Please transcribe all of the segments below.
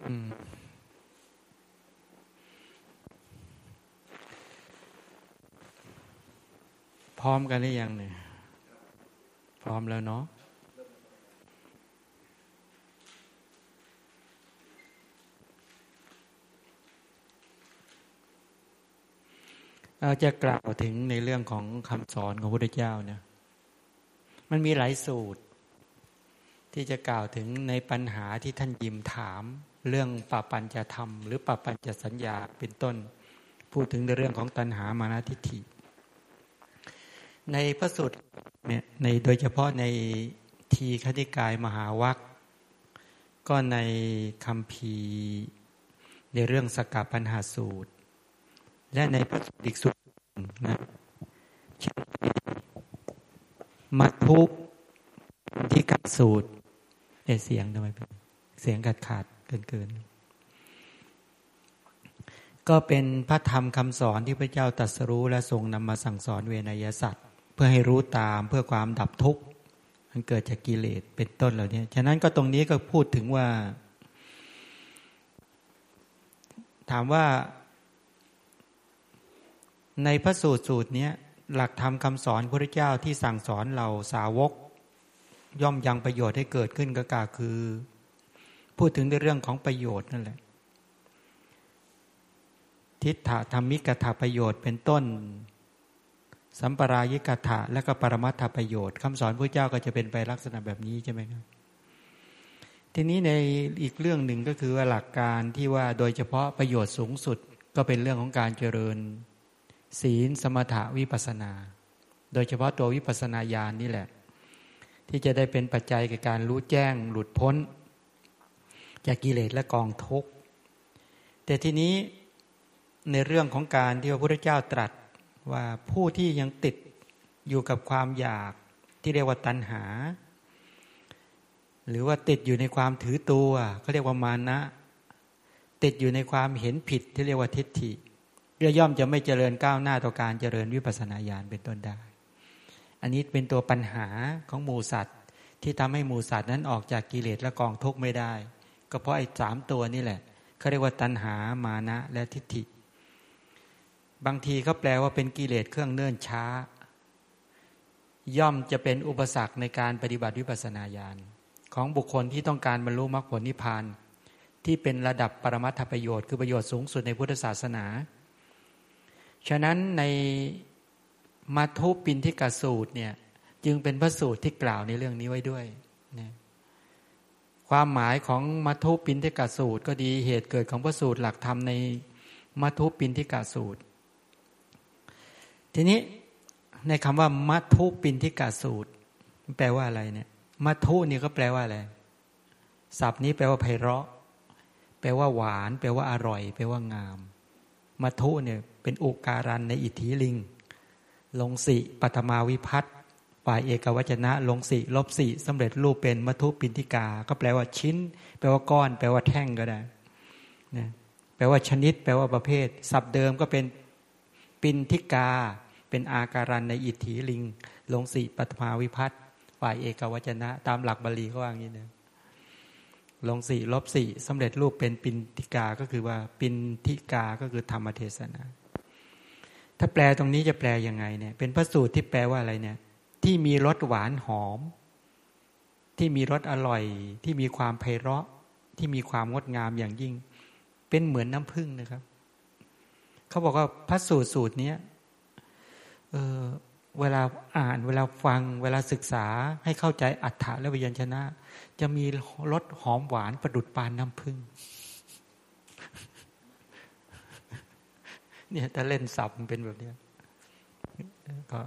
พร้อมกันหรือยังเนี่ย พร้อมแล้วเนาะเราจะกล่าวถึงในเรื่องของคำสอนของพระพุทธเจ้าเนี่ย มันมีหลายสูตร ที่จะกล่าวถึงในปัญหาที่ท่านยิมถาม เรื่องปปัญจะธรรมหรือปปัญจะสัญญาเป็นต้น พูดถึงในเรื่องของตัณหามานาทิฏฐิ ในพระสูตรเนี่ยในโดยเฉพาะในทีคติกายมหาวัคก็ในคำพีในเรื่องสกัปัญหาสูตร และในพระสูตรอีกสูตรนะมัทุที่กัดสูตรเอเสียงทำไมเป็นเสียงกัดขาด เกินเกินก็เป็นพระธรรมคำสอนที่พระเจ้าตรัสรู้และทรงนำมาสั่งสอนเวนยสัตว์พื่อให้รู้ตามเพื่อความดับทุกข์มันเกิดจากกิเลสเป็นต้นเหล่านี้ฉะนั้นก็ตรงนี้ก็พูดถึงว่า ถามว่าในพระสูตรสูตรนี้หลักธรรมคำสอนพระเจ้าที่สั่งสอนเราสาวก ย่อมยังประโยชน์ให้เกิดขึ้นก็กาคือ พูดถึงในเรื่องของประโยชน์นั่นแหละ ทิฏฐธรรมิกถาประโยชน์เป็นต้น สัมปรายิกถะและก็ปรมัตถประโยชน์คำสอนพระเจ้าก็จะเป็นไปลักษณะแบบนี้ใช่ไหมครับทีนี้ในอีกเรื่องหนึ่งก็คือว่าหลักการที่ว่าโดยเฉพาะประโยชน์สูงสุดก็เป็นเรื่องของการเจริญ ศีลสมถะวิปัสนา โดยเฉพาะตัววิปัสนาญาณนนี่แหละ ที่จะได้เป็นปัจจัยในการรู้แจ้งหลุดพ้น จากกิเลสและกองทุกข์ แต่ทีนี้ในเรื่องของการที่พระพุทธเจ้าตรัสว่าผู้ที่ยังติดอยู่กับความอยากที่เรียกว่าตัณหา หรือว่าติดอยู่ในความถือตัวเขาเรียกว่ามานะ ติดอยู่ในความเห็นผิดที่เรียกว่าทิฏฐิเย่อมจะไม่เจริญก้าวหน้าต่อการเจริญวิปัสสนาญาณเป็นต้นได้ อันนี้เป็นตัวปัญหาของหมูสัตว์ ที่ทำให้หมูสัตว์นั้นออกจากกิเลสและกองทุกข์ไม่ได้ ก็เพราะไอ้สามตัวนี่แหละเขาเรียกว่าตัณหามานะและทิฏฐิ บางทีเขาแปลว่าเป็นกิเลสเครื่องเนื่นช้า ย่อมจะเป็นอุปสรรคในการปฏิบัติวิปัสสนาญาณของบุคคลที่ต้องการบรรลุมรรคผลนิพพาน ที่เป็นระดับปรมัตถประโยชน์คือประโยชน์สูงสุดในพุทธศาสนา ฉะนั้นในมัทุปินทิกสูตรเนี่ยจึงเป็นพระสูตรที่กล่าวในเรื่องนี้ไว้ด้วยนะ ความหมายของมัทุปินทิกสูตร ก็ดีเหตุเกิดของพระสูตรหลักธรรมในมัทุปินทิกสูตร ทีนี้ในคำว่ามัทุปินทิกาสูตร แปลว่าอะไรเนี่ยมัทุนี่ก็แปลว่าอะไรศัพท์นี้แปลว่าไพเราะ แปลว่าหวาน แปลว่าอร่อย แปลว่างามมัทุเนี่ยเป็นอุการันในอิทธิลิง ลงสิปัตมาวิพัต ฝ่ายเอกวจนะลงสิลบสิสำเร็จรูปเป็นมัทุปินทิกา ก็แปลว่าชิ้น แปลว่าก้อน แปลว่าแท่งก็ได้นะแปลว่าชนิด แปลว่าประเภท ศัพท์เดิมก็เป็นปินทิกา เป็นอาการันในอิทธิลิง ลงสี่ปัตมาวิพัตฝ่ายเอกวจนะ ตามหลักบาลีเขาว่าอย่างนี้นะลงสี่ลบสี่สำเร็จรูปเป็นปินทิกาก็คือว่าปินทิกาก็คือธรรมเทศนา ถ้าแปลตรงนี้จะแปลยังไงเนี่ย เป็นพระสูตรที่แปลว่าอะไรเนี่ย ที่มีรสหวานหอม ที่มีรสอร่อย ที่มีความไพเราะ ที่มีความงดงามอย่างยิ่ง เป็นเหมือนน้ำผึ้งนะครับเขาบอกว่าพระสูตรสูตรนี้เออเวลาอ่านเวลาฟัง เวลาศึกษาให้เข้าใจอัฏฐะและวิญญชนะ จะมีรสหอมหวานประดุดปานน้ำผึ้งเนี่ยถ้าเล่นสับเป็นแบบนี้ก็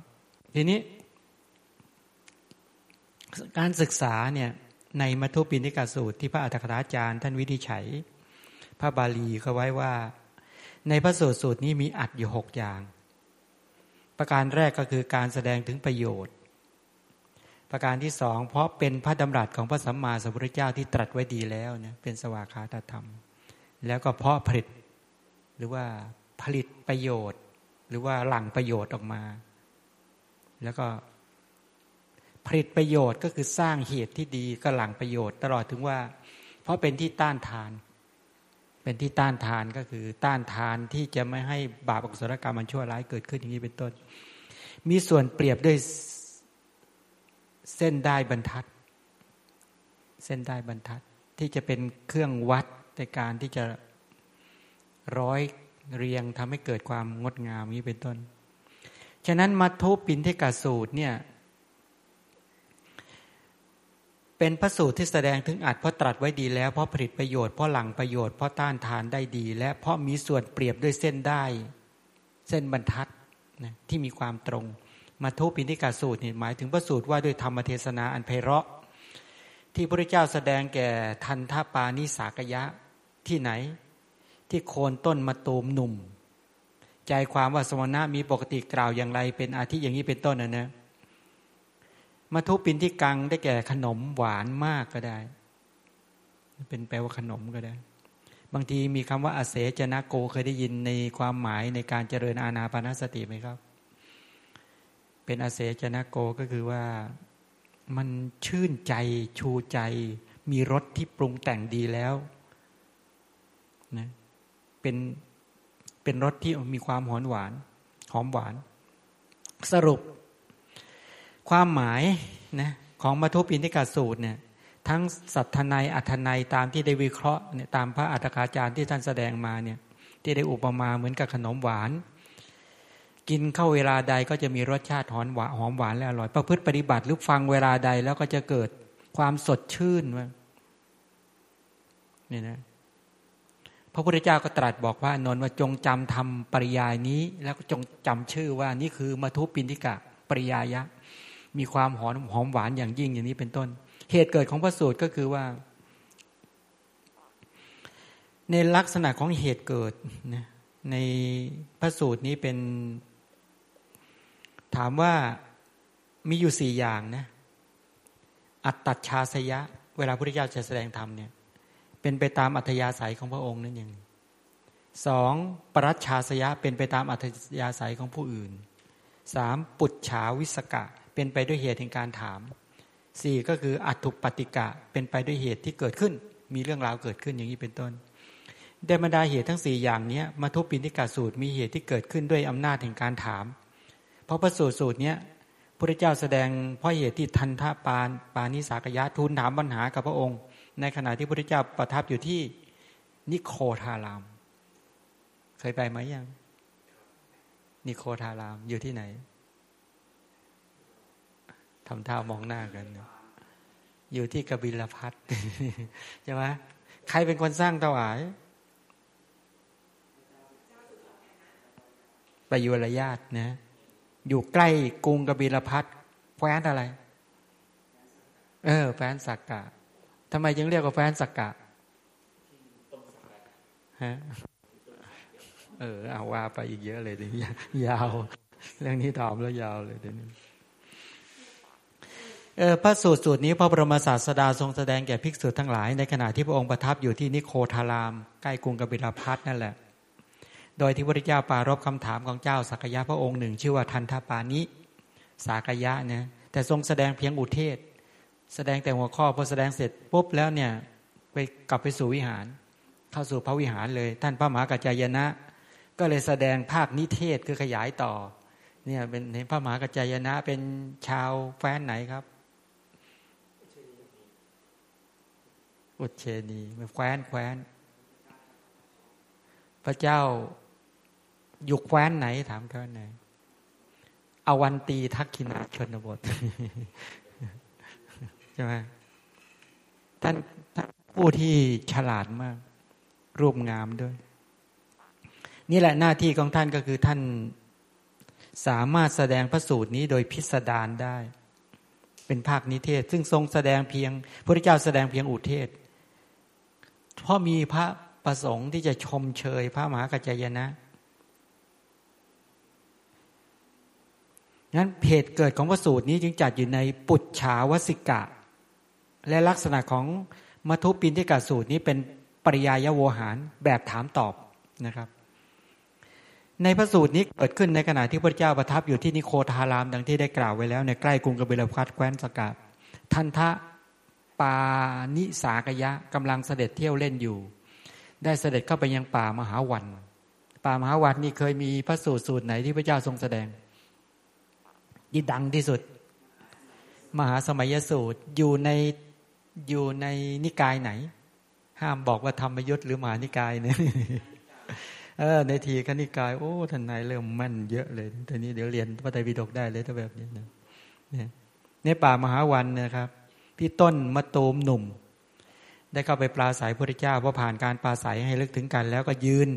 ทีนี้ การศึกษาเนี่ยในมัทุปินิกาสูตรที่พระอัฏฐาจารย์ ท่านวิธิฉัย พระบาลีเขาไว้ว่า ในพระสูตรสูตรนี้มีอัดอยู่หกอย่าง ประการแรกก็คือการแสดงถึงประโยชน์ ประการที่สองเพราะเป็นพระดำรัสของพระสัมมาสัมพุทธเจ้าที่ตรัสไว้ดีแล้วเนี่ยเป็นสวากขาตธรรม แล้วก็เพาะผลิต หรือว่าผลิตประโยชน์ หรือว่าหลั่งประโยชน์ออกมา แล้วก็ ผลิตประโยชน์ก็คือสร้างเหตุที่ดีก็หลังประโยชน์ตลอดถึงว่า เพราะเป็นที่ต้านทาน เป็นที่ต้านทานก็คือต้านทานที่จะไม่ให้บาปอกุศลกรรมมันชั่วร้ายเกิดขึ้นอย่างนี้เป็นต้น มีส่วนเปรียบด้วยเส้นได้บรรทัด เส้นได้บรรทัดที่จะเป็นเครื่องวัดในการที่จะร้อยเรียงทำให้เกิดความงดงามนี้เป็นต้น ฉะนั้นมัทุปินเทกสูตรเนี่ย เป็นพระสูตรที่แสดงถึงอัดเพราะตรัสไว้ดีแล้วเพราะผลิตประโยชน์เพราะหลังประโยชน์เพราะต้านทานได้ดี และเพราะมีส่วนเปรียบด้วยเส้นได้ เส้นบรรทัดนะที่มีความตรงมาทุปินิกาสูตรนี่หมายถึงพระสูตรว่าด้วยธรรมเทศนาอันไพเราะ ที่พระเจ้าแสดงแก่ทันทปานิสากยะที่ไหน ที่โคนต้นมาตูมหนุ่ม ใจความว่าสมณะมีปกติกล่าวอย่างไร เป็นอาทิอย่างนี้เป็นต้นนะนะ มาทุปินที่กังได้แก่ขนมหวานมากก็ได้ เป็นแปลว่าขนมก็ได้ บางทีมีคำว่าอาเสจนะโกเคยได้ยินในความหมายในการเจริญอาณาปณสติไหมครับ เป็นอาเสจนะโกก็คือว่ามันชื่นใจชูใจ มีรสที่ปรุงแต่งดีแล้วนะเป็นเป็นรสที่มีความหอมหวาน หอมหวาน สรุป ความหมายนะของมัทุปินิกาสูตรเนี่ยทั้งสัตทนายอัธนายตามที่ได้วิเคราะห์เนี่ยตามพระอัตถาจารย์ที่ท่านแสดงมาเนี่ยที่ได้อุปมาเหมือนกับขนมหวาน กินเข้าเวลาใดก็จะมีรสชาติหอมหวานหอมหวานและอร่อย ประพฤติปฏิบัติหรือฟังเวลาใดแล้วก็จะเกิดความสดชื่นว่านี่นะพระพุทธเจ้าก็ตรัสบอกว่านนว่าจงจำทำปริยายนี้ แล้วก็จงจำชื่อว่านี่คือมัทุปินิกะปริยายะ มีความหอมหอมหวานอย่างยิ่งอย่างนี้เป็นต้น เหตุเกิดของพระสูตรก็คือว่า ในลักษณะของเหตุเกิดนะในพระสูตรนี้เป็น ถามว่ามีอยู่สี่อย่างนะอัตตชาสยะ เวลาพระพุทธเจ้าจะแสดงธรรมเนี่ย เป็นไปตามอัธยาศัยของพระองค์นั่นเองสองปรัชชาสยะเป็นไปตามอัธยาศัยของผู้อื่นสามปุจฉาวิสกะ เป็นไปด้วยเหตุแห่งการถามสี่ก็คืออัตุปฏิกะเป็นไปด้วยเหตุที่เกิดขึ้น มีเรื่องราวเกิดขึ้นอย่างนี้เป็นต้นเดบรรดาเหตุทั้งสี่อย่างนี้มาทุปินิกาสูตรมีเหตุที่เกิดขึ้นด้วยอำนาจแห่งการถาม เพราะพระสูตรสูตรนี้พระเจ้าแสดงเพราะเหตุที่ทันทปานปานิสากยะทูลถามปัญหากับพระองค์ ในขณะที่พระเจ้าประทับอยู่ที่นิโคทาราม เคยไปไหมยัง นิโคทารามอยู่ที่ไหน ทำท่ามองหน้ากัน อยู่ที่กบิลพัทใช่ไหมใครเป็นคนสร้างถวายประยุรญาตนะอยู่ใกล้กรุงกบิลพัทแฟนอะไร เออแฟนสักกะทำไมยังเรียกว่าแฟนสักกะฮะเออเอาว่าไปอีกเยอะเลยเดี๋ยวยาว เรื่องนี้ตอบแล้วยาวเลยเดี๋ยวนี้ พระสูตรสูตรนี้พระบรมศาสดาทรงแสดงแก่ภิกษุทั้งหลาย ในขณะที่พระองค์ประทับอยู่ที่นิโคทาราม ใกล้กรุงกบิลพัทนั่นแหละ โดยที่พระเจ้าปารบคำถามของเจ้าสักยะพระองค์หนึ่ง ชื่อว่าทันทปานิสากยะเนี่ยแต่ทรงแสดงเพียงอุเทศ แสดงแต่หัวข้อพอแสดงเสร็จปุ๊บแล้วเนี่ยไปกลับไปสู่วิหาร เข้าสู่พระวิหารเลย ท่านพระมหากัจจายนะ ก็เลยแสดงภาคนิเทศคือขยายต่อเนี่ยเป็นพระมหากัจจายนะเป็นชาวแฟนไหนครับ อุเชนีมาแคว้นแคว้น พระเจ้าอยู่แคว้นไหนถามเขาไหนอวันตีทักขินาชนบทใช่ไหมท่านผู้ที่ฉลาดมาก รูปงามด้วย นี่แหละหน้าที่ของท่านก็คือท่านสามารถแสดงพระสูตรนี้โดยพิสดารได้ เป็นภาคนิเทศ ซึ่งทรงแสดงเพียงพระเจ้าแสดงเพียงอุเทศ เพราะมีพระประสงค์ที่จะชมเชยพระมหากัจจยนะนั้นเพจเกิดของพระสูตรนี้จึงจัดอยู่ในปุจฉาวสิกะ และลักษณะของมัทุปินทิกาสูตรนี้เป็นปริยายโวหารแบบถามตอบนะครับ ในพระสูตรนี้เกิดขึ้นในขณะที่พระเจ้าประทับอยู่ที่นิโคทารามดังที่ได้กล่าวไว้แล้วในใกล้กรุงกบิลพัทแคว้นสกัดทันทะ ปานิสากยะกำลังเสด็จเที่ยวเล่นอยู่ ได้เสด็จเข้าไปยังป่ามหาวัน ป่ามหาวันนี่เคยมีพระสูตรสูตรไหนที่พระเจ้าทรงแสดงที่ดังที่สุด มหาสมัยสูตรอยู่ในอยู่ในนิกายไหน ห้ามบอกว่าธรรมยุทธ์หรือมหานิกายเนี่ยเออในทีคณิกาย โอ้ท่านนายเริ่มมั่นเยอะเลยทีนี้เดี๋ยวเรียนพระไตรปิฎกได้เลยถ้าแบบนี้นะในป่ามหาวันนะครับ พี่ต้นมะตูมหนุ่ม ได้เข้าไปปราศัยพระเจ้าพอผ่านการปราศัยให้ลึกถึงกันแล้วก็ยืน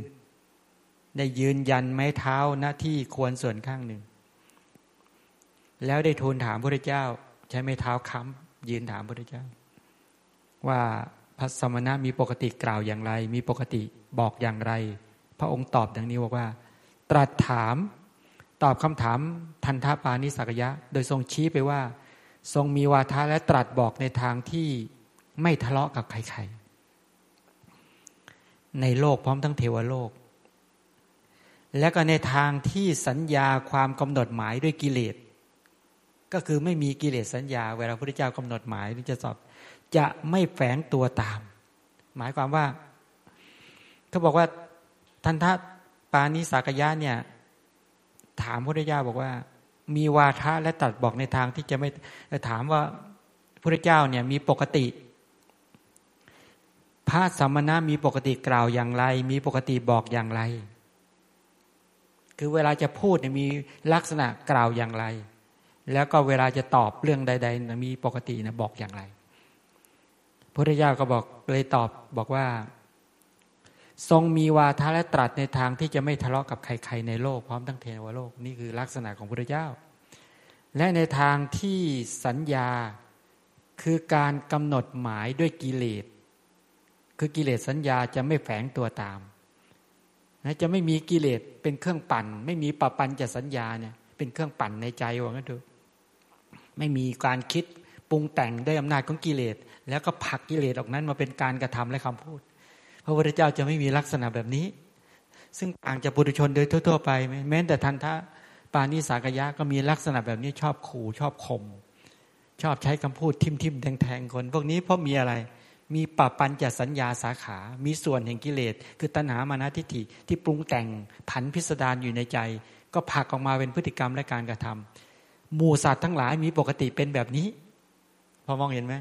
ได้ยืนยันไม้เท้าหน้าที่ควรส่วนข้างหนึ่ง แล้วได้ทูลถามพระเจ้า ใช้ไม้เท้าค้ำยืนถามพระเจ้า ว่าพระสมณะมีปกติกล่าวอย่างไร มีปกติบอกอย่างไร พระองค์ตอบดังนี้บอกว่า ตรัสถามตอบคำถามทันทปานิสักยะ โดยทรงชี้ไปว่า ทรงมีวาทะและตรัสบอกในทางที่ไม่ทะเลาะกับใครๆ ในโลกพร้อมทั้งเทวโลก และก็ในทางที่สัญญาความกำหนดหมายด้วยกิเลส ก็คือไม่มีกิเลสสัญญา เวลาพระพุทธเจ้ากำหนดหมายที่จะสอบจะไม่แฝงตัวตาม หมายความว่าเขาบอกว่าทันทปานิสักยะเนี่ย ถามพระพุทธเจ้าบอกว่า มีวาทะและตัดบอกในทางที่จะไม่ถามว่าพระเจ้าเนี่ยมีปกติ พระสมณะมีปกติกล่าวอย่างไร มีปกติบอกอย่างไร คือเวลาจะพูดเนี่ยมีลักษณะกล่าวอย่างไร แล้วก็เวลาจะตอบเรื่องใด ๆ มีปกตินะบอกอย่างไรพระเจ้าก็บอกเลยตอบบอกว่า ทรงมีวาทะและตรัสในทางที่จะไม่ทะเลาะกับใครๆในโลกพร้อมทั้งเทวโลกนี่คือลักษณะของพระเจ้า และในทางที่สัญญาคือการกำหนดหมายด้วยกิเลส คือกิเลสสัญญาจะไม่แฝงตัวตามนะจะไม่มีกิเลสเป็นเครื่องปั่น ไม่มีปปัญจะสัญญาเนี่ยเป็นเครื่องปั่นในใจว่างั้นเถอะไม่มีการคิดปรุงแต่งด้วยอำนาจของกิเลส แล้วก็ผลักกิเลสออกนั้นมาเป็นการกระทำและคำพูด พระพุทธเจ้าจะไม่มีลักษณะแบบนี้ ซึ่งต่างจากปุถุชนโดยทั่ว ๆ ไป แม้แต่ทันทะปานิสากยะก็มีลักษณะแบบนี้ชอบขู่ชอบข่มชอบใช้คำพูดทิมทิมแทงแทงคน พวกนี้เพราะมีอะไร มีปะปัญจะสัญญาสาขา มีส่วนแห่งกิเลส คือตัณหามานะทิฏฐิที่ปรุงแต่งผันพิสดารอยู่ในใจ ก็ผลักออกมาเป็นพฤติกรรมและการกระทำหมู่สัตว์ทั้งหลายมีปกติเป็นแบบนี้ พอมองเห็นไหม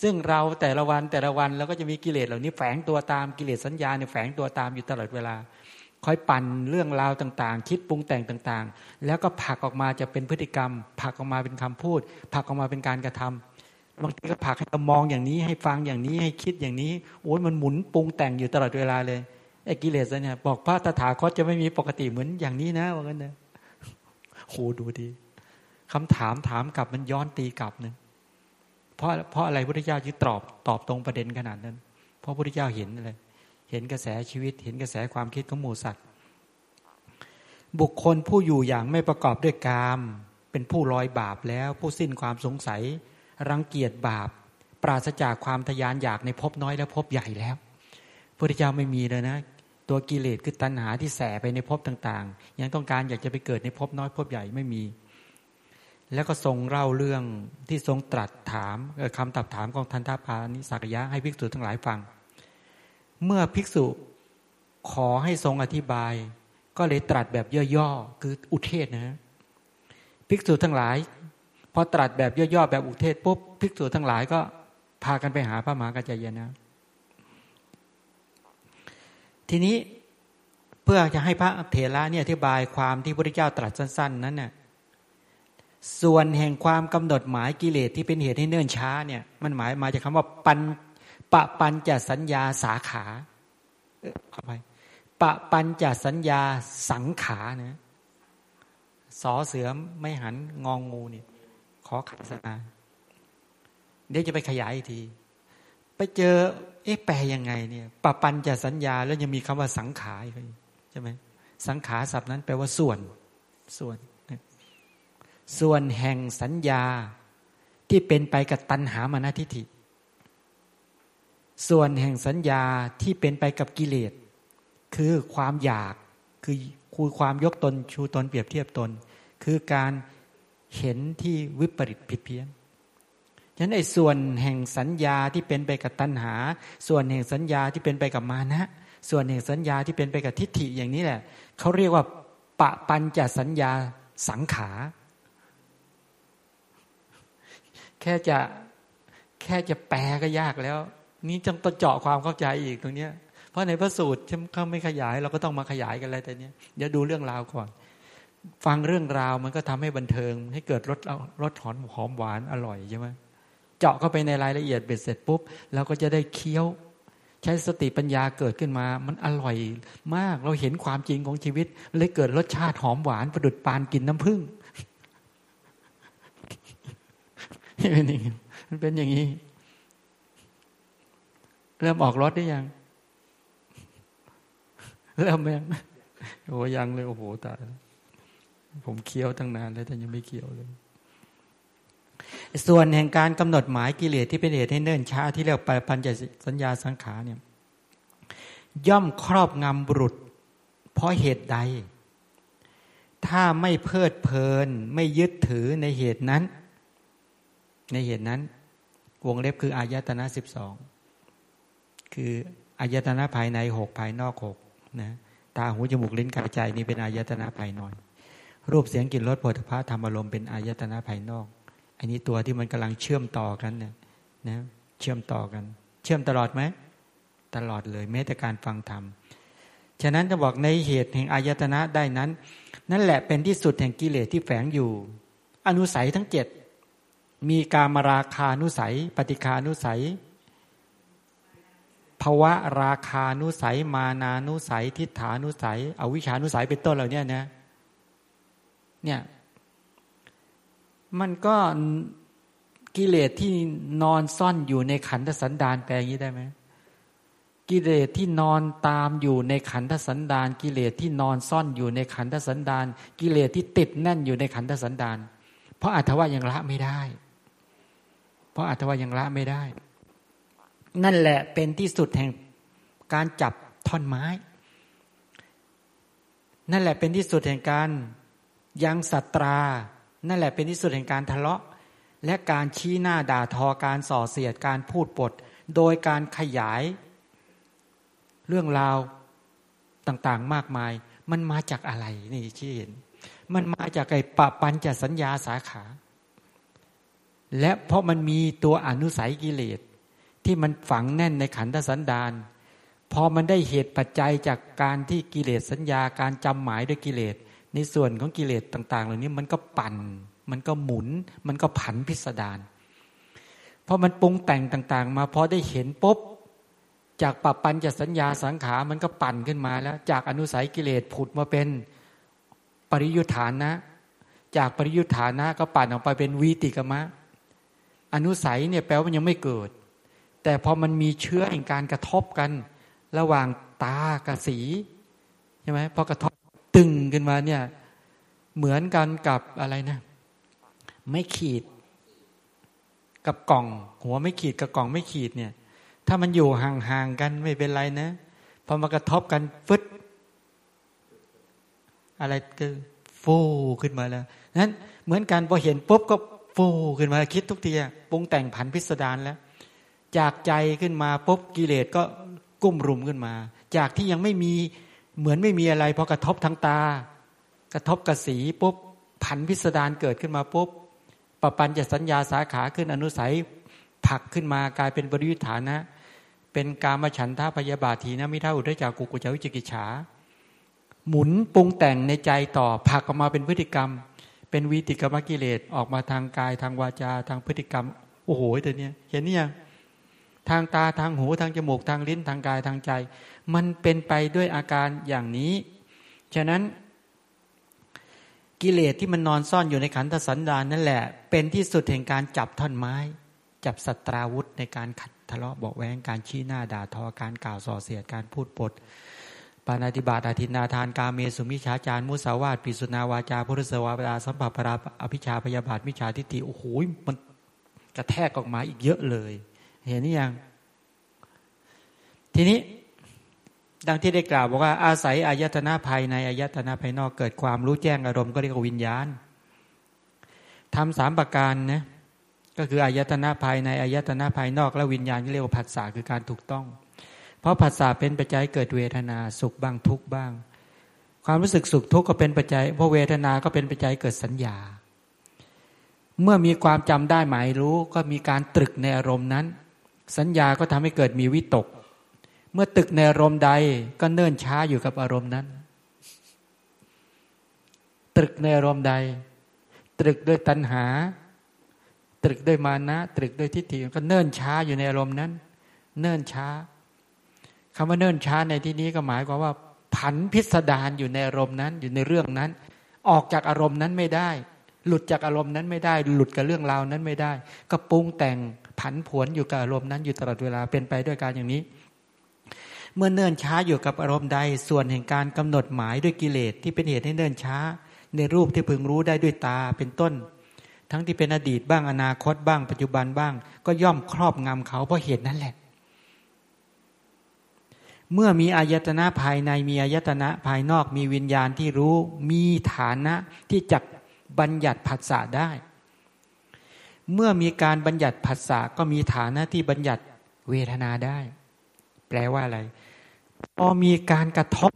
ซึ่งเราแต่ละวันแต่ละวันเราก็จะมีกิเลสเหล่านี้แฝงตัวตามกิเลสสัญญาเนี่ยแฝงตัวตามอยู่ตลอดเวลา คอยปั่นเรื่องราวต่างๆ คิดปรุงแต่งต่างๆ แล้วก็ผลักออกมาจะเป็นพฤติกรรมผลักออกมาเป็นคำพูดผลักออกมาเป็นการกระทำบางทีก็ผลักให้เรามองอย่างนี้ให้ฟังอย่างนี้ให้คิดอย่างนี้โอ้ยมันหมุนปรุงแต่งอยู่ตลอดเวลาเลยไอ้กิเลสเนี่ยบอกพระตถาคตจะไม่มีปกติเหมือนอย่างนี้นะว่างั้นนะโหดูดีคำถามถามกลับมันย้อนตีกลับเนี่ย เพราะเพราะอะไรพุทธเจ้าจึงตอบตอบตรงประเด็นขนาดนั้น เพราะพุทธเจ้าเห็นอะไรเห็นกระแสชีวิต เห็นกระแสความคิดของหมูสัตว์ บุคคลผู้อยู่อย่างไม่ประกอบด้วยกามเป็นผู้ลอยบาปแล้วผู้สิ้นความสงสัย รังเกียจบาป ปราศจากความทยานอยากในภพน้อยและภพใหญ่แล้วพระพุทธเจ้าไม่มีเลยนะ ตัวกิเลสคือตัณหาที่แสไปในภพต่างๆ ยังต้องการอยากจะไปเกิดในภพน้อยภพใหญ่ไม่มี แล้วก็ทรงเล่าเรื่องที่ทรงตรัสถามคำตับถามของทันทพานิสักยะให้ภิกษุทั้งหลายฟัง เมื่อภิกษุขอให้ทรงอธิบาย ก็เลยตรัสแบบย่อๆคืออุเทศนะภิกษุทั้งหลายพอตรัสแบบย่อๆแบบอุเทศปุ๊บภิกษุทั้งหลายก็พากันไปหาพระมหากัจจายนะ ทีนี้เพื่อจะให้พระเถระเนี่ยอธิบายความที่พระพุทธเจ้าตรัสสั้น ๆ นั้นเนี่ย ส่วนแห่งความกำหนดหมายกิเลสที่เป็นเหตุให้เนื่นช้าเนี่ยมันหมายมาจากคาว่าปันปะปันจะสัญญาสาขาเข้าไปปะปันจะสัญญาสังขานะสอเสือไม่หันงองงูเนี่ยขอขัดสนาเดี๋ยวจะไปขยายอีกที ไปเจอ เอ๊ะแปลยังไงเนี่ยปะปันจะสัญญาแล้วยังมีคำว่าสังขาใช่ไหมสังขาศัพท์นั้นแปลว่าส่วนส่วน ส่วนแห่งสัญญาที่เป็นไปกับตัณหามานาทิฏฐิ ส่วนแห่งสัญญาที่เป็นไปกับกิเลส คือความอยากคือคุยความยกตนชูตนเปรียบเทียบตน คือการเห็นที่วิปริตผิดเพี้ยนฉะนั้นไอ้ส่วนแห่งสัญญาที่เป็นไปกับตัณหา ส่วนแห่งสัญญาที่เป็นไปกับมานะ ส่วนแห่งสัญญาที่เป็นไปกับทิฏฐิอย่างนี้แหละเขาเรียกว่าปะปัญจสัญญาสังขา แค่จะแค่จะแปลก็ยากแล้ว นี่จงต้องเจาะความเข้าใจอีกตรงเนี้ย เพราะในพระสูตรเขาไม่ขยายเราก็ต้องมาขยายกันอะไรแต่เนี้ยเดี๋ยวดูเรื่องราวก่อน ฟังเรื่องราวมันก็ทำให้บันเทิง ให้เกิดรสรสหอมหอมหวานอร่อยใช่ไหมเจาะเข้าไปในรายละเอียดเบ็ดเสร็จปุ๊บเราก็จะได้เคี้ยว ใช้สติปัญญาเกิดขึ้นมา มันอร่อยมากเราเห็นความจริงของชีวิตเลยเกิดรสชาติหอมหวานประดุดปานกินน้ำผึ้ง มันเป็นอย่างนี้ เริ่มออกรถได้ยัง เริ่มยังโอ้ยังเลย โอ้โหตายผมเคี้ยวตั้งนานแล้วแต่ยังไม่เคี้ยวเลย ส่วนแห่งการกำหนดหมายกิเลสที่เป็นเหตุให้เนิ่นช้าที่เรียกไปปัญจสัญญาสังขารเนี่ย ย่อมครอบงำบุรุษ เพราะเหตุใด ถ้าไม่เพลิดเพลิน ไม่ยึดถือในเหตุนั้น ในเหตุนั้น วงเล็บคืออายตนะสิบสองคืออายตนะภายในหกภายนอกหกนะตาหูจมูกลิ้นกายใจนี่เป็นอายตนะภายในรูปเสียงกลิ่นรสผลิภัณฑ์ธรรมอารมณ์เป็นอายตนะภายนอก อันนี้ตัวที่มันกำลังเชื่อมต่อกันเนี่ยนะเชื่อมต่อกัน เชื่อมตลอดไหมตลอดเลยแม้แต่การฟังธรรมฉะนั้นจะบอกในเหตุแห่งอายตนะได้นั้น นั่นแหละเป็นที่สุดแห่งกิเลสที่แฝงอยู่ อนุสัยทั้งเจ็ด มีการมาราคานุสัย ปฏิคานุสัยภวะราคานุสัย มานานุสัย ทิฏฐานุสัย อวิชานุสัยเป็นต้นเหล่านี้นะ เนี่ย มันก็กิเลสที่นอนซ่อนอยู่ในขันธสันดานแปลงนี้ได้ไหมกิเลสที่นอนตามอยู่ในขันธสันดาน กิเลสที่นอนซ่อนอยู่ในขันธสันดาน กิเลสที่ติดแน่นอยู่ในขันธสันดาน เพราะอัตวะยังละไม่ได้ เพราะอัตวะยังละไม่ได้ นั่นแหละเป็นที่สุดแห่งการจับท่อนไม้ นั่นแหละเป็นที่สุดแห่งการยังสัตรา นั่นแหละเป็นที่สุดแห่งการทะเลาะ และการชี้หน้าด่าทอการส่อเสียดการพูดปด โดยการขยาย เรื่องราวต่างๆมากมาย มันมาจากอะไรนี่ชี้เห็น มันมาจากไอ้ปะปัญจสัญญาสาขา และเพราะมันมีตัวอนุสัยกิเลสที่มันฝังแน่นในขันธสันดานพอมันได้เหตุปัจจัยจากการที่กิเลสสัญญาการจำหมายด้วยกิเลส ในส่วนของกิเลสต่าง ๆ เหล่านี้มันก็ปั่น มันก็หมุน มันก็ผันพิสดารพอมันปรุงแต่งต่างๆ มาพอได้เห็นปุ๊บจากปรับปัญจะสัญญาสังขารมันก็ปั่นขึ้นมาแล้ว จากอนุสัยกิเลสผุดมาเป็นปริยุทธานะ จากปริยุทธานะก็ปั่นออกไปเป็นวีติกมะ อนุสัยเนี่ยแปลว่ามันยังไม่เกิด แต่พอมันมีเชื้อแห่งการกระทบกัน ระหว่างตากับสีใช่ไหมพอกระทบตึงขึ้นมาเนี่ยเหมือนกันกับอะไรนะ ไม่ขีด กับกล่อง หัวไม่ขีดกับกล่องไม่ขีดเนี่ย ถ้ามันอยู่ห่างๆกันไม่เป็นไรนะพอมากระทบกันฟึดอะไรก็ฟูขึ้นมาแล้วนั้นเหมือนกันพอเห็นปุ๊บก็ ฟูขึ้นมาคิดทุกทีปรุงแต่งผันพิสดารแล้ว จากใจขึ้นมาปุ๊บกิเลสก็กุ้มรุมขึ้นมา จากที่ยังไม่มีเหมือนไม่มีอะไรพอกระทบทางตา กระทบกระสีปุ๊บผันพิสดารเกิดขึ้นมาปุ๊บปปัญจะสัญญาสาขาขึ้นอนุสัยผักขึ้นมากลายเป็นบริยุทธานะ เป็นกามฉันทาพยาบาทีนะมิท่าอุทจากกุกุจวิจิกิจฉาหมุนปรุงแต่งในใจต่อผักออกมาเป็นพฤติกรรม เป็นวิติกรรมกิเลสออกมาทางกายทางวาจาทางพฤติกรรม โอ้โหตัวเนี้ยเห็นนี่ยังทางตาทางหูทางจมูกทางลิ้นทางกายทางใจ มันเป็นไปด้วยอาการอย่างนี้ ฉะนั้นกิเลสที่มันนอนซ่อนอยู่ในขันธสันดานนั่นแหละ เป็นที่สุดแห่งการจับท่อนไม้ จับสัตราวุธในการขัดทะเลาะเบาแวงการชี้หน้าด่าทอการกล่าวส่อเสียดการพูดปด ปานาติบาตอาทินาทานกาเมสุมิชาจารมุสาวาตปิสุนาวาจาพุทธสวาปดาสัมผัปราอภิชาพยาบาทมิชาทิฏฐิโอ้โหมันกระแทกออกมาอีกเยอะเลย เห็นนี่ยัง ทีนี้ดังที่ได้กล่าวบอกว่าอาศัยอายตนะภายในอายตนะภายนอกเกิดความรู้แจ้งอารมณ์ก็เรียกว่าวิญญาณทำสามประการนะก็คืออายตนะภายในอายตนะภายนอก และวิญญาณที่เรียกว่าผัสสะคือการถูกต้อง เพราะผัสสะเป็นปัจจัยเกิดเวทนาสุขบ้างทุกบ้าง ความรู้สึกสุขทุกข์ก็เป็นปัจจัยเพราะเวทนาก็เป็นปัจจัยเกิดสัญญา เมื่อมีความจำได้หมายรู้ก็มีการตรึกในอารมณ์นั้น สัญญาก็ทำให้เกิดมีวิตก เมื่อตึกในอารมณ์ใดก็เนิ่นช้าอยู่กับอารมณ์นั้น ตรึกในอารมณ์ใด ตรึกด้วยตัณหา ตรึกด้วยมานะ ตรึกด้วยทิฏฐิก็เนิ่นช้าอยู่ในอารมณ์นั้น เนิ่นช้า คำว่าเนิ่นช้าในที่นี้ก็หมายความว่า ผันพิสดารอยู่ในอารมณ์นั้นอยู่ในเรื่องนั้น ออกจากอารมณ์นั้นไม่ได้ หลุดจากอารมณ์นั้นไม่ได้ หลุดกับเรื่องราวนั้นไม่ได้ ก็ปรุงแต่งผันผวนอยู่กับอารมณ์นั้นอยู่ตลอดเวลาเป็นไปด้วยการอย่างนี้ เมื่อเนิ่นช้าอยู่กับอารมณ์ใดส่วนแห่งการกำหนดหมายด้วยกิเลสที่เป็นเหตุให้เนิ่นช้า ในรูปที่พึงรู้ได้ด้วยตาเป็นต้น ทั้งที่เป็นอดีตบ้างอนาคตบ้างปัจจุบันบ้าง ก็ย่อมครอบงำเขาเพราะเหตุนั้นแหละ เมื่อมีอายตนะภายในมีอายตนะภายนอกมีวิญญาณที่รู้มีฐานะที่จักบัญญัติผัสสะได้ เมื่อมีการบัญญัติผัสสะก็มีฐานะที่บัญญัติเวทนาได้ แปลว่าอะไร พอมีการกระทบ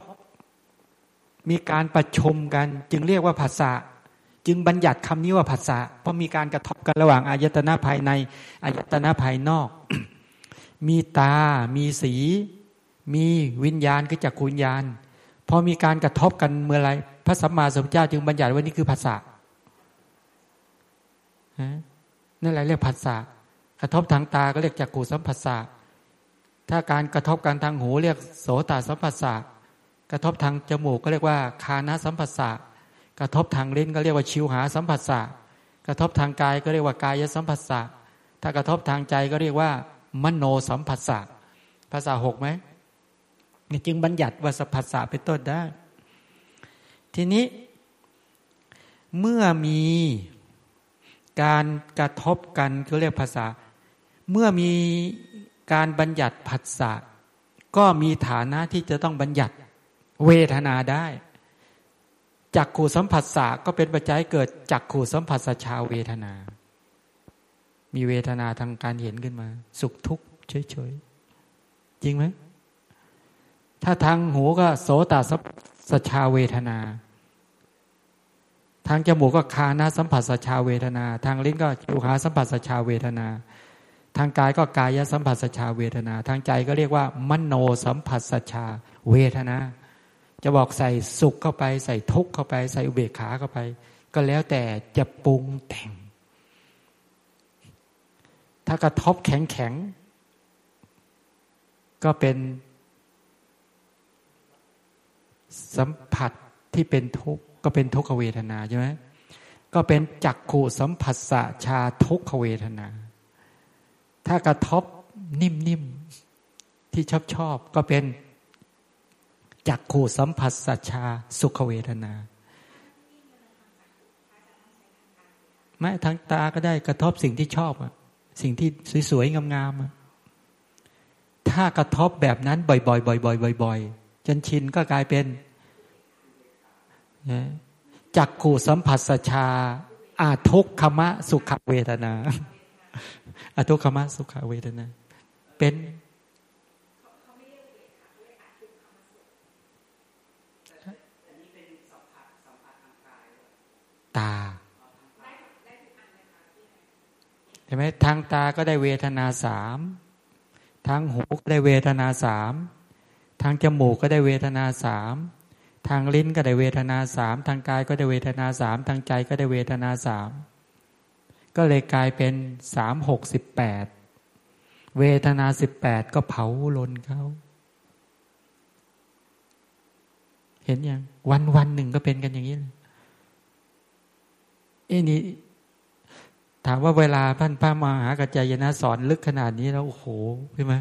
มีการประชุมกัน จึงเรียกว่าผัสสะจึงบัญญัติคำนี้ว่าภาษาเพราะมีการกระทบกันระหว่างอายตนะภายในอายตนะภายนอก มีตา มีสี มีวิญญาณคือจักขุญญาณพอมีการกระทบกันเมื่อไรพระสัมมาสัมพุทธเจ้าจึงบัญญัติว่านี่คือภาษานั่นแหละเรียกภาษากระทบทางตาก็เรียกจักขุสัมผัสสะถ้าการกระทบกันทางหูเรียกโสตสัมผัสสะกระทบทางจมูกก็เรียกว่าคานาสัมผัสสะกระทบทางลิ้นก็เรียกว่าชิวหาสัมผัสสะกระทบทางกายก็เรียกว่ากายสัมผัสสะถ้ากระทบทางใจก็เรียกว่ามโนสัมผัสสะภาษาหกไหม นี่จึงบัญญัติว่าสัมผัสสะเป็นต้นได้ ทีนี้เมื่อมีการกระทบกันก็เรียกภาษา เมื่อมีการบัญญัติผัสสะก็มีฐานะที่จะต้องบัญญัติเวทนาได้จักขู่สัมผัสสะก็เป็นปัจจัยเกิดจักขู่สัมผัสสชาเวทนา มีเวทนาทางการเห็นขึ้นมา สุขทุกข์เฉยๆจริงไหม ถ้าทางหูก็โสตสัมสชาเวทนา ทางจมูกก็คานาสัมผัสสชาเวทนา ทางลิ้นก็จูหาสัมผัสสชาเวทนา ทางกายก็กายสัมผัสสชาเวทนา ทางใจก็เรียกว่ามโนสัมผัสสชาเวทนา จะบอกใส่สุขเข้าไป ใส่ทุกข์เข้าไป ใส่อุเบกขาเข้าไป ก็แล้วแต่จะปรุงแต่ง ถ้ากระทบแข็งแข็งก็เป็น สัมผัสที่เป็นทุกข์ก็เป็นทุกขเวทนาใช่ไหมก็เป็นจักขู่สัมผัสสะชาทุกขเวทนา ถ้ากระทบนิ่มๆที่ชอบชอบก็เป็นจักขู่สัมผัสสัชาสุขเวทนาไม่ทางตาก็ได้กระทบสิ่งที่ชอบอะสิ่งที่สวยๆงามๆถ้ากระทบแบบนั้นบ่อยๆบ่อยๆบ่อยๆจนชินก็กลายเป็น จักขู่สัมผัสสชา อาทุกขมะสุขเวทนาอาทุกขมะสุขเวทนา เป็นตาเห็นไหมทางตาก็ได้เวทนาสามทางหูก็ได้เวทนาสามทางจมูกก็ได้เวทนาสาม ทางลิ้นก็ได้เวทนาสามทางกายก็ได้เวทนาสามทางใจก็ได้เวทนาสามก็เลยกลายเป็นสามหกสิบแปดเวทนาสิบแปดก็เผาลนเขาเห็นยังวันวันหนึ่งก็เป็นกันอย่างนี้เลยเอ้นี่ถามว่าเวลาท่านพระมหากัจจายนะสอนลึกขนาดนี้แล้วโอ้โหใช่ไหม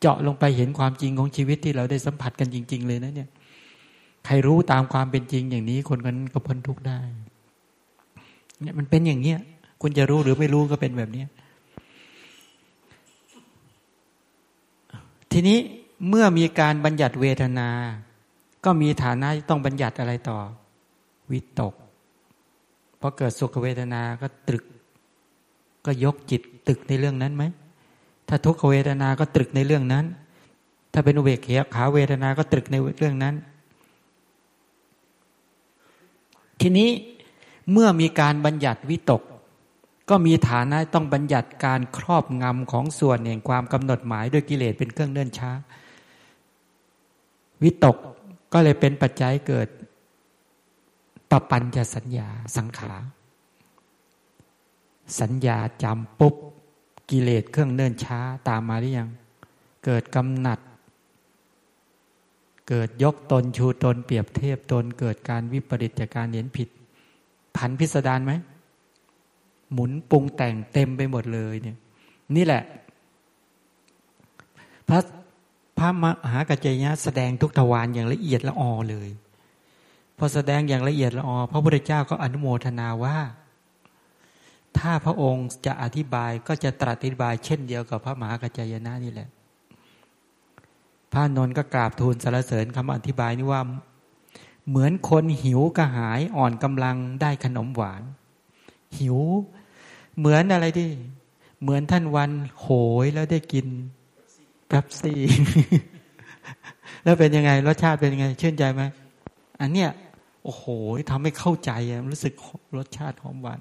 เจาะลงไปเห็นความจริงของชีวิตที่เราได้สัมผัสกันจริง ๆ เลยนะเนี่ย ใครรู้ตามความเป็นจริงอย่างนี้ คนกันก็พ้นทุกข์ได้ เนี่ยมันเป็นอย่างเนี้ย คุณจะรู้หรือไม่รู้ก็เป็นแบบนี้ทีนี้เมื่อมีการบัญญัติเวทนา ก็มีฐานะต้องบัญญัติอะไรต่อ วิตกพอเกิดสุขเวทนาก็ตรึก ก็ยกจิตตึกในเรื่องนั้นไหมถ้าทุกขเวทนาก็ตรึกในเรื่องนั้น ถ้าเป็นอุเบกขาเวทนาก็ตรึกในเรื่องนั้น ทีนี้เมื่อมีการบัญญัติวิตก ก็มีฐานะต้องบัญญัติการครอบงำของส่วนแห่งความกำหนดหมายด้วยกิเลสเป็นเครื่องเนื่นช้า วิตกก็เลยเป็นปัจจัยเกิดปปัญจะสัญญาสังขารสัญญาจำปุ๊บกิเลสเครื่องเนิ่นช้าตามมาหรือยัง เกิดกำหนัด เกิดยกตนชูตนเปรียบเทียบตนเกิดการวิปริตจากการเห็นผิด ผันพิสดารไหม หมุนปรุงแต่งเต็มไปหมดเลยเนี่ย นี่แหละ พระพระมหากัจจยะแสดงทุกทวารอย่างละเอียดละออเลย พอแสดงอย่างละเอียดละออพระพุทธเจ้าก็อนุโมทนาว่า ถ้าพระองค์จะอธิบายก็จะตรัสอธิบายเช่นเดียวกับพระมหากัจจยนะนี่แหละ พระนนท์ก็กราบทูลสรรเสริญคำอธิบายนี้ว่า เหมือนคนหิวกระหายอ่อนกำลังได้ขนมหวาน หิว เหมือนอะไรที่เหมือนท่านวันโหยแล้วได้กินแป๊บซี่แล้วเป็นยังไง รสชาติเป็นยังไง ชื่นใจไหมอันเนี้ยโอ้โหทำให้เข้าใจรู้สึกรสชาติหอมหวาน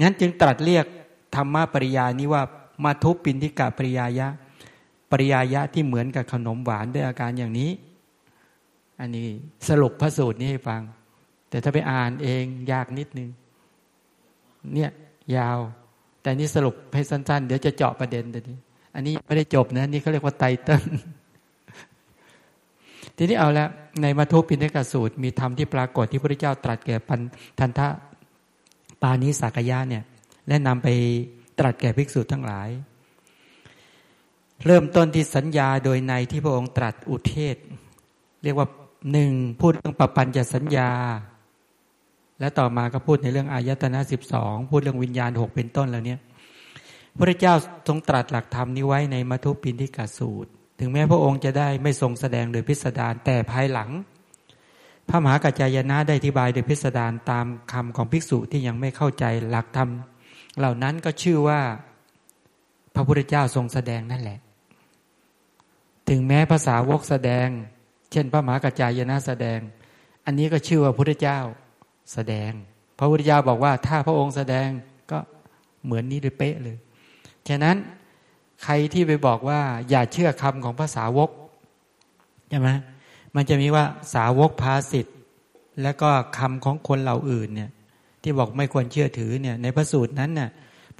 งั้นจึงตรัสเรียกธรรมะปริยานี้ว่ามาทุปินทิกะปริยายะ ปริยายะที่เหมือนกับขนมหวานด้วยอาการอย่างนี้ อันนี้สรุปพระสูตรนี้ให้ฟัง แต่ถ้าไปอ่านเองยากนิดนึง เนี่ยยาว แต่นี่สรุปให้สั้น ๆ เดี๋ยวจะเจาะประเด็นแต่นี้ อันนี้ไม่ได้จบนะ นี่เขาเรียกว่าไตเติ้ลทีนี้เอาละในมาทุปินทิกสูตร มีธรรมที่ปรากฏที่พระเจ้าตรัสแก่พันทันทะปานิสักยะเนี่ยและนำไปตรัสแก่ภิกษุทั้งหลาย เริ่มต้นที่สัญญาโดยในที่พระองค์ตรัสอุเทศ เรียกว่าหนึ่งพูดเรื่องปปัญจะสัญญา และต่อมาก็พูดในเรื่องอายตนะสิบสองพูดเรื่องวิญญาณหกเป็นต้นแล้วเนี่ยพระเจ้าทรงตรัสหลักธรรมนี้ไว้ในมัทุปินทิกาสูตร ถึงแม้พระองค์จะได้ไม่ทรงแสดงโดยพิสดารแต่ภายหลัง พระมหากัจจายนะได้อธิบายโดยพิสดารตามคำของภิกษุที่ยังไม่เข้าใจหลักธรรม เหล่านั้นก็ชื่อว่าพระพุทธเจ้าทรงแสดงนั่นแหละ ถึงแม้ภาษาวกแสดง เช่นพระมหากัจจายนะแสดง อันนี้ก็ชื่อว่าพุทธเจ้าแสดง พระพุทธเจ้าบอกว่า ถ้าพระองค์แสดงก็เหมือนนี้เลยเป๊ะเลยฉะนั้นใครที่ไปบอกว่า อย่าเชื่อคำของภาษาวกใช่ไหมมันจะมีว่าสาวกภาสิทธ์แล้วก็คำของคนเหล่าอื่นเนี่ย ที่บอกไม่ควรเชื่อถือเนี่ย ในพระสูตรนั้นเนี่ย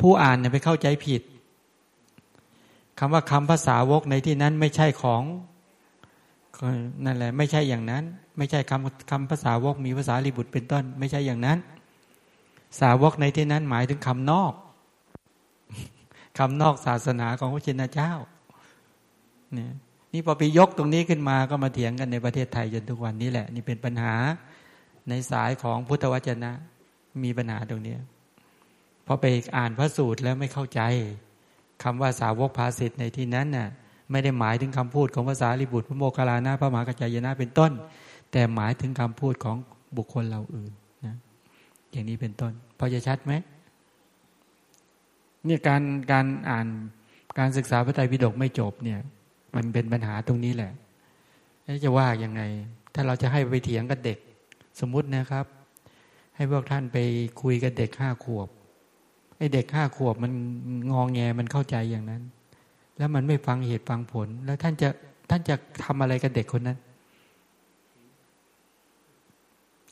ผู้อ่านเนี่ยไปเข้าใจผิด คำว่าคำภาษาวกในที่นั้นไม่ใช่ของนั่นแหละ ไม่ใช่อย่างนั้น ไม่ใช่คำคำภาษาวกมีภาษาลิบุตรเป็นต้น ไม่ใช่อย่างนั้น สาวกในที่นั้นหมายถึงคำนอกคำนอกศาสนาของพระชินเจ้าเนี่ยนี่พอไปยกตรงนี้ขึ้นมาก็มาเถียงกันในประเทศไทยจนทุกวันนี้แหละ นี่เป็นปัญหาในสายของพุทธวจนะ มีปัญหาตรงนี้พอไปอ่านพระสูตรแล้วไม่เข้าใจ คำว่าสาวกภาสิทธ์ในที่นั้นน่ะไม่ได้หมายถึงคำพูดของภาษาลิบุตรพระโมคคัลลานะพระมหากัจจายนะเป็นต้น แต่หมายถึงคำพูดของบุคคลเราอื่นนะอย่างนี้เป็นต้นพอจะชัดไหมเนี่ยการการอ่านการศึกษาพระไตรปิฎกไม่จบเนี่ย มันเป็นปัญหาตรงนี้แหละจะว่ายังไง ถ้าเราจะให้ไปเถียงกับเด็ก สมมุตินะครับ ให้พวกท่านไปคุยกับเด็กห้าขวบ เด็กห้าขวบมันงองแงมันเข้าใจอย่างนั้น แล้วมันไม่ฟังเหตุฟังผล แล้วท่านจะท่านจะทำอะไรกับเด็กคนนั้น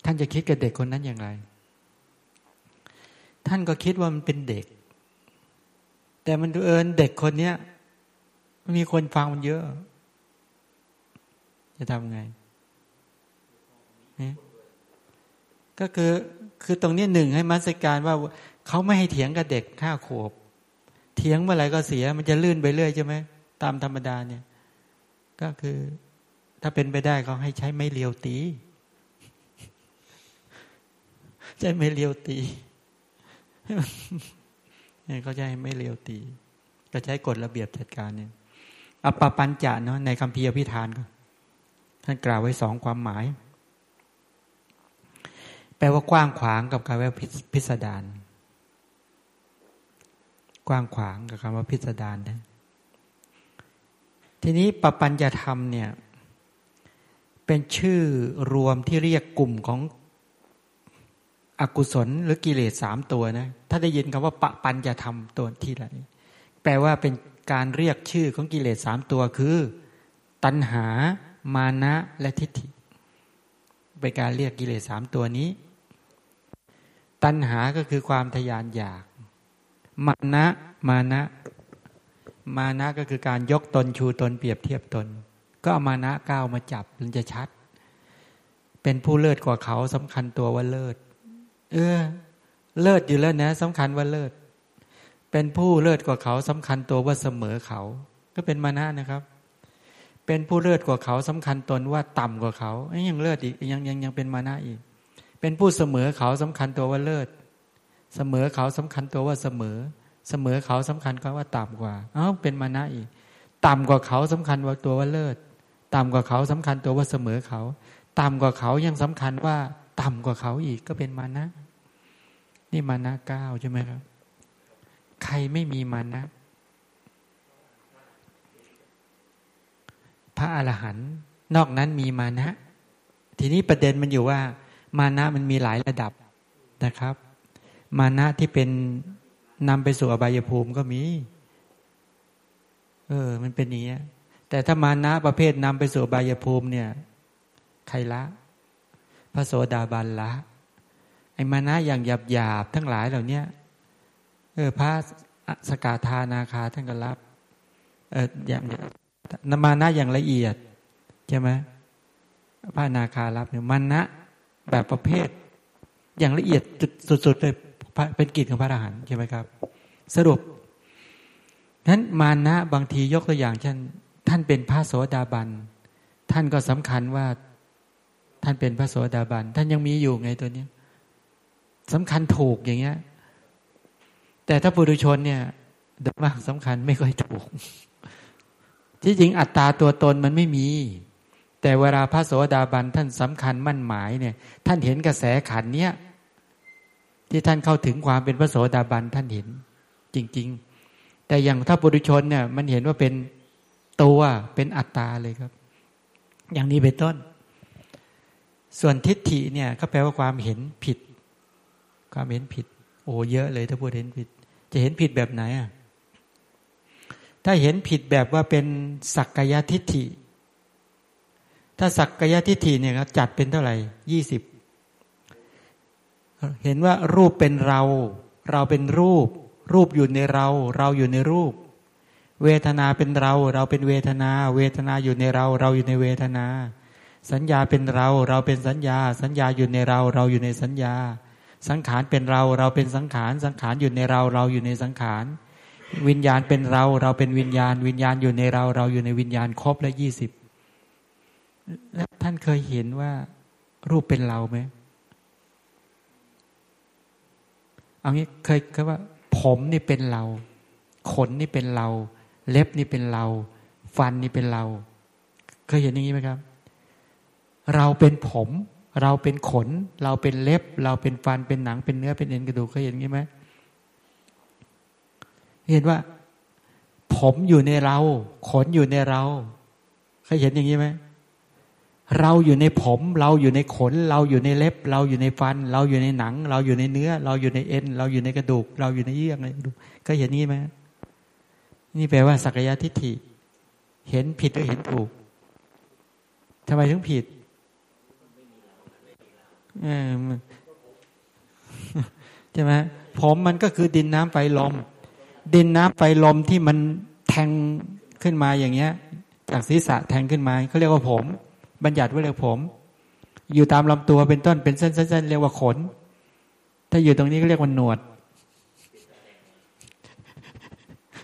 ท่านจะคิดกับเด็กคนนั้นอย่างไร ท่านก็คิดว่ามันเป็นเด็ก แต่มันเอิญเด็กคนเนี้ยมีคนฟังมันเยอะ จะทำไงก็คือคือตรงนี้หนึ่งให้มัสการว่า เขาไม่ให้เถียงกับเด็กข้าขวบ เถียงเมื่อไหร่ก็เสีย มันจะลื่นไปเรื่อยใช่ไหมตามธรรมดาเนี่ย ก็คือถ้าเป็นไปได้เขาให้ใช้ไม้เลียวตี ใช้ไม้เลียวตีเขาให้ไม่เลียวตี ก็ใช้กฎระเบียบจัดการเนี่ยอปปัญจะเนาะในคำพีอภิธานก็ท่านกล่าวไว้สองความหมาย แปลว่ากว้างขวางกับการว่าพิสดาร กว้างขวางกับคำว่าพิสดารนะทีนี้ปปัญญธรรมเนี่ย เป็นชื่อรวมที่เรียกกลุ่มของอกุศลหรือกิเลสสามตัวนะ ถ้าได้ยินคำว่าปปัญญธรรมตัวที่ไรแปลว่าเป็นการเรียกชื่อของกิเลสสามตัวคือ ตัณหา มานะและทิฏฐิเป็นการเรียกกิเลสสามตัวนี้ ตัณหาก็คือความทยานอยาก มานะมานะ มานะก็คือการยกตนชูตนเปรียบเทียบตน ก็เอามานะก้าวมาจับมันจะชัด เป็นผู้เลิศกว่าเขาสำคัญตัวว่าเลิศเออ เลิศอยู่แล้วนะสำคัญว่าเลิศเป็นผู้เลิศกว่าเขาสำคัญตัวว่าเสมอเขา ก็เป็นมานะนะครับ เป็นผู้เลิศกว่าเขาสำคัญตนว่าต่ำกว่าเขายังเลิศอีกยังยังยังเป็นมานะอีก เป็นผู้เสมอเขาสำคัญตัวว่าเลิศ เสมอเขาสำคัญตัวว่าเสมอ เสมอเขาสำคัญก็ว่าต่ำกว่าเอ้าเป็นมานะอีก ต่ำกว่าเขาสำคัญว่าตัวว่าเลิศต่ำกว่าเขาสำคัญตัวว่าเสมอเขา ต่ำกว่าเขายังสำคัญว่า ต่ำกว่าเขาอีกก็เป็นมานะ นี่มานะเก้าใช่ไหมครับ ใครไม่มีมานะ พระอรหันต์นอกนั้นมีมานะ ทีนี้ประเด็นมันอยู่ว่า มานะมันมีหลายระดับนะครับ มานะที่เป็นนำไปสู่อบายภูมิก็มี เออ มันเป็นอย่างนี้แต่ถ้ามานะประเภทนำไปสู่อบายภูมิเนี่ย ใครละ พระโสดาบันละ ไอ้มานะอย่างหยาบหยาบทั้งหลายเหล่านี้เออ พระสกาธานาคาท่านก็รับ เอออย่างนมานะอย่างละเอียดใช่ไหมพระนาคารับเนี่ยมันนะแบบประเภท อย่างละเอียดสุดๆเลย เป็นกิจของพระอรหันต์ใช่ไหมครับ สรุปนั้นมานะบางทียกตัวอย่างเช่นท่านเป็นพระโสดาบัน ท่านก็สำคัญว่าท่านเป็นพระโสดาบัน ท่านยังมีอยู่ไงตัวนี้สำคัญถูกอย่างเงี้ย แต่ถ้าปุถุชนเนี่ยโดยมากสำคัญไม่ค่อยถูก ที่จริงอัตตาตัวตนมันไม่มี แต่เวลาพระโสดาบันท่านสำคัญมั่นหมายเนี่ย ท่านเห็นกระแสขันเนี้ย ที่ท่านเข้าถึงความเป็นพระโสดาบันท่านเห็นจริง ๆ แต่อย่างถ้าปุถุชนเนี่ยมันเห็นว่าเป็นตัวเป็นอัตตาเลยครับ อย่างนี้เป็นต้น ส่วนทิฏฐิเนี่ยก็แปลว่าความเห็นผิด ความเห็นผิด โอ้เยอะเลยถ้าพูดเห็นผิด จะเห็นผิดแบบไหนอะถ้าเห็นผิดแบบว่าเป็นสักกายทิฏฐิ ถ้าสักกายทิฏฐิเนี่ยจัดเป็นเท่าไหร่ยี่สิบ เห็นว่ารูปเป็นเรา เราเป็นรูป รูปอยู่ในเรา เราอยู่ในรูป เวทนาเป็นเรา เราเป็นเวทนา เวทนาอยู่ในเรา เราอยู่ในเวทนา สัญญาเป็นเรา เราเป็นสัญญา สัญญาอยู่ในเรา เราอยู่ในสัญญา สังขารเป็นเรา เราเป็นสังขาร สังขารอยู่ในเรา เราอยู่ในสังขาร วิญญาณเป็นเรา เราเป็นวิญญาณ วิญญาณอยู่ในเรา เราอยู่ในวิญญาณครบแล้วยี่สิบแล้วท่านเคยเห็นว่ารูปเป็นเราไหม เอางี้เคยเคยว่า ผมนี่เป็นเรา ขนนี่เป็นเรา เล็บนี่เป็นเรา ฟันนี่เป็นเรา เคยเห็นอย่างนี้ไหมครับ เราเป็นผม เราเป็นขน เราเป็นเล็บ เราเป็นฟันเป็นหนังเป็นเนื้อเป็นเอ็นกระดูกเคยเห็นอย่างนี้ไหมเห็นว่า ผมอยู่ในเรา ขนอยู่ในเรา เคยเห็นอย่างนี้ไหม เราอยู่ในผม เราอยู่ในขน เราอยู่ในเล็บ เราอยู่ในฟัน เราอยู่ในหนัง เราอยู่ในเนื้อ เราอยู่ในเอ็น เราอยู่ในกระดูก เราอยู่ในเยื่อในกระดูกเคยเห็นนี้ไหมนี่แปลว่าสักยะทิฏฐิ เห็นผิดหรือเห็นถูกทำไมถึงผิดใช่ไหมผมมันก็คือดินน้ำไฟลม ดินน้ำไฟลมที่มันแทงขึ้นมาอย่างเงี้ย จากศีรษะแทงขึ้นมาเขาเรียกว่าผม บัญญัติไว่าเรียผม อยู่ตามลำตัวเป็นต้นเป็นเส้นๆเรียกว่าขน ถ้าอยู่ตรงนี้ก็เรียกว่าหนวด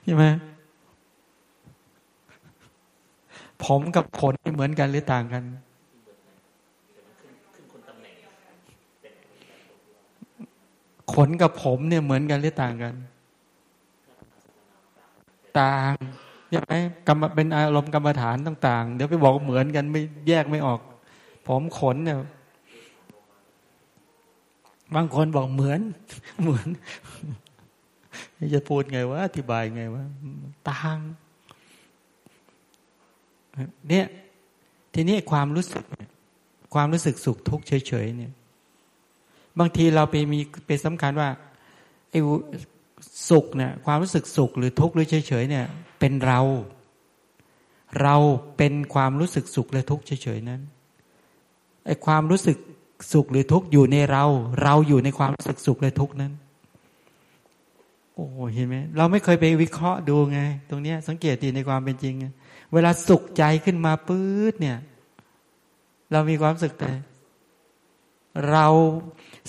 ใช่ไหมผมกับขนเหมือนกันหรือต่างกัน ขนกับผมเนี่ยเหมือนกันหรือต่างกัน ต่าง ใช่ไหมกรรมเป็นอารมณ์กรรมฐานต่าง ๆ เดี๋ยวไปบอกเหมือนกันไม่แยกไม่ออก ผมขนเนี่ยบางคนบอกเหมือน เหมือนจะพูดไงวะอธิบายไงวะต่างเนี่ยทีนี้ความรู้สึก ความรู้สึกสุขทุกข์เฉยๆเนี่ย บางทีเราไปมีเป็นสำคัญว่าไอ้สุขเนี่ยความรู้สึกสุขหรือทุกข์หรือเฉยๆเนี่ย เป็นเรา เราเป็นความรู้สึกสุขและทุกข์เฉยๆนั้นไอ้ความรู้สึกสุขหรือทุกข์อยู่ในเรา เราอยู่ในความรู้สึกสุขและทุกข์นั้น โอ้เห็นไหมเราไม่เคยไปวิเคราะห์ดูไง ตรงเนี้ย สังเกตดีในความเป็นจริง เวลาสุขใจขึ้นมาปื๊ดเนี่ย เรามีความรู้สึกแต่เรา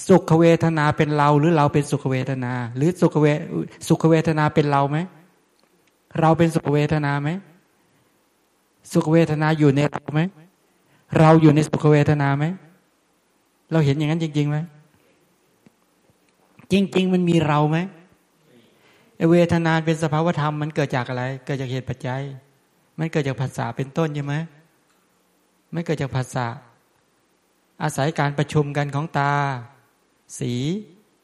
สุขเวทนาเป็นเรา หรือเราเป็นสุขเวทนา หรือสุขเวสุขเวทนาเป็นเราไหม เราเป็นสุขเวทนาไหมสุขเวทนาอยู่ในเราไหมเราอยู่ในสุขเวทนาไหมเราเห็นอย่างนั้นจริงๆไหมจริง ๆ มันมีเราไหมเวทนาเป็นสภาวธรรมมันเกิดจากอะไร เกิดจากเหตุปัจจัย มันเกิดจากภาษาเป็นต้นใช่ไหมไม่เกิดจากภาษาอาศัยการประชุมกันของตา สี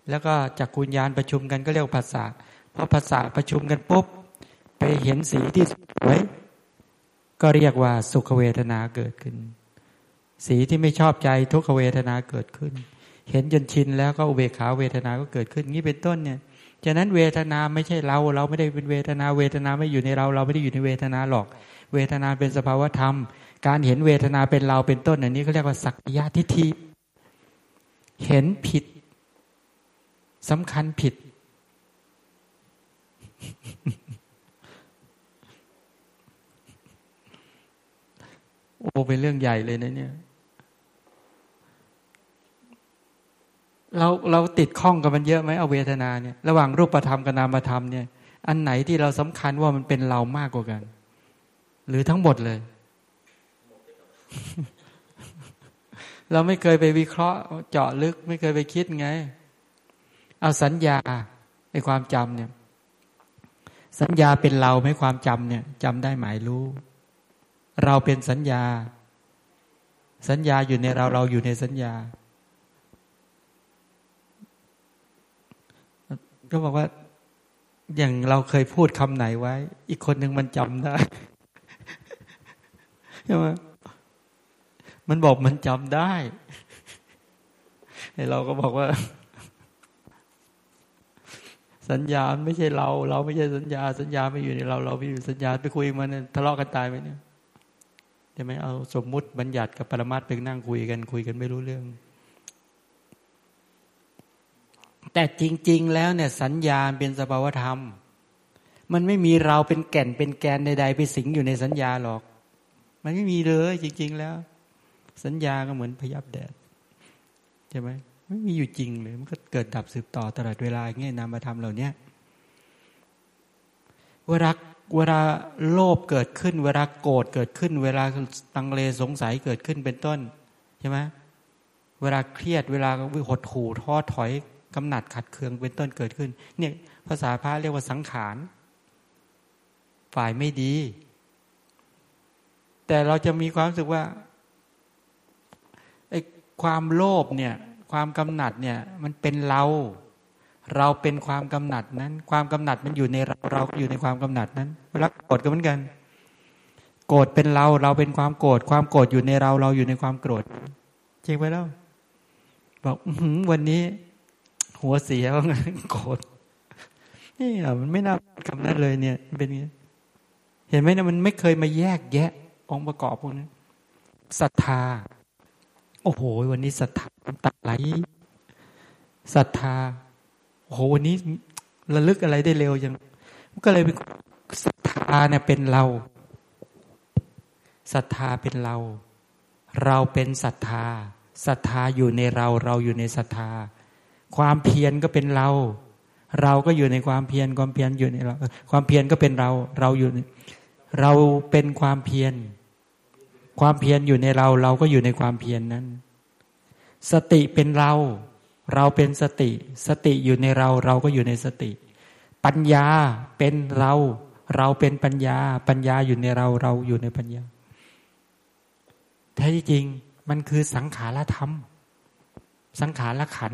แล้วก็จากกุญญาณประชุมกันก็เรียกภาษาพอภาษาประชุมกันปุ๊บ ไปเห็นสีที่สวยก็เรียกว่าสุขเวทนาเกิดขึ้น สีที่ไม่ชอบใจทุกขเวทนาเกิดขึ้น เห็นจนชินแล้วก็อุเบกขาเวทนาก็เกิดขึ้นงี้เป็นต้นเนี่ยฉะนั้นเวทนาไม่ใช่เรา เราไม่ได้เป็นเวทนา เวทนาไม่อยู่ในเรา เราไม่ได้อยู่ในเวทนาหรอก เวทนาเป็นสภาวธรรม การเห็นเวทนาเป็นเราเป็นต้นอันนี้เขาเรียกว่าสักยะทิฏฐิเห็นผิดสำคัญผิด โอ้เป็นเรื่องใหญ่เลยนะเนี่ย เราเราติดข้องกับมันเยอะไหมเอาเวทนาเนี่ย ระหว่างรูปธรรมกับนามธรรมเนี่ย อันไหนที่เราสำคัญว่ามันเป็นเรามากกว่ากัน หรือทั้งหมดเลย เราไม่เคยไปวิเคราะห์เจาะลึก ไม่เคยไปคิดไง เอาสัญญาในความจำเนี่ย สัญญาเป็นเราไหมความจำเนี่ยจำได้หมายรู้ เราเป็นสัญญา สัญญาอยู่ในเราเราอยู่ในสัญญา ก็บอกว่า อย่างเราเคยพูดคำไหนไว้ อีกคนหนึ่งมันจำได้ใช่ไหมมันบอกมันจำได้เราก็บอกว่า สัญญาไม่ใช่เรา เราไม่ใช่สัญญา สัญญาไม่อยู่ในเรา เราไม่อยู่สัญญาไปคุยมันทะเลาะกันตายไหมเนี่ย ใช่ไหมเอาสมมุติบัญญัติกับปรมัตไปนั่งคุยกันคุยกันไม่รู้เรื่อง แต่จริง ๆ แล้วเนี่ยสัญญาเป็นสภาวธรรม มันไม่มีเราเป็นแก่นเป็นแกนใด ๆ ไปสิงอยู่ในสัญญาหรอก มันไม่มีเลยจริง ๆ แล้ว สัญญาก็เหมือนพยับแดดใช่ไหมไม่มีอยู่จริงเลยมันก็เกิดดับสืบต่อตลอดเวลาเงี้ยนามธรรมเหล่านี้วลารัก เวลาโลภเกิดขึ้น เวลาโกรธเกิดขึ้น เวลาตังเลสงสัยเกิดขึ้นเป็นต้นใช่ไหมเวลาเครียดเวลาหดหู่ท้อถอยกำหนัดขัดเคืองเป็นต้นเกิดขึ้น เนี่ยภาษาพระเรียกว่าสังขารฝ่ายไม่ดี แต่เราจะมีความรู้สึกว่าไอ้ความโลภเนี่ย ความกำหนัดเนี่ย มันเป็นเรา เราเป็นความกำหนัดนั้น ความกำหนัดมันอยู่ในเราเราอยู่ในความกำหนัดนั้นเวลาโกรธก็เหมือนกัน โกรธเป็นเราเราเป็นความโกรธความโกรธอยู่ในเราเราอยู่ในความโกรธจริงไปแล้วบอกวันนี้ หัวเสียว่างั้นโกรธนี่อะมันไม่น่าคำนั้นเลยเนี่ย เป็นไงเห็นไหมนะมันไม่เคยมาแยกแยะ องค์ประกอบพวกนี้ศรัทธา โอ้โห วันนี้ศรัทธาตัดไหลศรัทธา โอ้โหวันนี้ระลึกอะไรได้เร็วยังก็เลยเป็นศรัทธาเนี่ยเป็นเราศรัทธาเป็นเรา เราเป็นศรัทธาศรัทธาอยู่ในเรา เราอยู่ในศรัทธา ความเพียรก็เป็นเรา เราก็อยู่ในความเพียรความเพียรอยู่ในเรา ความเพียรก็เป็นเรา เราอยู่ เราเป็นความเพียร ความเพียรอยู่ในเรา เราก็อยู่ในความเพียรนนั้น สติเป็นเรา เราเป็นสติ สติอยู่ในเราเราก็อยู่ในสติ ปัญญาเป็นเรา เราเป็นปัญญา ปัญญาอยู่ในเราเราอยู่ในปัญญา แท้จริงมันคือสังขารธรรม สังขารขัน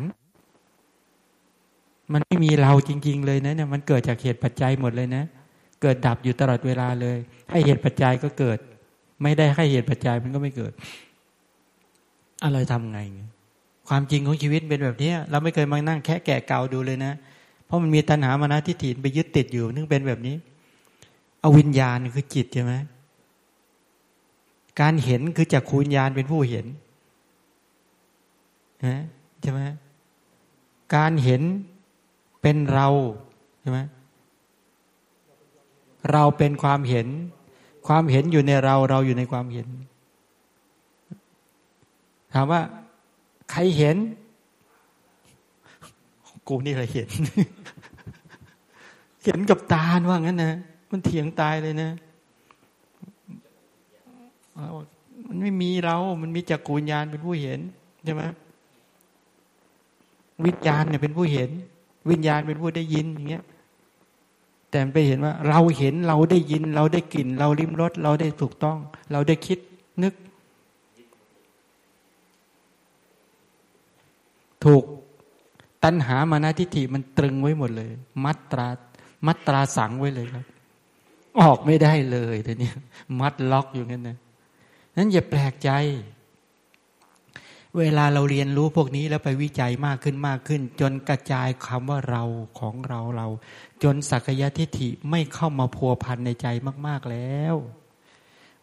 มันไม่มีเราจริง ๆ เลยนะเนี่ยมันเกิดจากเหตุปัจจัยหมดเลยนะ เกิดดับอยู่ตลอดเวลาเลย ให้เหตุปัจจัยก็เกิด ไม่ได้ให้เหตุปัจจัยมันก็ไม่เกิดอะไรทำไง ความจริงของชีวิตเป็นแบบนี้เราไม่เคยมานั่งแค่แก่เก่าดูเลยนะ เพราะมันมีตัณหามานะที่ถิ่นไปยึดติดอยู่นึกเป็นแบบนี้ เอาวิญญาณคือจิตใช่ไหมการเห็นคือจากคูญญาณเป็นผู้เห็นนะใช่ไหมการเห็นเป็นเราใช่ไหมเราเป็นความเห็น ความเห็นอยู่ในเราเราอยู่ในความเห็นถามว่า ใครเห็น กูนี่อะไรเห็น เห็นกับตาว่างั้นนะมันเถียงตายเลยนะมันไม่มีเรา มันมีจักรูญญาณเป็นผู้เห็นใช่ไหมวิญญาณเนี่ยเป็นผู้เห็น วิญญาณเป็นผู้ได้ยินอย่างเงี้ย แต่ไปเห็นว่า เราเห็นเราได้ยิน เราได้กลิ่น เราลิ้มรสเราได้ถูกต้อง เราได้คิดนึก ถูกตัณหามานาทิฏฐิมันตรึงไว้หมดเลย มัตรามัตราสังไว้เลยครับ ออกไม่ได้เลยทีนี้มัดล็อกอยู่งั้นนะนั้นอย่าแปลกใจ เวลาเราเรียนรู้พวกนี้แล้วไปวิจัยมากขึ้นมากขึ้น จนกระจายคำว่าเราของเราเรา จนสักยะทิฏฐิไม่เข้ามาพัวพันในใจมาก ๆแล้ว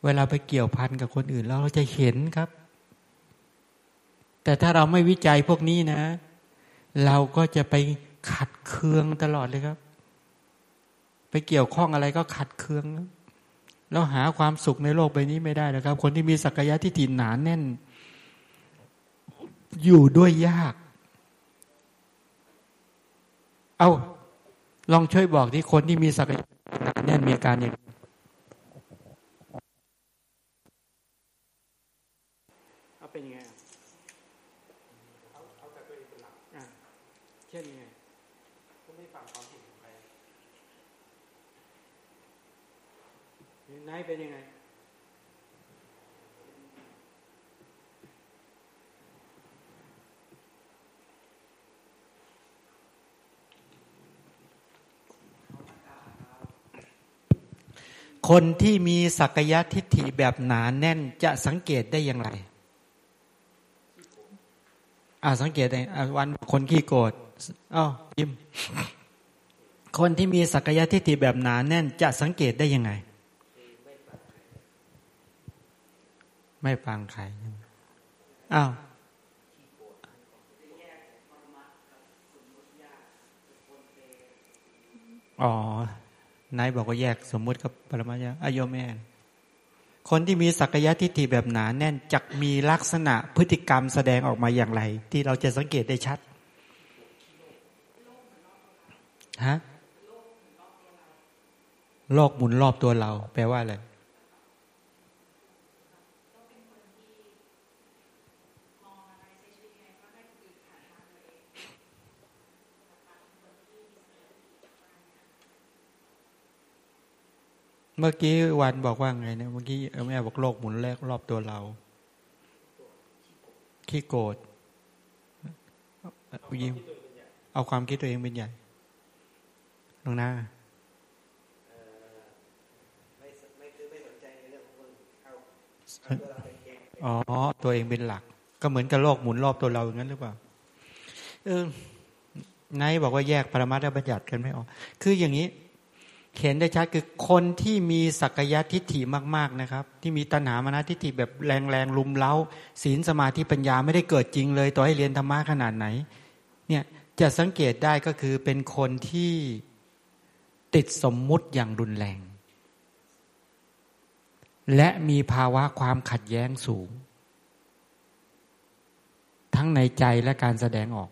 เวลาไปเกี่ยวพันกับคนอื่นเราจะเห็นครับ แต่ถ้าเราไม่วิจัยพวกนี้นะ เราก็จะไปขัดเคืองตลอดเลยครับ ไปเกี่ยวข้องอะไรก็ขัดเคืองแล้วหาความสุขในโลกใบนี้ไม่ได้นะครับ คนที่มีสักยะที่ถินหนานแน่น อยู่ด้วยยาก เอาลองช่วยบอกที่คนที่มีสักยะหนานแน่นมีการอย่างเอาเป็นยังไงเอาเอาแต่ตัวเองเป็นหลักเช่นยังไงก็ไม่ฟังความคิดนาย เป็นยังไง คนที่มีสักยะทิฏฐิแบบหนาแน่นจะสังเกตได้อย่างไรอ่าสังเกตได้วันคนขี้โกรธอ้าวพิมคนที่มีสักยะทิฏฐิแบบหนาแน่นจะสังเกตได้ยังไง ไม่ฟังใครอ้าวอ๋อนายบอกว่าแยกสมมุติกับปรมาญาอายแม่คนที่มีสักยะทิฏฐิแบบหนาแน่นจักมีลักษณะพฤติกรรมแสดงออกมาอย่างไร ที่เราจะสังเกตได้ชัดฮะโลกหมุนรอบตัวเรา แปลว่าอะไร เมื่อกี้วันบอกว่าไงเนี่ยเมื่อกี้แม่บอกโลกหมุนแรกรอบตัวเรา ขี้โกรธยิ้มเอาความคิดตัวเองเป็นใหญ่ลงหน้าอ๋อ ตัวเองเป็นหลัก ก็เหมือนกับโลกหมุนรอบตัวเราอย่างนั้นหรือเปล่า เออนายบอกว่าแยกปรมัตถบัญญัติกันไม่ออก คืออย่างนี้ เห็นได้ชัดคือคนที่มีสักยะทิฏฐิมาก ๆนะครับ ที่มีตัณหามานะทิฏฐิแบบแรงๆลุมเล้า ศีลสมาธิปัญญาไม่ได้เกิดจริงเลย ต่อให้เรียนธรรมะขนาดไหน เนี่ยจะสังเกตได้ก็คือเป็นคนที่ติดสมมุติอย่างรุนแรง และมีภาวะความขัดแย้งสูง ทั้งในใจและการแสดงออก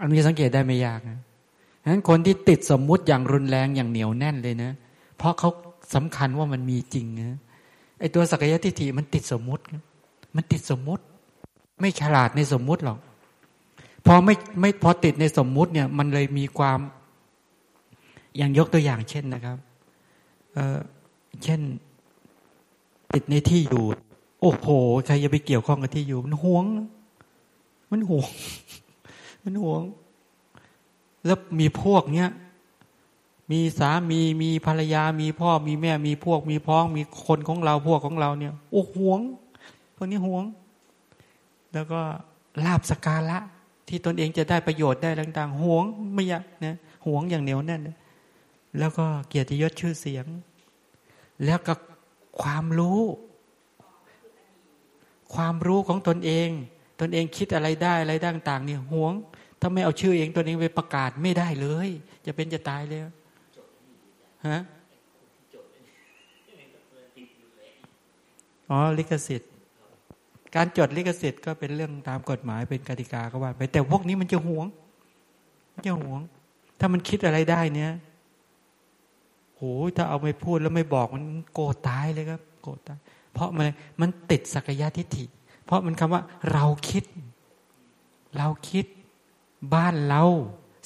อันนี้สังเกตได้ไม่ยากนะ นั้นคนที่ติดสมมุติอย่างรุนแรงอย่างเหนียวแน่นเลยนะ เพราะเขาสำคัญว่ามันมีจริงนะไอตัวสักยะทิฏฐิมันติดสมมุติ มันติดสมมุติ ไม่ฉลาดในสมมุติหรอก พอไม่ไม่พอติดในสมมุติเนี่ย มันเลยมีความอย่างยกตัวอย่างเช่นนะครับ เออเช่น ติดในที่อยู่ โอ้โหใครจะไปเกี่ยวข้องกับที่อยู่ มันห่วง มันห่วง มันห่วง แล้วมีพวกเนี้ยมีสามีมีภรรยา มีพ่อมีแม่ มีพวก มีพ้อง มีคนของเราพวกของเราเนี่ย โอ้ห่วงพวกนี้ห่วง แล้วก็ลาบสการะที่ตนเองจะได้ประโยชน์ได้ต่าง ๆห่วงไม่อยากนะห่วงอย่างเหนียวแน่นแล้วก็เกียรติยศชื่อเสียง แล้วก็ความรู้ ความรู้ของตนเอง ตนเองคิดอะไรได้อะไรต่างๆเนี่ยห่วง ถ้าไม่เอาชื่อเองตนเองไปประกาศไม่ได้เลย จะเป็นจะตายเลยฮะอ๋อลิขสิทธิ์ การจดลิขสิทธิ์ก็เป็นเรื่องตามกฎหมายเป็นกติกาก็ว่าไป แต่พวกนี้มันจะหวงจะหวง ถ้ามันคิดอะไรได้เนี่ยโหถ้าเอาไม่พูดแล้วไม่บอกมันโกรธตายเลยครับ โกรธตาย เพราะมันมันติดสักยะทิฏฐิ เพราะมันคำว่าเราคิด เราคิด บ้านเรา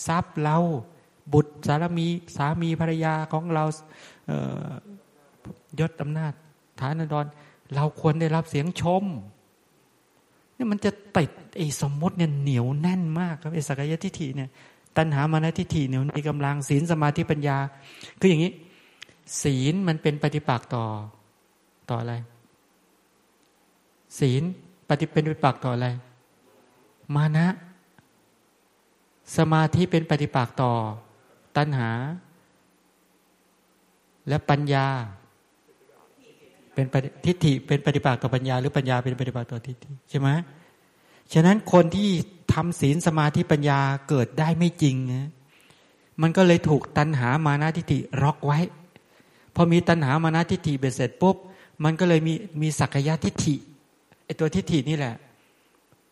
ทรัพย์เรา บุตรสารมีสามีภรรยาของเรายศอำนาจฐานดรเราควรได้รับเสียงชมนี่มันจะติดไอ้สมมติเนี่ยเหนียวแน่นมากครับไอ้สักยทิฏฐิเนี่ยตัณหามานะทิฏฐิเนี่ยมีกำลังศีลสมาธิปัญญา คืออย่างนี้ ศีลมันเป็นปฏิปักษ์ต่อต่ออะไร ศีลปฏิเป็นปฏิปักษ์ต่ออะไร มานะ สมาธิเป็นปฏิปักษ์ต่อ ตัณหา และปัญญา เป็นทิฏฐิเป็นปฏิปักษ์ต่อปัญญา หรือปัญญาเป็นปฏิปักษ์ต่อทิฏฐิใช่ไหมฉะนั้นคนที่ทำศีลสมาธิปัญญาเกิดได้ไม่จริงนะมันก็เลยถูกตัณหามานาทิฏฐิล็อกไว้ พอมีตัณหามานาทิฏฐิเบ็ดเสร็จปุ๊บ มันก็เลยมีมีสักยะทิฏฐิไอตัวทิฏฐินี่แหละ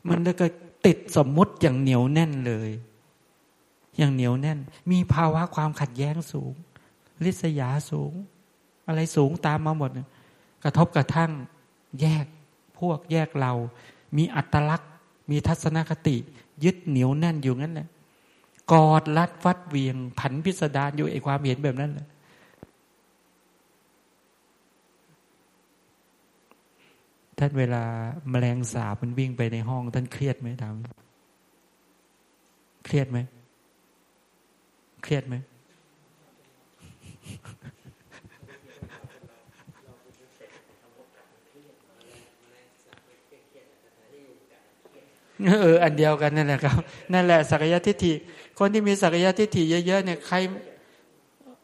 มันเลยก็ติดสมมุติอย่างเหนียวแน่นเลย อย่างเหนียวแน่น มีภาวะความขัดแย้งสูงริษยาสูง อะไรสูงตามมาหมด กระทบกระทั่งแยกพวกแยกเรา มีอัตลักษณ์ มีทัศนคติ ยึดเหนียวแน่นอยู่งั้นแหละกอดรัดฟัดเวียง ผันพิสดารอยู่ไอความเห็นแบบนั้นแหละท่านเวลาแมลงสาบมันวิ่งไปในห้อง ท่านเครียดไหมถามเครียดไหม เครียดไหมเอออันเดียวกันนั่นแหละครับนั่นแหละสักยะทิฏฐิคนที่มีสักยะทิฏฐิเยอะๆเนี่ยใคร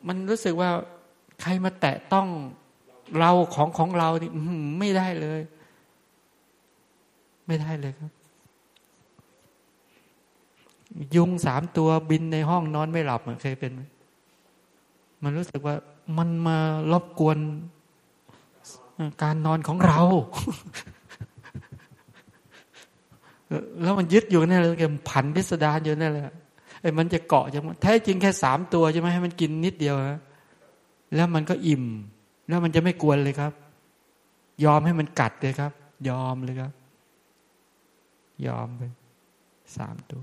มันรู้สึกว่าใครมาแตะต้องเราของของเรานี่ไม่ได้เลย ไม่ได้เลยครับ ยุงสามตัวบินในห้องนอนไม่หลับเคยเป็นไหมมันรู้สึกว่ามันมารบกวนการนอนของเรา แล้วมันยึดอยู่นั่นเลยแกผันพิสดารอยู่นั่นแหละไอ้มันจะเกาะจะแท้จริงแค่สามตัวใช่ไหมให้มันกินนิดเดียวนะแล้วมันก็อิ่ม แล้วมันจะไม่กวนเลยครับ ยอมให้มันกัดเลยครับ ยอมเลยครับ ยอมไปสามตัว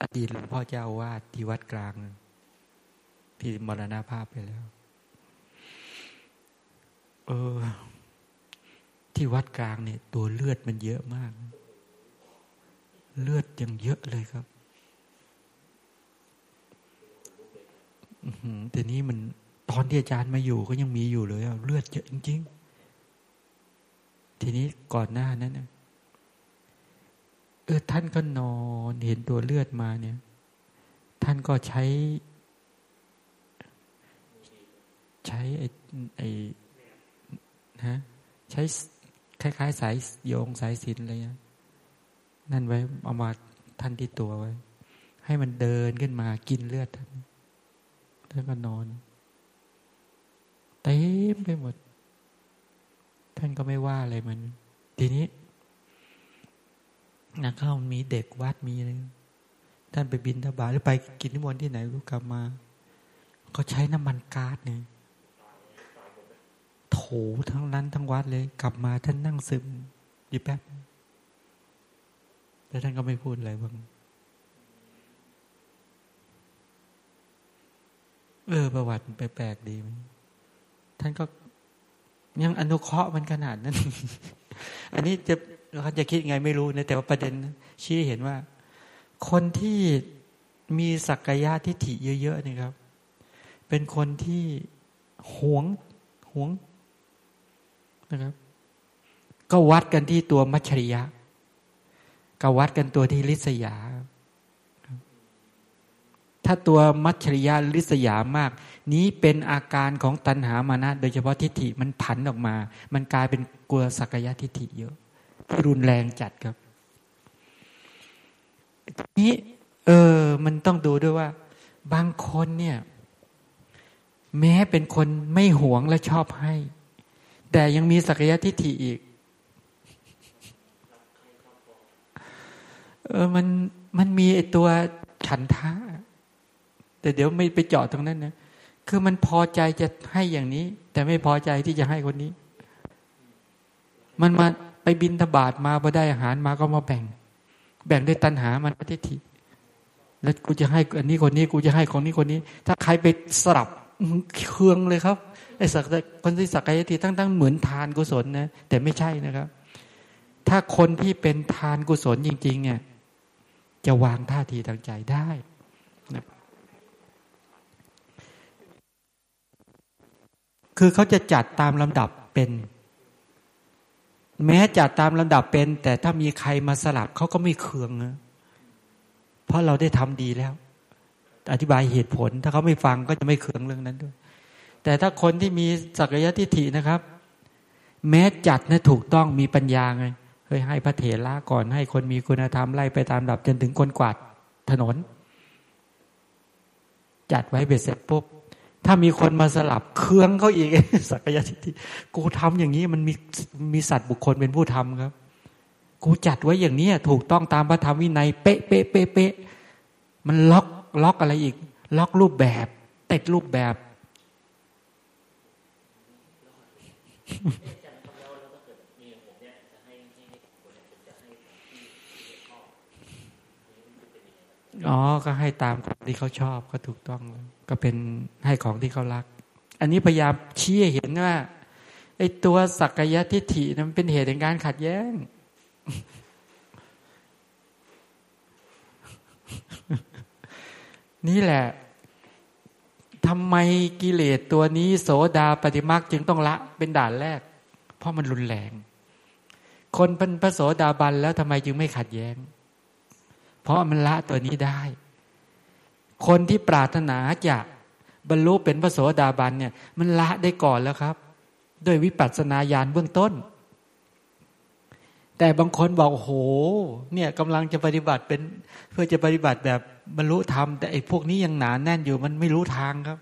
อดีตหลวงพ่อเจ้าวาดที่วัดกลาง ที่มรณาภาพไปแล้ว เออ ที่วัดกลางเนี่ย ตัวเลือดมันเยอะมาก เลือดยังเยอะเลยครับแต่นี้มันตอนที่อาจารย์มาอยู่ก็ยังมีอยู่เลยเลือดเยอะจริง ๆ ทีนี้ก่อนหน้านั้นนเออท่านก็นอนเห็นตัวเลือดมาเนี่ย ท่านก็ใช้ ใช้ไอ้ไอ้ฮะใช้คล้าย ๆ สายโยงสายสินอะไรเงี้ยนั่นไว้เอามาท่านที่ตัวไว้ ให้มันเดินขึ้นมากินเลือดท่านท่านก็นอนเต็มไปหมด ท่านก็ไม่ว่าอะไรมัน ทีนี้ นะเข้ามีเด็กวัดมีอะไรท่านไปบินทบาทหรือไปกินนิมนต์ที่ไหนรู้กลับมาเขาใช้น้ำมันก๊าซเนี่ยโถทั้งนั้นทั้งวัดเลย กลับมาท่านนั่งซึมอยู่แป๊บแล้วท่านก็ไม่พูดอะไรบ้างเออประวัติแปลกๆดีท่านก็ยังอนุเคราะห์มันขนาดนั้น อันนี้จะ เขาจะคิดไงไม่รู้นะแต่ว่าประเด็นชี้เห็นว่า คนที่มีสักกายะทิฏฐิเยอะๆนี่ครับ เป็นคนที่หวงหวงนะครับ ก็วัดกันที่ตัวมัชริยะก็วัดกันตัวที่ลิษยา ถ้าตัวมัชริยะลิษยามาก นี้เป็นอาการของตัณหามานะ โดยเฉพาะทิฏฐิมันผันออกมา มันกลายเป็นกลัวสักยะทิฏฐิเยอะ รุนแรงจัดครับนี้เออ มันต้องดูด้วยว่า บางคนเนี่ย แม้เป็นคนไม่หวงและชอบให้ แต่ยังมีสักยะทิฏฐิอีก เออมันมันมีไอตัวฉันท้าแต่เดี๋ยวไม่ไปเจาะตรงนั้นนะคือมันพอใจจะให้อย่างนี้ แต่ไม่พอใจที่จะให้คนนี้ มันมา ไปบินทบาทมาพอได้อาหารมาก็มาแบ่ง แบ่งได้ตัณหามันทิฏฐิแล้วกูจะให้อันนี้คนนี้กูจะให้คนนี้คนนี้ ถ้าใครไปสลับเครืองเลยครับไอ้สักคนที่สักกายติตั้งตั้งเหมือนทานกุศลนะแต่ไม่ใช่นะครับ ถ้าคนที่เป็นทานกุศลจริง ๆ เนี่ย จะวางท่าทีทางใจได้นะคือเขาจะจัดตามลำดับเป็น แม้จัดตามลำดับเป็น แต่ถ้ามีใครมาสลับเขาก็ไม่เคืองนะเพราะเราได้ทำดีแล้ว อธิบายเหตุผล ถ้าเขาไม่ฟังก็จะไม่เคืองเรื่องนั้นด้วย แต่ถ้าคนที่มีสักยะทิฏฐินะครับ แม้จัดนะถูกต้องมีปัญญาไงเฮ้ยให้พระเถระก่อนให้คนมีคุณธรรมไล่ไปตามดับจนถึงคนกวาดถนน จัดไว้เบ็ดเสร็จปุ๊บ ถ้ามีคนมาสลับเครื่องเขาอีกสักยะทิฏฐิกูทำอย่างนี้มันมีมีสัตว์บุคคลเป็นผู้ทำครับ กูจัดไว้อย่างนี้ถูกต้องตามพระธรรมวินัยเป๊ะเป๊ะเป๊ะเป๊ะมันล็อกล็อกอะไรอีก ล็อกรูปแบบติดรูปแบบอ๋อ ก็ให้ตามที่เขาชอบก็ถูกต้อง ก็เป็นให้ของที่เขารัก อันนี้พยายามชี้เห็นว่าไอ้ตัวสักยะทิฏฐินั้นเป็นเหตุแห่งการขัดแย้ง นี่แหละทำไมกิเลสตัวนี้โสดาปฏิมาจึงต้องละเป็นด่านแรก เพราะมันรุนแรง คนเป็นพระโสดาบันแล้วทำไมจึงไม่ขัดแย้ง เพราะมันละตัวนี้ได้ คนที่ปรารถนาจะบรรลุเป็นพระโสดาบันเนี่ย มันละได้ก่อนแล้วครับ ด้วยวิปัสสนาญาณเบื้องต้น แต่บางคนบอกโอ้โหเนี่ยกำลังจะปฏิบัติเป็นเพื่อจะปฏิบัติแบบบรรลุธรรมแต่ไอ้พวกนี้ยังหนานแน่นอยู่มันไม่รู้ทางครับ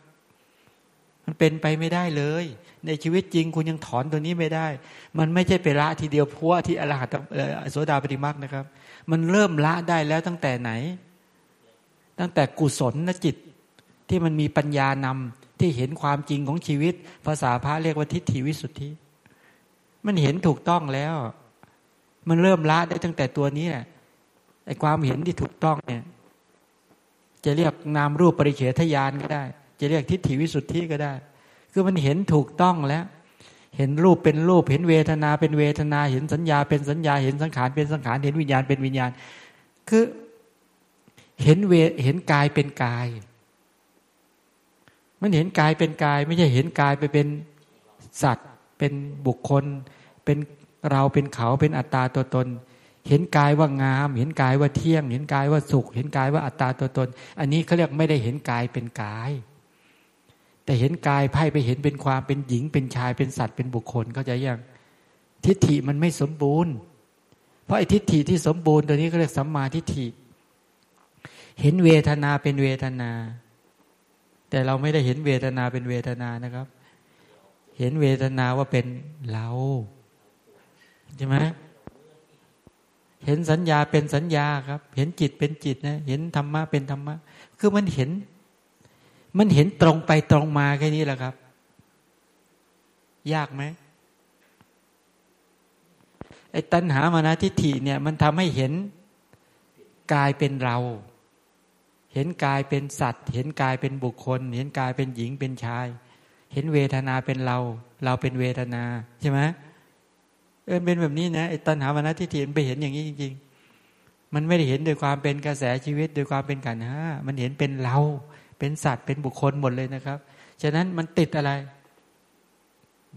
มันเป็นไปไม่ได้เลย ในชีวิตจริงคุณยังถอนตัวนี้ไม่ได้ มันไม่ใช่ไปละทีเดียวพัวที่อรหัตโสดาปฏิมาคนะครับ มันเริ่มละได้แล้วตั้งแต่ไหน ตั้งแต่กุศลนจิตที่มันมีปัญญานำที่เห็นความจริงของชีวิต ภาษาพระเรียกว่าทิฏฐิวิสุทธิ มันเห็นถูกต้องแล้ว มันเริ่มละได้ตั้งแต่ตัวนี้ไอ้ความเห็นที่ถูกต้องเนี่ย จะเรียกนามรูปปริเฉทยานก็ได้ จะเรียกทิฏฐิวิสุทธิก็ได้ คือมันเห็นถูกต้องแล้ว เห็นรูปเป็นรูป เห็นเวทนาเป็นเวทนา เห็นสัญญาเป็นสัญญา เห็นสังขารเป็นสังขาร เห็นวิญญาณเป็นวิญญาณ คือ เห็นเวเห็นกายเป็นกาย มันเห็นกายเป็นกาย ไม่ใช่เห็นกายไปเป็นสัตว์ เป็นบุคคล เป็นเราเป็นเขาเป็นอัตตาตัวตน เห็นกายว่างาม เห็นกายว่าเที่ยง เห็นกายว่าสุข เห็นกายว่าอัตตาตัวตน อันนี้เขาเรียกไม่ได้เห็นกายเป็นกาย แต่เห็นกายไพ่ไปเห็นเป็นความเป็นหญิงเป็นชายเป็นสัตว์เป็นบุคคลเขาใจยังทิฏฐิมันไม่สมบูรณ์ เพราะไอ้ทิฏฐิที่สมบูรณ์ตัวนี้ก็เรียกสัมมาทิฏฐิ เห็นเวทนาเป็นเวทนา แต่เราไม่ได้เห็นเวทนาเป็นเวทนานะครับ เห็นเวทนาว่าเป็นเราใช่ไหมเห็นสัญญาเป็นสัญญาครับ เห็นจิตเป็นจิตนะ เห็นธรรมะเป็นธรรมะ คือมันเห็น มันเห็นตรงไปตรงมาแค่นี้แหละครับ ยากไหมไอ้ตัณหามานะทิฏฐิเนี่ย มันทำให้เห็นกายเป็นเรา เห็นกายเป็นสัตว์ เห็นกายเป็นบุคคล เห็นกายเป็นหญิงเป็นชาย เห็นเวทนาเป็นเรา เราเป็นเวทนาใช่ไหมเออเป็นแบบนี้นะไอ้ตัณหาวันทิฏฐิมันไปเห็นอย่างนี้จริง ๆ มันไม่ได้เห็นโดยความเป็นกระแสชีวิตโดยความเป็นกันฮะมันเห็นเป็นเรา เป็นสัตว์เป็นบุคคลหมดเลยนะครับ ฉะนั้นมันติดอะไร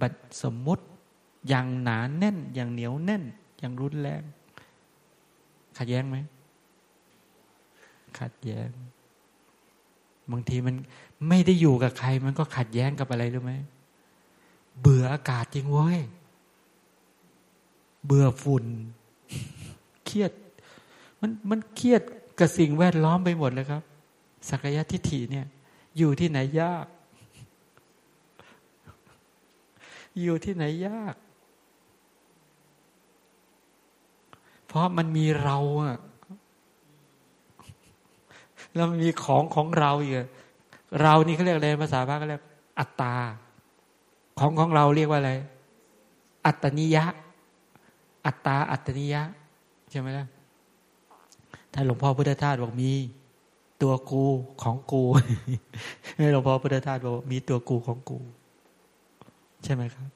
บัตสมมุติอย่างหนาแน่น อย่างเหนียวแน่น อย่างรุนแรงขัดแย้งไหมขัดแย้ง บางทีมันไม่ได้อยู่กับใคร มันก็ขัดแย้งกับอะไรรู้ไหมเบื่ออากาศจริงเว้ยเบื่อฝุ่น เครียด มันมันเครียดกับสิ่งแวดล้อมไปหมดเลยครับสักยะทิฏฐิเนี่ย อยู่ที่ไหนยาก อยู่ที่ไหนยาก เพราะมันมีเราอะ แล้วมีของของเราอยู่เรานี่เขาเรียกอะไรภาษาพระก็เรียกอัตตา ของของเราเรียกว่าอะไร อัตตนิยะ อัตตาอัตตนิยะใช่ไหมล่ะท่านหลวงพ่อพุทธทาสบอกมีตัวกูของกูให้หลวงพ่อพุทธทาสบอกมีตัวกูของกู ใช่ไหมครับ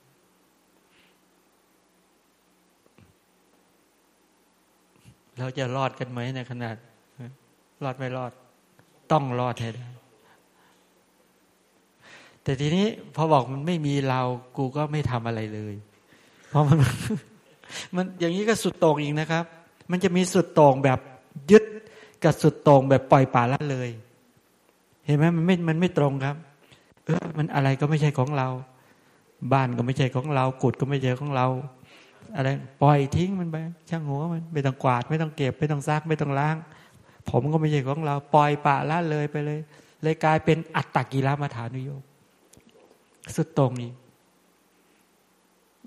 เราจะรอดกันไหมในขนาด รอดไม่รอด ต้องรอดให้ได้ แต่ทีนี้พอบอกมันไม่มีเรา กูก็ไม่ทำอะไรเลย เพราะมันมันอย่างนี้ก็สุดโต่งอีกนะครับ มันจะมีสุดโต่งแบบยึดกับสุดโต่งแบบปล่อยป่าละเลย เห็นไหมมันไม่มันไม่ตรงครับเออมันอะไรก็ไม่ใช่ของเรา บ้านก็ไม่ใช่ของเรา กุดก็ไม่ใช่ของเรา อะไร ปล่อยทิ้งมันไปช่างหัวมัน ไม่ต้องกวาด ไม่ต้องเก็บ ไม่ต้องซัก ไม่ต้องล้าง ผมก็ไม่ใช่ของเรา ปล่อยป่าละเลยไปเลย เลยกลายเป็นอัตตกิลมัฐานุโยคสุดตรงนี้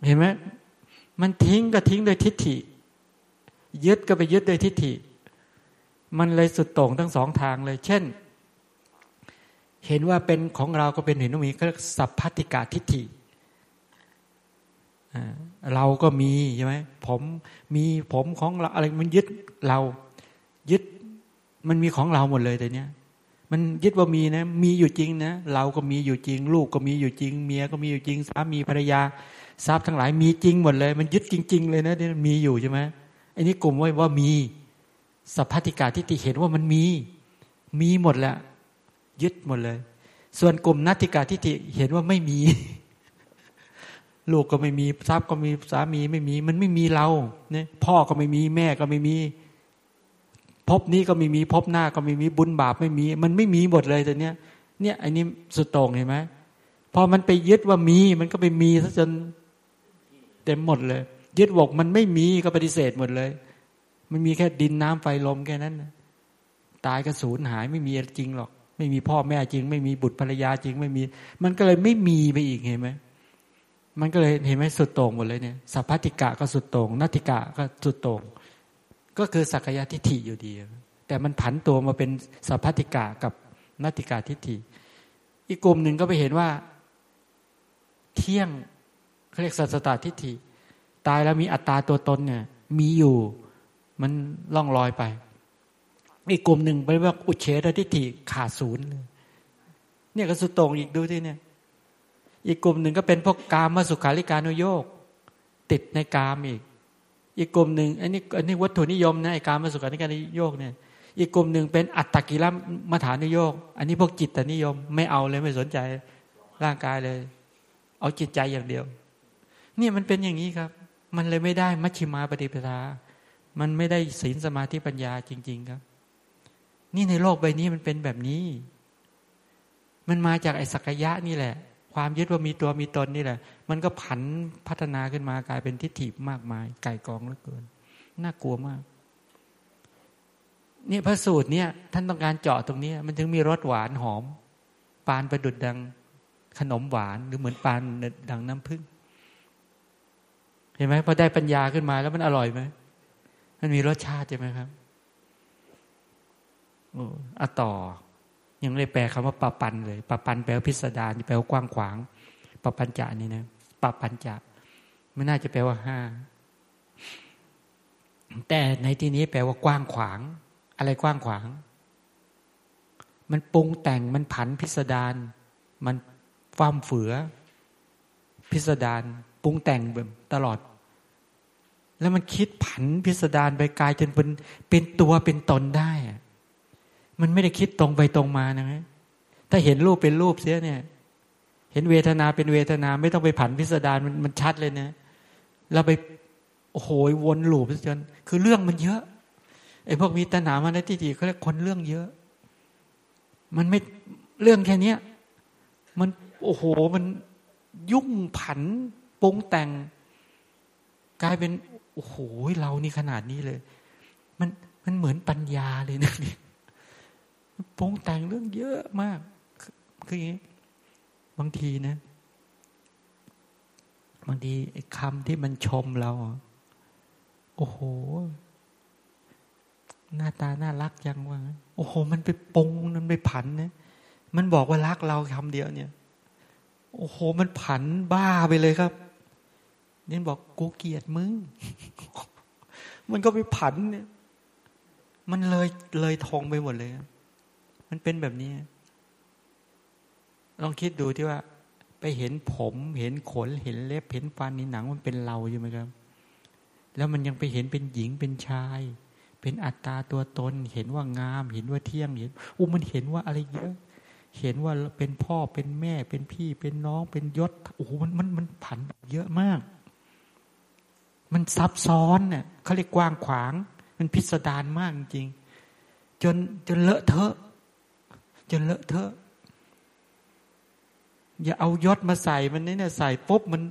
เห็นไหมมันทิ้งก็ทิ้งโดยทิฏฐิ ยึดก็ไปยึดโดยทิฏฐิ มันเลยสุดตรงทั้งสองทางเลย เช่น เห็นว่าเป็นของเราก็เป็นเห็นว่ามีก็สัพพติกาทิฏฐิเราก็มีใช่ไหมผมมีผมของเราอะไรมันยึดเรา ยึด มันมีของเราหมดเลยแต่เนี้ยมันยึดว่ามีนะ มีอยู่จริงนะ เราก็มีอยู่จริง ลูกก็มีอยู่จริง เมียก็มีอยู่จริงสามีภรรยาทรัพย์ทั้งหลายมีจริงหมดเลย มันยึดจริง ๆ เลยนะที่มีอยู่ใช่ไหมไอ้นี่กลุ่มว่าว่ามีสัพพติกาที่ติเห็นว่ามันมี มีหมดแล้วยึดหมดเลย ส่วนกลุ่มนัตติกาที่ติเห็นว่าไม่มี ลูกก็ไม่มีทรัพย์ก็มีสามีไม่มี มันไม่มีเราเนี่ยพ่อก็ไม่มีแม่ก็ไม่มี พบนี้ก็ไม่มีพบหน้าก็ไม่มีบุญบาปไม่มี มันไม่มีหมดเลยแต่เนี้ยเนี่ยไอ้นี้สุดโต่งเห็นไหมพอมันไปยึดว่ามีมันก็ไปมีซะจนเต็มหมดเลย ยึดบอกมันไม่มีก็ปฏิเสธหมดเลย มันมีแค่ดินน้ำไฟลมแค่นั้นตายก็สูญหายไม่มีจริงหรอก ไม่มีพ่อแม่จริง ไม่มีบุตรภรรยาจริงไม่มี มันก็เลยไม่มีไปอีกเห็นไหมมันก็เลยเห็นไหมสุดโต่งหมดเลยเนี่ยสัพพติกะก็สุดโต่งนัตติกะก็สุดโต่ง ก็คือสักยะทิฏฐิอยู่ดี แต่มันผันตัวมาเป็นสัพพติกากับนัตติกาทิฏฐิ อีกกลุ่มหนึ่งก็ไปเห็นว่า เที่ยงเขาเรียกสัสตตทิฏฐิ ตายแล้วมีอัตตาตัวตนเนี่ย มีอยู่มันล่องลอยไป อีกกลุ่มหนึ่งไปว่าอุเฉททิฏฐิขาดศูนย์เนี่ยก็สุดตรงอีกดูที่เนี่ย อีกกลุ่มหนึ่งก็เป็นพวกกามมาสุขาริการุโยก ติดในกามอีก อีกกลุ่มหนึ่งอันนี้อันนี้วัตถุนิยมนะไอการมาสุขานิการนิโยกเนี่ย อีกกลุ่มหนึ่งเป็นอัตตกิลมัฐานิโยก อันนี้พวกจิตตนิยม ไม่เอาเลยไม่สนใจร่างกายเลย เอาจิตใจอย่างเดียว เนี่ยมันเป็นอย่างนี้ครับ มันเลยไม่ได้มัชฌิมาปฏิปทา มันไม่ได้ศีลสมาธิปัญญาจริง ๆครับ นี่ในโลกใบนี้มันเป็นแบบนี้ มันมาจากไอ้สักยะนี่แหละ ความยึดว่ามีตัวมีตนนี่แหละ มันก็ผันพัฒนาขึ้นมากลายเป็นทิฏฐิมากมาย ไก่กองเหลือเกิน น่ากลัวมากนี่พระสูตรเนี่ย ท่านต้องการเจาะตรงนี้ มันถึงมีรสหวานหอม ปานประดุดดังขนมหวานหรือเหมือนปานดังน้ำผึ้งเห็นไหมพอได้ปัญญาขึ้นมาแล้วมันอร่อยไหมมันมีรสชาติใช่ไหมครับโอ้อะต่อ ยังเลยแปลคำว่าปะปันเลยปะปันแปลว่าพิสดารแปลว่ากว้างขวางปะปัญจานี่นะ ปะปัญจะไม่น่าจะแปลว่าห้าแต่ในที่นี้แปลว่ากว้างขวาง อะไรกว้างขวาง มันปรุงแต่งมันผันพิสดารมันฟ้ามเฟือ พิสดารปรุงแต่งแบบตลอด แล้วมันคิดผันพิสดารไปกลายจนเป็นเป็นตัวเป็นตนได้มันไม่ได้คิดตรงไปตรงมานะถ้าเห็นรูปเป็นรูปเสียเนี่ย เห็นเวทนาเป็นเวทนาไม่ต้องไปผันพิสดารมันมันชัดเลยนะเราไปโอ้โหวนหลูปจนคือเรื่องมันเยอะไอ้พวกมีตัณหามาในที่จีเขาเรียกคนเรื่องเยอะ มันไม่เรื่องแค่เนี้ยมันโอ้โหมันยุ่งผันปรุงแต่ง กลายเป็นโอ้โหเรานี่ขนาดนี้เลย มันมันเหมือนปัญญาเลยนะนี่ปรุงแต่งเรื่องเยอะมาก คืออย่างนี้ บางทีนะ บางทีคำที่มันชมเรา โอ้โห หน้าตาน่ารักยังว่าโอ้โห มันไปปงมันไปผันนะมันบอกว่ารักเราคำเดียวเนี่ย โอ้โห มันผันบ้าไปเลยครับเนี่ยบอกกูเกลียดมึง มันก็ไปผันเนี่ย มันเลยเลยทงไปหมดเลย มันเป็นแบบนี้ ลองคิดดูที่ว่า ไปเห็นผมเห็นขนเห็นเล็บเห็นฟันในหนังมันเป็นเราใช่ไหมครับ แล้วมันยังไปเห็นเป็นหญิงเป็นชาย เป็นอัตตาตัวตน เห็นว่างาม เห็นว่าเที่ยงเห็นอู้มันเห็นว่าอะไรเยอะ เห็นว่าเป็นพ่อเป็นแม่เป็นพี่เป็นน้องเป็นยศโอ้โหมันมันมันผันเยอะมาก มันซับซ้อนเนี่ยเขาเรียกกว้างขวาง มันพิสดารมากจริงจนจนเลอะเทอะ จนเลอะเทอะ อย่าเอายศมาใส่มันนี่เนี่ยใส่ปุ๊บมัน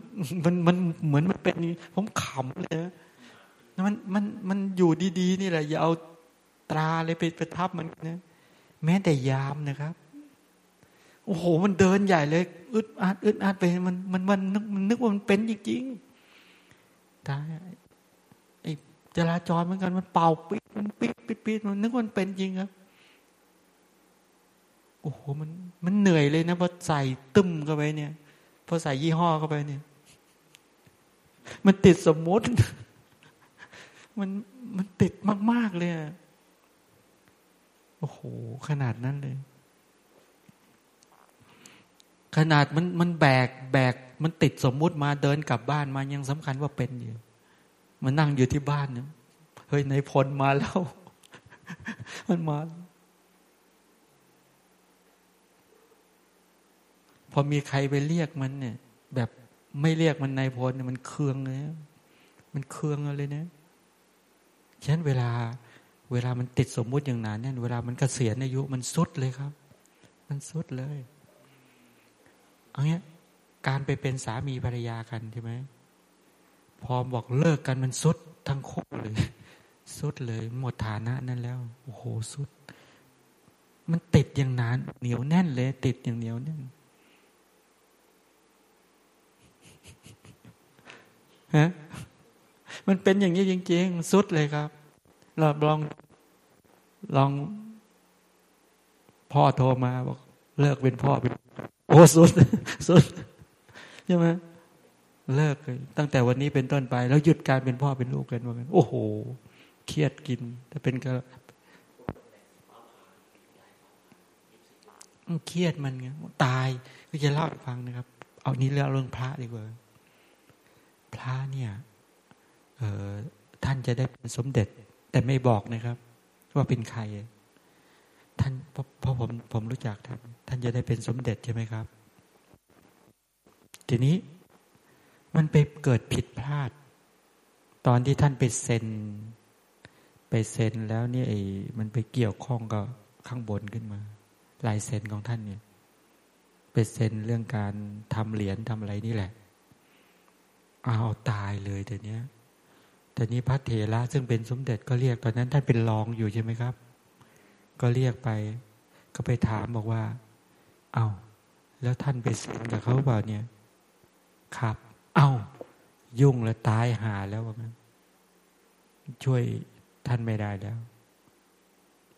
มันมันเหมือนมันเป็นผมขำเลยนะมันมันมันอยู่ดีๆ นี่แหละ อย่าเอาตราเลยไปไปทับมันนะแม้แต่ยามนะครับ โอ้โห มันเดินใหญ่เลยอึดอัดอึดอัดไปมันมันมันนึกมันนึกว่ามันเป็นจริงๆตายไอ้จราจรเหมือนกันมันเป่าปิดมันปิดปิดปิดมันนึกว่ามันเป็นจริงครับ อ้โหมันมันเหนื่อยเลยนะพอใส่ตึมเข้าไปเนี่ยพอใส่ยี่ห้อเข้าไปเนี่ย มันติดสมมติ มันมันติดมาก ๆ เลยโอ้โหขนาดนั้นเลย ขนาดมันมันแบกแบก มันติดสมมุติมาเดินกลับบ้านมายังสำคัญว่าเป็นอยู่มันนั่งอยู่ที่บ้านเนี่ยเฮ้ยในพลมาแล้ว มันมา อมีใครไปเรียกมันเนี่ย แบบไม่เรียกมันในพลเนี่ยมันเคืองเลยมันเคืองเลยเนี่ยฉะนั้นเวลา เวลามันติดสมมุติอย่างนั้นเนี่ยเวลามันกเกษียณอายุมันสุดเลยครับ มันสุดเลยเอางี้การไปเป็นสามีภรรยากันใช่ไหมพอบอกเลิกกันมันสุดทั้งคู่เลยสุดเลยหมดฐานะนั่นแล้วโอ้โหสุด มันติดอย่างนานเหนียวแน่นเลย ติดอย่างเหนียวแน่น ฮะมันเป็นอย่างนี้จริงๆ สุดเลยครับเราลองลอง พ่อโทรมาบอก เลิกเป็นพ่อเป็นโอ้สุดสุดใช่ไหมเลิกเลยตั้งแต่วันนี้เป็นต้นไป แล้วหยุดการเป็นพ่อเป็นลูกกันว่ากันโอ้โห เครียดกินแต่เป็นก็เครียดมันไงตายก็จะเล่าให้ฟังนะครับ เอานี้เรื่องพระดีกว่า พระเนี่ยท่านจะได้เป็นสมเด็จ แต่ไม่บอกนะครับ ว่าเป็นใคร ท่านเพราะผมผมรู้จักท่านท่านจะได้เป็นสมเด็จใช่ไหมครับ ทีนี้มันไปเกิดผิดพลาด ตอนที่ท่านไปเซ็น ไปเซ็นแล้วเนี่ยไอ้มันไปเกี่ยวข้องกับข้างบนขึ้นมาลายเซ็นของท่านเนี่ยไปเซ็นเรื่องการทำเหรียญทำอะไรนี่แหละ เอาตายเลยแต่เนี้ยแต่นี้พระเถระซึ่งเป็นสมเด็จก็เรียกตอนนั้นท่านเป็นรองอยู่ใช่ไหมครับ ก็เรียกไป ก็ไปถามบอกว่า เอา้าแล้วท่านไปเซ็นกับเขาเปล่าเนี่ย ครับ เอา้า ยุ่งแล้วตายหาแล้วว่างั้นช่วยท่านไม่ได้แล้ว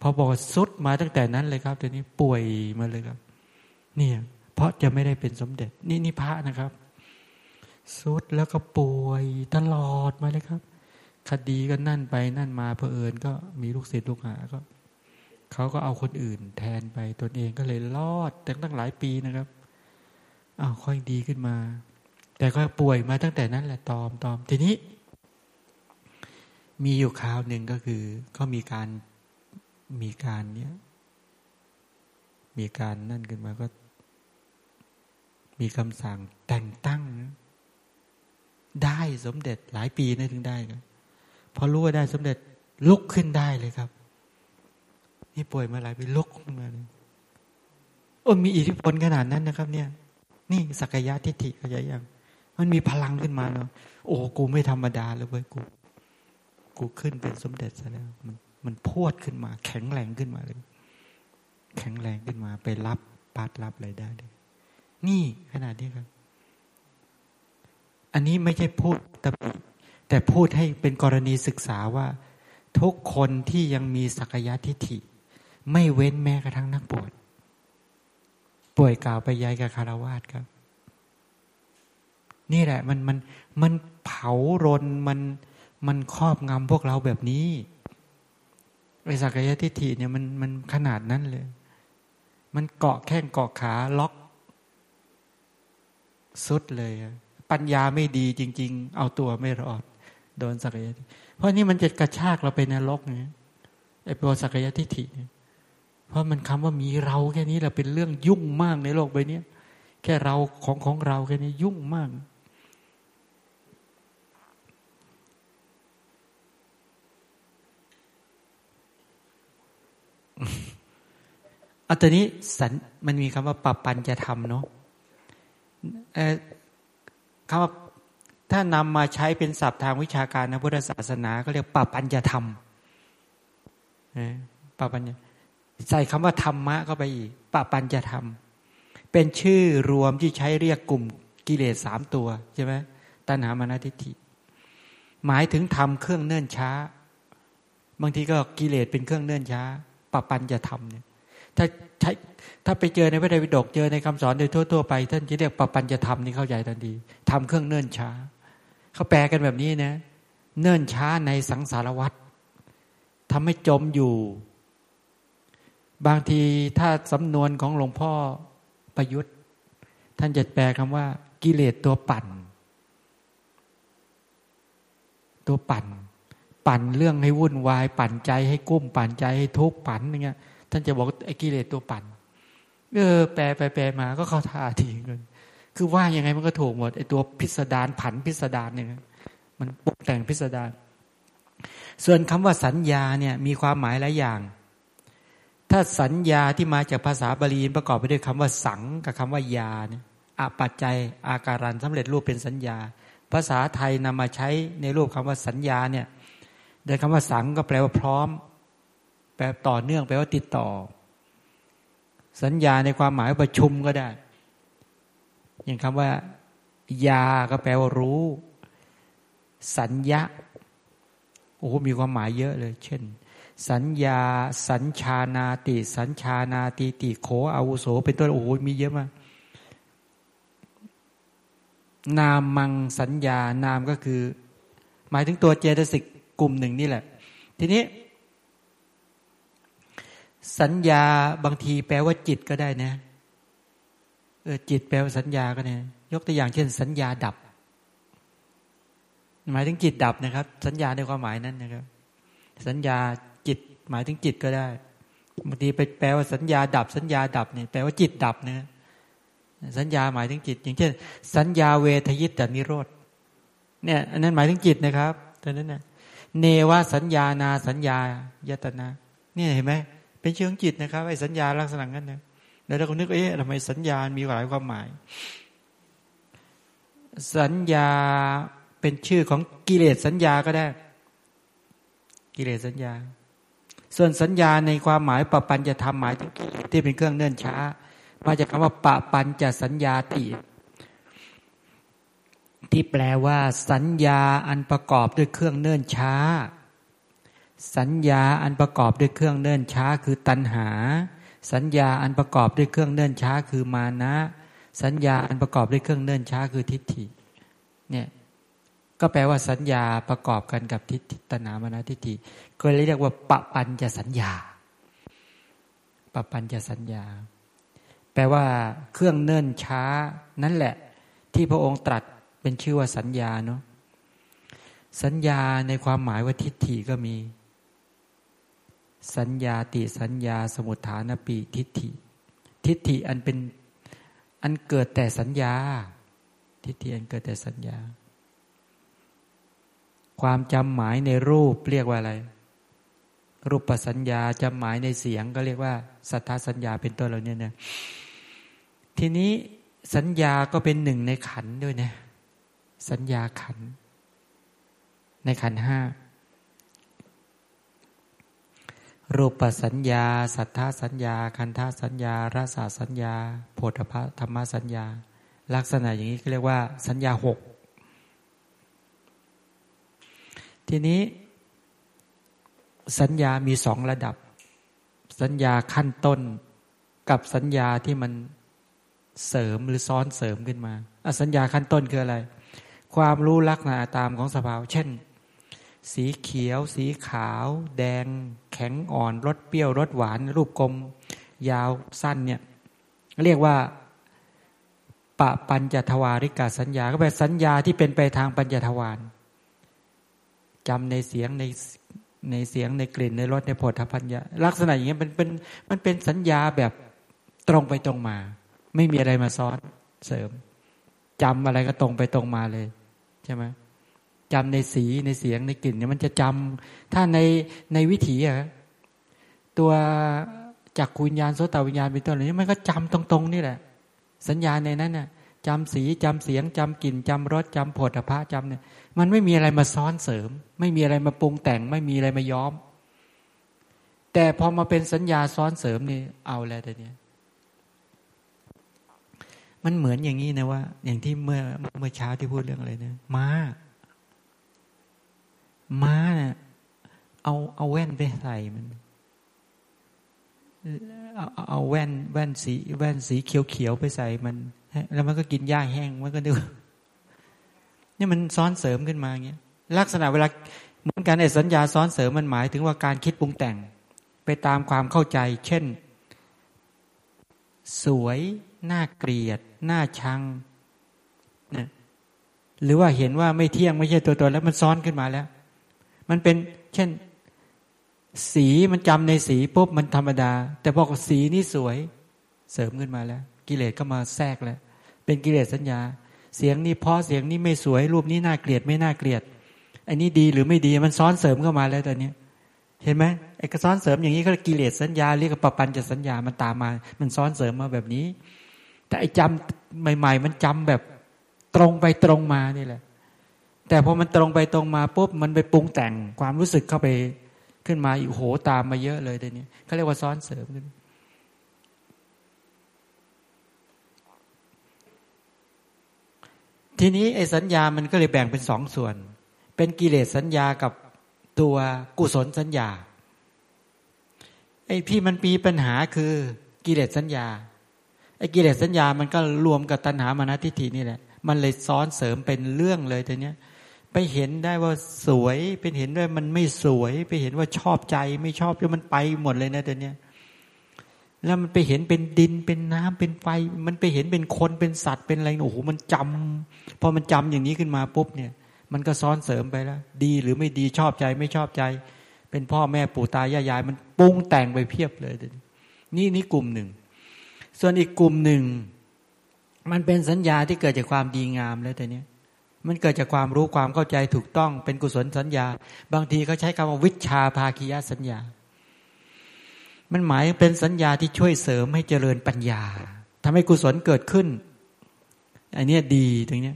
พอบอกสุดมาตั้งแต่นั้นเลยครับตอนนี้ป่วยมาเลยครับ เนี่ย เพราะจะไม่ได้เป็นสมเด็จ นี่นี่พระนะครับ สุดแล้วก็ป่วยตลอดมาเลยครับ คดีก็นั่นไปนั่นมาเพอเอิญก็มีลูกศิษย์ลูกหาก็เขาก็เอาคนอื่นแทนไปตนเองก็เลยรอดแต่ตั้งหลายปีนะครับอ้าวค่อยดีขึ้นมา แต่ก็ป่วยมาตั้งแต่นั้นแหละตอมตอมทีนี้ มีอยู่คราวหนึ่งก็คือก็มีการมีการเนี้ยมีการนั่นขึ้นมาก็ มีคำสั่งแต่งตั้ง ได้สมเด็จหลายปีนะถึงได้ครับพอรู้ว่าได้สมเด็จลุกขึ้นได้เลยครับ นี่ป่วยมาหลายปีลุกขึ้นมาเลยโอ้มีอิทธิพลขนาดนั้นนะครับ เนี่ย นี่สักยะทิฏฐิเขาใจยังมันมีพลังขึ้นมาเนาะโอ้กูไม่ธรรมดาเลยเว้ยกู กูขึ้นเป็นสมเด็จซะแล้วมันมันพวดขึ้นมา แข็งแรงขึ้นมาเลย แข็งแรงขึ้นมา ไปรับปาดรับอะไรได้เลยนี่ขนาดนี้ครับ อันนี้ไม่ใช่พูดตำหนิแต่พูดให้เป็นกรณีศึกษาว่า ทุกคนที่ยังมีสักยะทิฏฐิ ไม่เว้นแม้กระทั่งนักบวชป่วยกล่าวไปยายกับคารวาสครับ นี่แหละ มันมันมันเผารนมันมันครอบงำพวกเราแบบนี้ไอสักยะทิฏฐิเนี่ยมันมันขนาดนั้นเลย มันเกาะแข้งเกาะขาล็อก สุดเลย ปัญญาไม่ดีจริง ๆ เอาตัวไม่รอด โดนสักยะเพราะนี่มันจะกระชากเราไปนรกเนี่ยไอ้ตัวสักยะทิฏฐิเนี่ยเพราะมันคำว่ามีเราแค่นี้แหละเป็นเรื่องยุ่งมากในโลกใบนี้แค่เราของของเราแค่นี้ยุ่งมากเอาตอนนี้สันมันมีคำว่าปรับปันจะทำเนาะ คำว่าถ้านำมาใช้เป็นศัพท์ทางวิชาการในพุทธศาสนาก็เรียกปปัญจะทำปรับปัญญาใส่คำว่าธรรมะเข้าไปอีกปรับปัญจะทำเป็นชื่อรวมที่ใช้เรียกกลุ่มกิเลสสามตัวใช่ไหมตัณหามานาทิฏฐิ หมายถึงทำเครื่องเนื่นช้า บางทีก็กิเลสเป็นเครื่องเนื่นช้าปปัญจะทำเนี่ยถ้า ใช้ถ้าไปเจอในพระไตรปิฎกเจอในคำสอนโดยทั่ว ๆ ไป ท่านจะเรียกปปัญจะทำนี่เข้าใจทันทีทำเครื่องเนื่นช้า เขาแปลกันแบบนี้นะ เนื่นช้าในสังสารวัฏทำให้จมอยู่ บางทีถ้าสำนวนของหลวงพ่อประยุทธ์ ท่านจะแปลคำว่า กิเลสตัวปั่น ตัวปั่น ปั่นเรื่องให้วุ่นวาย ปั่นใจให้กุ้ม ปั่นใจให้ทุกข์ปั่นอย่างเงี้ย ท่านจะบอกไอ้กิเลสตัวปั่นเออแปลไปแปลมาก็เข้าท่าทีเงินคือว่ายังไงมันก็ถูกหมดไอ้ตัวพิสดารผันพิสดารเนี่ยมันปกแต่งพิสดารส่วนคำว่าสัญญาเนี่ยมีความหมายหลายอย่าง ถ้าสัญญาที่มาจากภาษาบาลีประกอบไปด้วยคำว่าสังกับคำว่ายาเนี่ยอปัจจัยอาการันสำเร็จรูปเป็นสัญญา ภาษาไทยนำมาใช้ในรูปคำว่าสัญญาเนี่ยโดยคำว่าสังก็แปลว่าพร้อม แปลต่อเนื่องแปลว่าติดต่อ สัญญาในความหมายประชุมก็ได้ อย่างคำว่า ยาก็แปลว่ารู้ สัญญาโอ้มีความหมายเยอะเลย เช่น สัญญา สัญชานาติ สัญชานาติติโขอาวุโส เป็นต้นโอ้โหมีเยอะมากนามมังสัญญานามก็คือ หมายถึงตัวเจตสิกกลุ่มหนึ่งนี่แหละ ทีนี้ สัญญาบางทีแปลว่าจิตก็ได้นะเออจิตแปลว่าสัญญาก็ได้ยกตัวอย่างเช่น สัญญาดับ หมายถึงจิตดับนะครับ สัญญาในความหมายนั้นนะครับ สัญญาจิต หมายถึงจิตก็ได้บางทีไปแปลว่าสัญญาดับ สัญญาดับเนี่ยแปลว่าจิตดับนะสัญญาหมายถึงจิต อย่างเช่น สัญญาเวทยิตแต่นิโรธเนี่ยอันนั้นหมายถึงจิตนะครับตอนนั้นนะเนวสัญญานาสัญญายตนาเนี่ยเห็นไหม เป็นเชิงจิตนะครับไอ้สัญญาลักษณะนั้นนะแล้วเราก็นึกเอ๊ะทำไมสัญญามีหลายความหมาย สัญญาเป็นชื่อของกิเลสสัญญาก็ได้ กิเลสสัญญา ส่วนสัญญาในความหมายปปัญจะทำหมายที่เป็นเครื่องเนื่นช้า มาจากคำว่าปะปัญจะสัญญาติที่แปลว่า สัญญาอันประกอบด้วยเครื่องเนิ่นช้า สัญญาอันประกอบด้วยเครื่องเนิ่นช้าคือตัณหา สัญญาอันประกอบด้วยเครื่องเนิ่นช้าคือมานะ สัญญาอันประกอบด้วยเครื่องเนิ่นช้าคือทิฏฐิ เนี่ยก็แปลว่าสัญญาประกอบกันกับทิฏฐิตนามานะทิฏฐิก็เลยเรียกว่าปปัญจะสัญญาปปัญจะสัญญา แปลว่าเครื่องเนิ่นช้า นั่นแหละ ที่พระองค์ตรัสเป็นชื่อว่าสัญญาเนาะสัญญาในความหมายว่าทิฏฐิก็มี สัญญาติสัญญาสมุทฐานปีทิฏฐิ ทิฏฐิอันเป็นอันเกิดแต่สัญญา ทิฏฐิอันเกิดแต่สัญญา ความจำหมายในรูปเรียกว่าอะไร รูปสัญญาจำหมายในเสียงก็เรียกว่า สัทธาสัญญาเป็นต้นเราเนี่ยนะทีนี้สัญญาก็เป็นหนึ่งในขันด้วยนะ สัญญาขัน ในขันห้า รูปสัญญา สัทธาสัญญา คันธาสัญญา รสาสัญญาโพธพธรรมสัญญา ลักษณะอย่างนี้เรียกว่า สัญญาหกทีนี้สัญญามีสองระดับ สัญญาขั้นต้นกับสัญญาที่มันเสริมหรือซ้อนเสริมขึ้นมาสัญญาขั้นต้นคืออะไร ความรู้ลักษณะตามของสภาวะเช่น สีเขียว สีขาว แดง แข็งอ่อนรสเปรี้ยวรสหวาน รูปกลม ยาวสั้นเนี่ยเรียกว่าปะปัญจทวาริกาสัญญา ก็แปลสัญญาที่เป็นไปทางปัญจทวารจำในเสียงในในเสียงในกลิ่นในรสในผลทพัญญาลักษณะอย่างนี้ยมันเป็นมันเป็นสัญญาแบบตรงไปตรงมา ไม่มีอะไรมาซ้อนเสริมจำอะไรก็ตรงไปตรงมาเลย ใช่ไหม จำในสีในเสียงในกลิ่นเนี่ยมันจะจำถ้าในในวิถีอะตัวจักวิญญาณโสตวิญญาณเป็นต้นนี้มันก็จำตรงๆนี่แหละ สัญญาในนั้นน่ะจำสีจำเสียงจำกลิ่นจำรสจำผดอภะจำเนี่ยมันไม่มีอะไรมาซ้อนเสริม ไม่มีอะไรมาปรุงแต่ง ไม่มีอะไรมาย้อม แต่พอมาเป็นสัญญาซ้อนเสริมนี่เอาแล้วแต่เนี้ยมันเหมือนอย่างนี้นะว่า อย่างที่เมื่อเมื่อเช้าที่พูดเรื่องอะไรนะม้า ม้าเนะ่ยเอาเอาแว่นไปใส่มันเอาเอาแว่นแว่นสีแว่นสีเขียวเขียวไปใส่มัน แล้วมันก็กินหญ้าแห้งมันก็ดูนี่มันซ้อนเสริมขึ้นมาอย่างเงี้ยลักษณะเวลาเหมือนกันไอ้สัญญาซ้อนเสริมมันหมายถึงว่าการคิดปรุงแต่ง ไปตามความเข้าใจ เช่น สวยน่าเกลียดน่าชังนะหรือว่าเห็นว่าไม่เที่ยงไม่ใช่ตัวตนแล้วมันซ้อนขึ้นมาแล้ว มันเป็นเช่น สีมันจำในสีปุ๊บมันธรรมดา แต่บอสีนี่สวยเสริมขึ้นมาแล้ว กิเลสก็มาแทรกแล้ว เป็นกิเลสสัญญา เสียงนี้เพราะเสียงนี้ไม่สวย รูปนี้น่าเกลียดไม่น่าเกลียดอันนี้ดีหรือไม่ดีมันซ้อนเสริมเข้ามาแล้วตอนนี้เห็นไหมไอ้กซ้อนเสริมอย่างนี้ก็กิเลสสัญญาเรียกว่าปปัญจะสัญญามันตามมา มันซ้อนเสริมมาแบบนี้ แต่ไอ้จำใหม่ ๆ มันจำแบบตรงไปตรงมานี่แหละ แต่พอมันตรงไปตรงมาปุ๊บมันไปปรุงแต่งความรู้สึกเข้าไปขึ้นมาอีกโหตามมาเยอะเลยเดี๋ยวนี้เขาเรียกว่าซ้อนเสริมขึ้นทีนี้ไอ้สัญญามันก็เลยแบ่งเป็นสองส่วน เป็นกิเลสสัญญากับตัวกุศลสัญญา ไอ้พี่มันปีปัญหาคือกิเลสสัญญา ไอ้กิเลสสัญญามันก็รวมกับตัณหามานะทิฏฐินี่แหละ มันเลยซ้อนเสริมเป็นเรื่องเลยทีเนี้ย ไปเห็นได้ว่าสวยเป็นเห็นด้วยมันไม่สวย ไปเห็นว่าชอบใจไม่ชอบจนมันไปหมดเลยนะทีเนี้ยแล้วมันไปเห็นเป็นดินเป็นน้ำเป็นไฟ มันไปเห็นเป็นคนเป็นสัตว์เป็นอะไรโอ้โหมันจำพอมันจำอย่างนี้ขึ้นมาปุ๊บเนี่ย มันก็ซ้อนเสริมไปแล้ว ดีหรือไม่ดีชอบใจไม่ชอบใจ เป็นพ่อแม่ปู่ตายายาย มันปรุงแต่งไปเพียบเลยนี่นี่กลุ่มหนึ่ง ส่วนอีกกลุ่มหนึ่ง มันเป็นสัญญาที่เกิดจากความดีงามแล้วแต่เนี้ย มันเกิดจากความรู้ความเข้าใจถูกต้องเป็นกุศลสัญญา บางทีเขาใช้คำว่าวิชาภาคียสัญญา มันหมายเป็นสัญญาที่ช่วยเสริมให้เจริญปัญญาทำให้กุศลเกิดขึ้น อันนี้ดีตรงนี้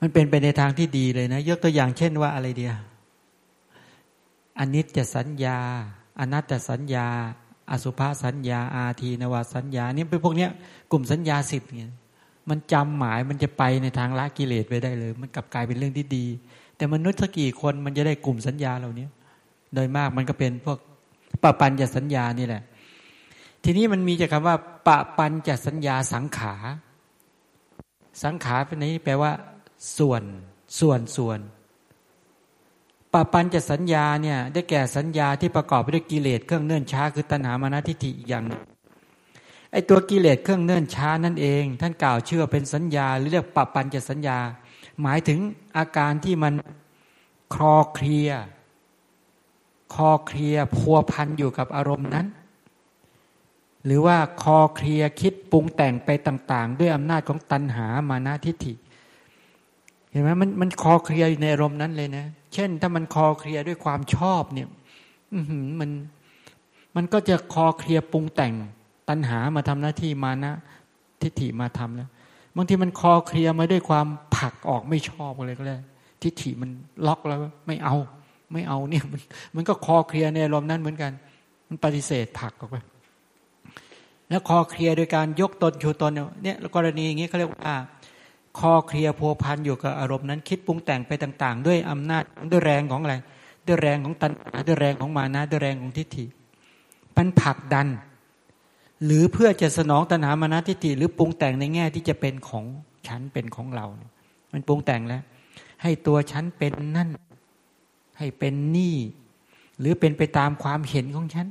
มันเป็นไปในทางที่ดีเลยนะ ยกตัวอย่างเช่นว่าอะไรเดียอนิจจสัญญา อนัตตสัญญา อสุภาสัญญา อาทีนวสัญญา นี่เป็นพวกเนี้ยกลุ่มสัญญาสิบเนี่ย มันจำหมายมันจะไปในทางละกิเลสไปได้เลย มันกลับกลายเป็นเรื่องที่ดี แต่มนุษย์สักกี่คนมันจะได้กลุ่มสัญญาเหล่านี้โดยมากมันก็เป็นพวกปะปัญจะสัญญานี่แหละ ทีนี้มันมีจากคำว่าปะปัญจะสัญญาสังขา สังขาเป็นนี้แปลว่า ส่วนส่วนส่วนปะปัญจะสัญญาเนี่ยได้แก่สัญญาที่ประกอบไปด้วยกิเลสเครื่องเนื่นช้าคือตัณหามานะทิฏฐิอย่างนึง ไอตัวกิเลสเครื่องเนื่นช้านั่นเอง ท่านกล่าวเชื่อเป็นสัญญาหรือเรียกปรับปัญจะสัญญา หมายถึงอาการที่มันคลอเคลียคอเคลียพัวพันอยู่กับอารมณ์นั้น หรือว่าคอเคลียคิดปรุงแต่งไปต่าง ๆ ด้วยอำนาจของตัณหามานาทิฏฐิ เห็นไหมมันมันคอเคลียอยู่ในอารมณ์นั้นเลยนะ เช่น ถ้ามันคอเคลียด้วยความชอบเนี่ยมันมันก็จะคอเคลียปรุงแต่ง ตัณหามาทำหน้าที่มานะ ทิฏฐิมาทำแล้วบางทีมันคอเคลียมาด้วยความผักออกไม่ชอบอะไรก็แล้วทิฏฐิมันล็อกแล้วไม่เอา ไม่เอาเนี่ยมันมันก็คอเคลียในอารมณ์นั้นเหมือนกัน มันปฏิเสธผักออกไปแล้วคอเคลียโดยการยกตนชูตนเนี่ยกรณีอย่างนี้เขาเรียกว่าคอเคลียพัวพันอยู่กับอารมณ์นั้น คิดปรุงแต่งไปต่าง ๆ ด้วยอำนาจด้วยแรงของอะไรด้วยแรงของตัณหาด้วยแรงของมานะด้วยแรงของทิฏฐิมันผลักดัน หรือเพื่อจะสนองตัณหามานะทิฏฐิหรือปรุงแต่งในแง่ที่จะเป็นของฉันเป็นของเรา มันปรุงแต่งแล้ว ให้ตัวฉันเป็นนั่น ให้เป็นนี่ หรือเป็นไปตามความเห็นของฉัน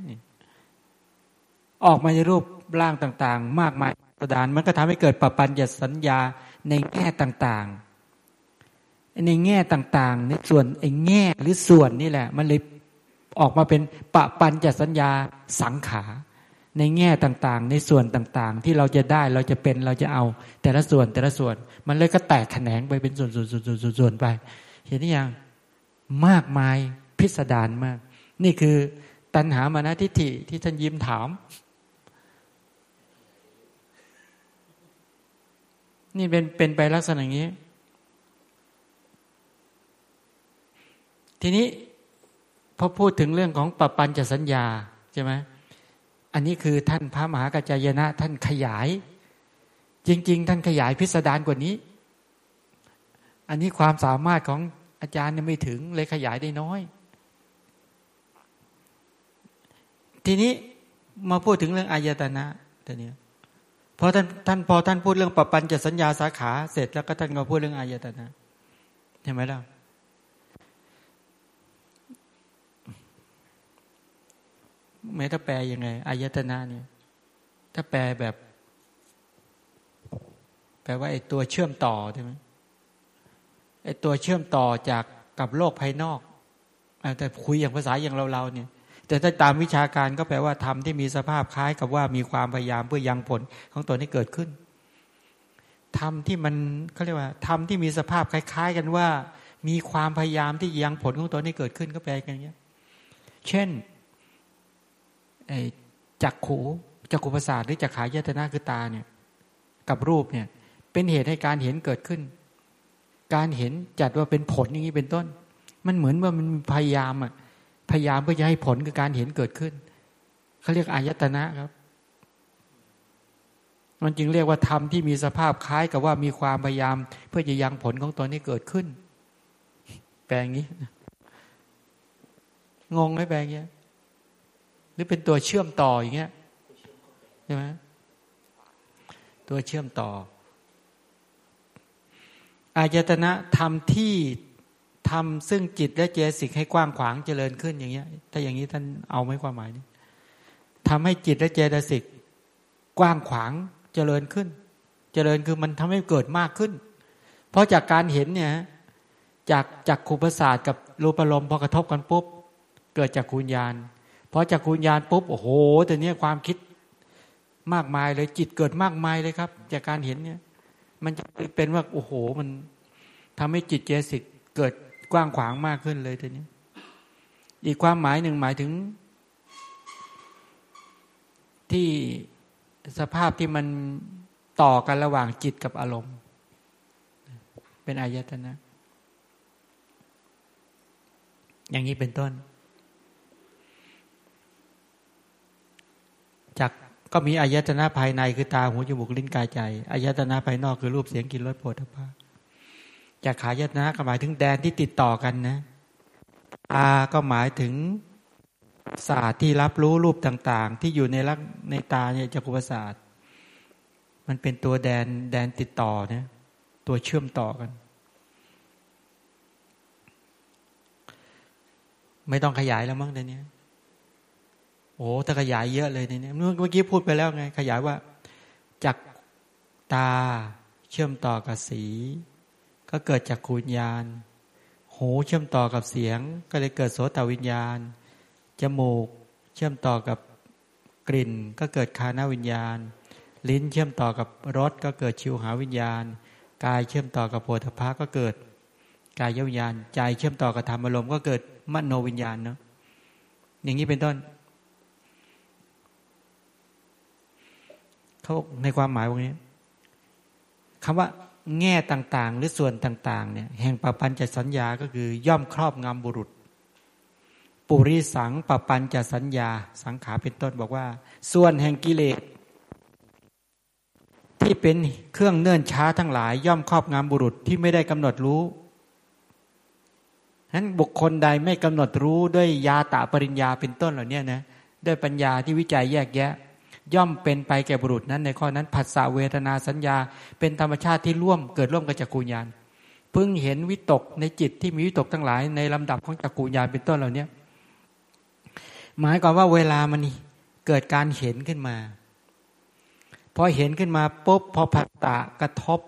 ออกมาในรูปร่างต่าง ๆ มากมายประดาน มันก็ทำให้เกิดปปัญญสัญญาในแง่ต่างๆ ในแง่ต่างๆ ในส่วนไอ้แง่หรือส่วนนี่แหละ มันเลยออกมาเป็นปะปันจะสัญญาสังขาร ในแง่ต่างๆ ในส่วนต่างๆ ที่เราจะได้เราจะเป็นเราจะเอา แต่ละส่วนแต่ละส่วน มันเลยก็แตกแขนงไปเป็นส่วนส่วนส่วนส่วนส่วนไป เห็นหรือยังมากมายพิสดารมาก นี่คือตัณหามานะทิฏฐิที่ท่านยิ้มถาม นี่เป็นเป็นไปลักษณะอย่างนี้ ทีนี้พอพูดถึงเรื่องของปปัญจสัญญาใช่ไหม อันนี้คือท่านพระมหากัจจายนะท่านขยาย จริง ๆ ท่านขยายพิสดารกว่านี้ อันนี้ความสามารถของอาจารย์ยังไม่ถึงเลยขยายได้น้อย ทีนี้มาพูดถึงเรื่องอายตนะตัวนี้พอท่านท่านพอท่านพูดเรื่องปปัญจสัญญาสาขาเสร็จแล้วก็ท่านก็พูดเรื่องอายตนะเห็นไหมล่ะ แม้ถ้าแปลยังไงอายตนะเนี่ย ถ้าแปลแบบ แปลว่าไอ้ตัวเชื่อมต่อใช่ไหมไอ้ตัวเชื่อมต่อจากกับโลกภายนอกแต่คุยอย่างภาษาอย่างเราๆเนี่ย แต่ถ้าตามวิชาการก็แปลว่าธรรมที่มีสภาพคล้ายกับว่ามีความพยายามเพื่อยังผลของตนให้เกิดขึ้นธรรมที่มันเขาเรียกว่าธรรมที่มีสภาพคล้าย ๆ กันว่า มีความพยายามที่ยังผลของตนให้เกิดขึ้นก็แปลกันอย่างเงี้ย เช่น จักขูจักขุประสาทหรือจักขายตนาคือตาเนี่ยกับรูปเนี่ยเป็นเหตุให้การเห็นเกิดขึ้น การเห็นจัดว่าเป็นผลอย่างนี้เป็นต้น มันเหมือนว่ามันพยายามอะพยายามเพื่อจะให้ผลคือการเห็นเกิดขึ้นเขาเรียกอายตนะครับ มันจึงเรียกว่าธรรมที่มีสภาพคล้ายกับว่ามีความพยายาม เพื่อจะยังผลของตนนี้เกิดขึ้น แปลงนี้ งงไหมแปลงนี้ หรือเป็นตัวเชื่อมต่ออย่างเงี้ยใช่ไหมตัวเชื่อมต่อ อายตนะทำที่ทำซึ่งจิตและเจสิกให้กว้างขวางเจริญขึ้นอย่างเงี้ย ถ้าอย่างนี้ท่านเอาไหมความหมายนี้ทำให้จิตและเจตสิกกว้างขวางเจริญขึ้น เจริญคือมันทำให้เกิดมากขึ้น เพราะจากการเห็นเนี่ยจากจากขูประสาทกับรูปลมพอกระทบกันปุ๊บ เกิดจากคุณญาณ พอจากคุณญาณปุ๊บโอ้โหแต่เนี้ยความคิดมากมายเลยจิตเกิดมากมายเลยครับ จากการเห็นเนี่ย มันจะเป็นว่าโอ้โห มันทำให้จิตเจสิกเกิดกว้างขวางมากขึ้นเลยทีนี้ อีกความหมายหนึ่งหมายถึง ที่สภาพที่มันต่อกันระหว่างจิตกับอารมณ์ เป็นอายตนะ อย่างนี้เป็นต้น จากก็มีอายตนะภายในคือตาหูจมูกลิ้นกายใจอายตนะภายนอกคือรูปเสียงกลิ่นรสโผฏฐัพจากขายตนะก็หมายถึงแดนที่ติดต่อกันนะตาก็หมายถึงศาสตร์ที่รับรู้รูปต่าง ๆ ที่อยู่ในลักในตาเนี่ยจักรุปศาสตร์ มันเป็นตัวแดนแดนติดต่อเนี่ยตัวเชื่อมต่อกัน ไม่ต้องขยายแล้วมั้งเดี๋ยวนี้ โอ้ถ้าขยายเยอะเลยในนี้เมื่อกี้พูดไปแล้วไง ขยายว่าจากตาเชื่อมต่อกับสี ก็เกิดจากขูญญาณ หูเชื่อมต่อกับเสียง ก็เลยเกิดโสตวิญญาณ จมูกเชื่อมต่อกับกลิ่น ก็เกิดคานวิญญาณ ลิ้นเชื่อมต่อกับรสก็เกิดชิวหาวิญญาณ กายเชื่อมต่อกับโพธพาก็เกิดกายวิญญาณ ใจเชื่อมต่อกับธรรมอารมณ์ก็เกิดมโนวิญญาณเนาะอย่างนี้เป็นต้น เขาในความหมายว่านี้คำว่าแง่ต่างๆ หรือส่วนต่างๆเนี่ยแห่งปปัญจสัญญาก็คือย่อมครอบงำบุรุษ ปุริสังปปัญจสัญญา สังขาเป็นต้นบอกว่า ส่วนแห่งกิเลสที่เป็นเครื่องเนื่นช้าทั้งหลาย ย่อมครอบงำบุรุษที่ไม่ได้กำหนดรู้นั้นบุคคลใดไม่กำหนดรู้ด้วยยาตะปริญญาเป็นต้นเหล่านี้นะด้วยปัญญาที่วิจัยแยกแยะ ย่อมเป็นไปแก่บุรุษนั้นในข้อนั้นผัสสะเวทนาสัญญา เป็นธรรมชาติที่ร่วมเกิดร่วมกับจักรูญาณเพิ่งเห็นวิตกในจิตที่มีวิตกทั้งหลายในลำดับของจักรูญาณเป็นต้นเหล่านี้หมายความว่าเวลามันเกิดการเห็นขึ้นมาพอเห็นขึ้นมาปุ๊บพอผัสสะกระทบ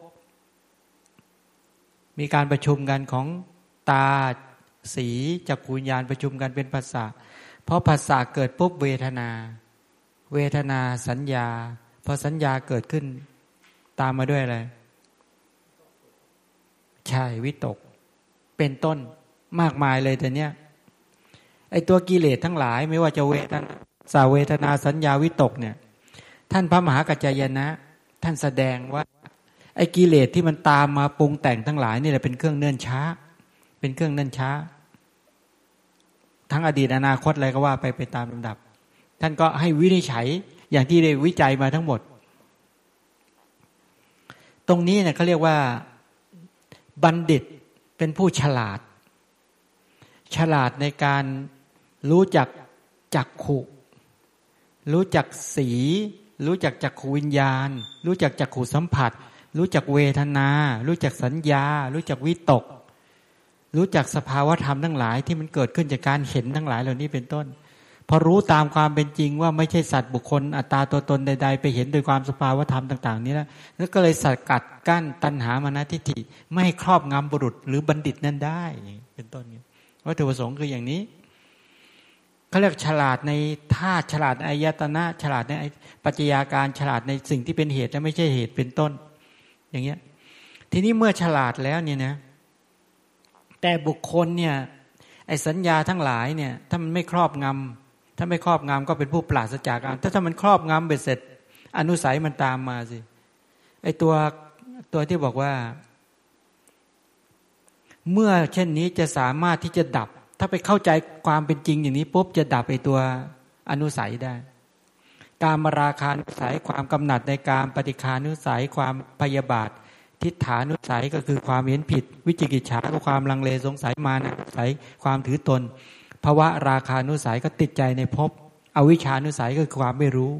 มีการประชุมกันของตาสีจักรูญาณประชุมกันเป็นภาษาพราะภาษาเกิดปุ๊บเวทนา เวทนาสัญญา พอสัญญาเกิดขึ้น ตามมาด้วยอะไรใช่วิตก เป็นต้นมากมายเลยแต่เนี้ยไอตัวกิเลสทั้งหลายไม่ว่าจะเวทนาสาเวทนาสัญญาวิตกเนี่ย ท่านพระมหากัจจายนะ ท่านแสดงว่า ไอกิเลสที่มันตามมาปรุงแต่งทั้งหลายนี่แหละเป็นเครื่องเนื่นช้า เป็นเครื่องเนื่นช้า ทั้งอดีตอนาคตอะไรก็ว่าไปไปตามลำดับ ท่านก็ให้วินิจฉัยอย่างที่ได้วิจัยมาทั้งหมด ตรงนี้เนี่ยเขาเรียกว่าบัณฑิตเป็นผู้ฉลาด ฉลาดในการรู้จักจักขุ รู้จักสี รู้จักจักขวิญญาณ รู้จักจักขูสัมผัส รู้จักเวทนา รู้จักสัญญา รู้จักวิตก รู้จักสภาวธรรมทั้งหลายที่มันเกิดขึ้นจากการเห็นทั้งหลายเหล่านี้เป็นต้น พอรู้ตามความเป็นจริงว่าไม่ใช่สัตว์บุคคลอัตตาตัวตนใด ๆ ไปเห็นโดยความสภาวธรรมต่าง ๆ นี้แล้วแล้วก็เลยสกัดกั้นตัณหามานะทิฏฐิไม่ครอบงำบุรุษหรือบัณฑิตนั้นได้ เป็นต้นวัตถุประสงค์คืออย่างนี้เขาเรียกฉลาดในท่าฉลาดอายตนะ ฉลาดในปัจจัยาการฉลาดในสิ่งที่เป็นเหตุและไม่ใช่เหตุเป็นต้น อย่างเงี้ย ทีนี้เมื่อฉลาดแล้วเนี่ยนะ แต่บุคคลเนี่ยไอ้สัญญาทั้งหลายเนี่ย ถ้ามันไม่ครอบงำ ถ้าไม่ครอบงำก็เป็นผู้ปราศจากการถ้าถ้ามันครอบงำเบ็ดเสร็จ อนุสัยมันตามมาสิไอตัวตัวที่บอกว่า เมื่อเช่นนี้จะสามารถที่จะดับ ถ้าไปเข้าใจความเป็นจริงอย่างนี้ปุ๊บจะดับไอตัวอนุสัยได้ การมราคานุสัยความกำหนัดในการปฏิคานุสัยความพยาบาท ทิฏฐานุสัยก็คือความเห็นผิด วิจิกิจฉาความลังเลสงสัยมานะสัยความถือตน ภาวะราคานุสัยก็ติดใจในภพอวิชานุสัยก็คือความไม่รู้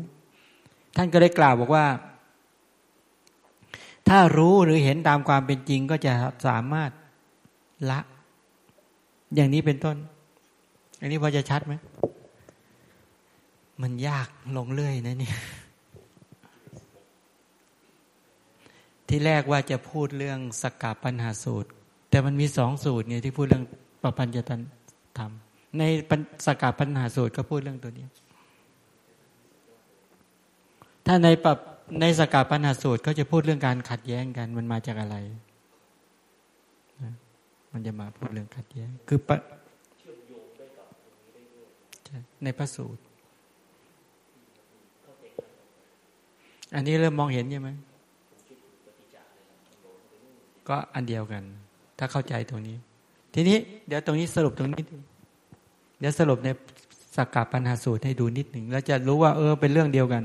ท่านก็ได้กล่าวบอกว่า ถ้ารู้หรือเห็นตามความเป็นจริงก็จะสามารถละ อย่างนี้เป็นต้น อันนี้พอจะชัดไหมมันยากลงเรื่อยนะเนี่ยที่แรกว่าจะพูดเรื่องสกกาปัญหาสูตร แต่มันมีสองสูตรไงที่พูดเรื่องปปัญญตันธรรม ในสกัดปัญหาสูตรก็พูดเรื่องตัวนี้ ถ้าในปรับในสกัดปัญหาสูตรเขาจะพูดเรื่องการขัดแย้งกัน มันมาจากอะไร มันจะมาพูดเรื่องขัดแย้ง คือปะในพระสูตร อันนี้เริ่มมองเห็นใช่ไหม ก็อันเดียวกัน ถ้าเข้าใจตรงนี้ ทีนี้ เดี๋ยวตรงนี้สรุปตรงนี้ เดี๋ยวสรุปในสักกะปัญหาสูตรให้ดูนิดหนึ่งแล้วจะรู้ว่าเออเป็นเรื่องเดียวกัน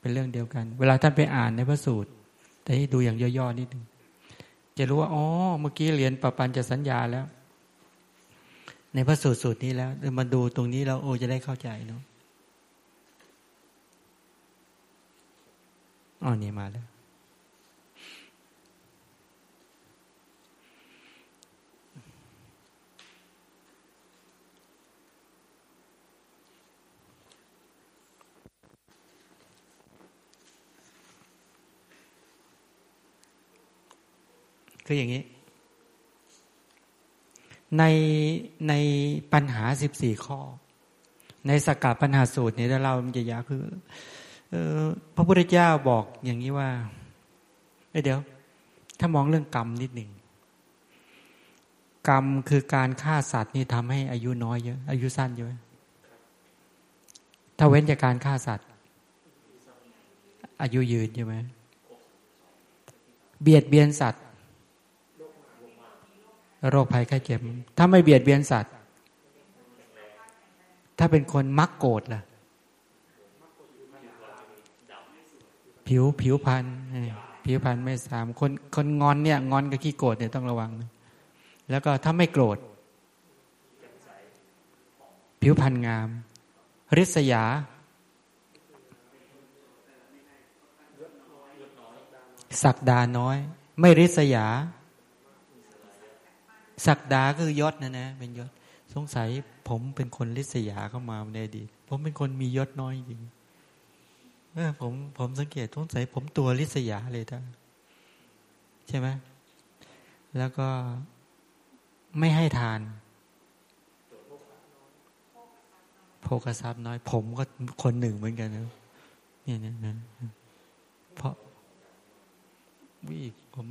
เป็นเรื่องเดียวกัน เวลาท่านไปอ่านในพระสูตร แต่ให้ดูอย่างย่อๆนิดหนึ่งจะรู้ว่าอ๋อเมื่อกี้เรียนปปัญจะสัญญาแล้ว ในพระสูตรสูตรนี้แล้วมาดูตรงนี้เราโอจะได้เข้าใจเนาะอ๋อนี่มาแล้ว คืออย่างนี้ ในในปัญหาสิบสี่ข้อ ในสกัดปัญหาสูตรเนี่ยเรามันจะยาคือออพระพุทธเจ้าบอกอย่างนี้ว่าเดี๋ยว ถ้ามองเรื่องกรรมนิดหนึ่งกรรมคือการฆ่าสัตว์นี่ทำให้อายุน้อยเยอะ อายุสั้นเยอะถ้าเว้นจากการฆ่าสัตว์ อายุยืนใช่ไหมเบียดเบียนสัตว์ โรคภัยไข้เจ็บ ถ้าไม่เบียดเบียนสัตว์ ถ้าเป็นคนมักโกรธล่ะ ผิวผิวพันผิวพันไม่สามคนคนงอนเนี่ย งอนกับขี้โกรธเนี่ยต้องระวัง แล้วก็ถ้าไม่โกรธ ผิวพันงาม ริษยาศักดาน้อย ไม่ริษยา ศักดาคือยศนะนะ เป็นยศ สงสัยผมเป็นคนริษยาเข้ามาในอดีตผมเป็นคนมียศน้อยจริงเออผมผมสังเกตสงสัยผมตัวริษยาเลยท่าใช่ไหมแล้วก็ไม่ให้ทานโภกทรัพย์น้อย ผมก็คนหนึ่งเหมือนกันนะเนี่ยนะเพราะวิผม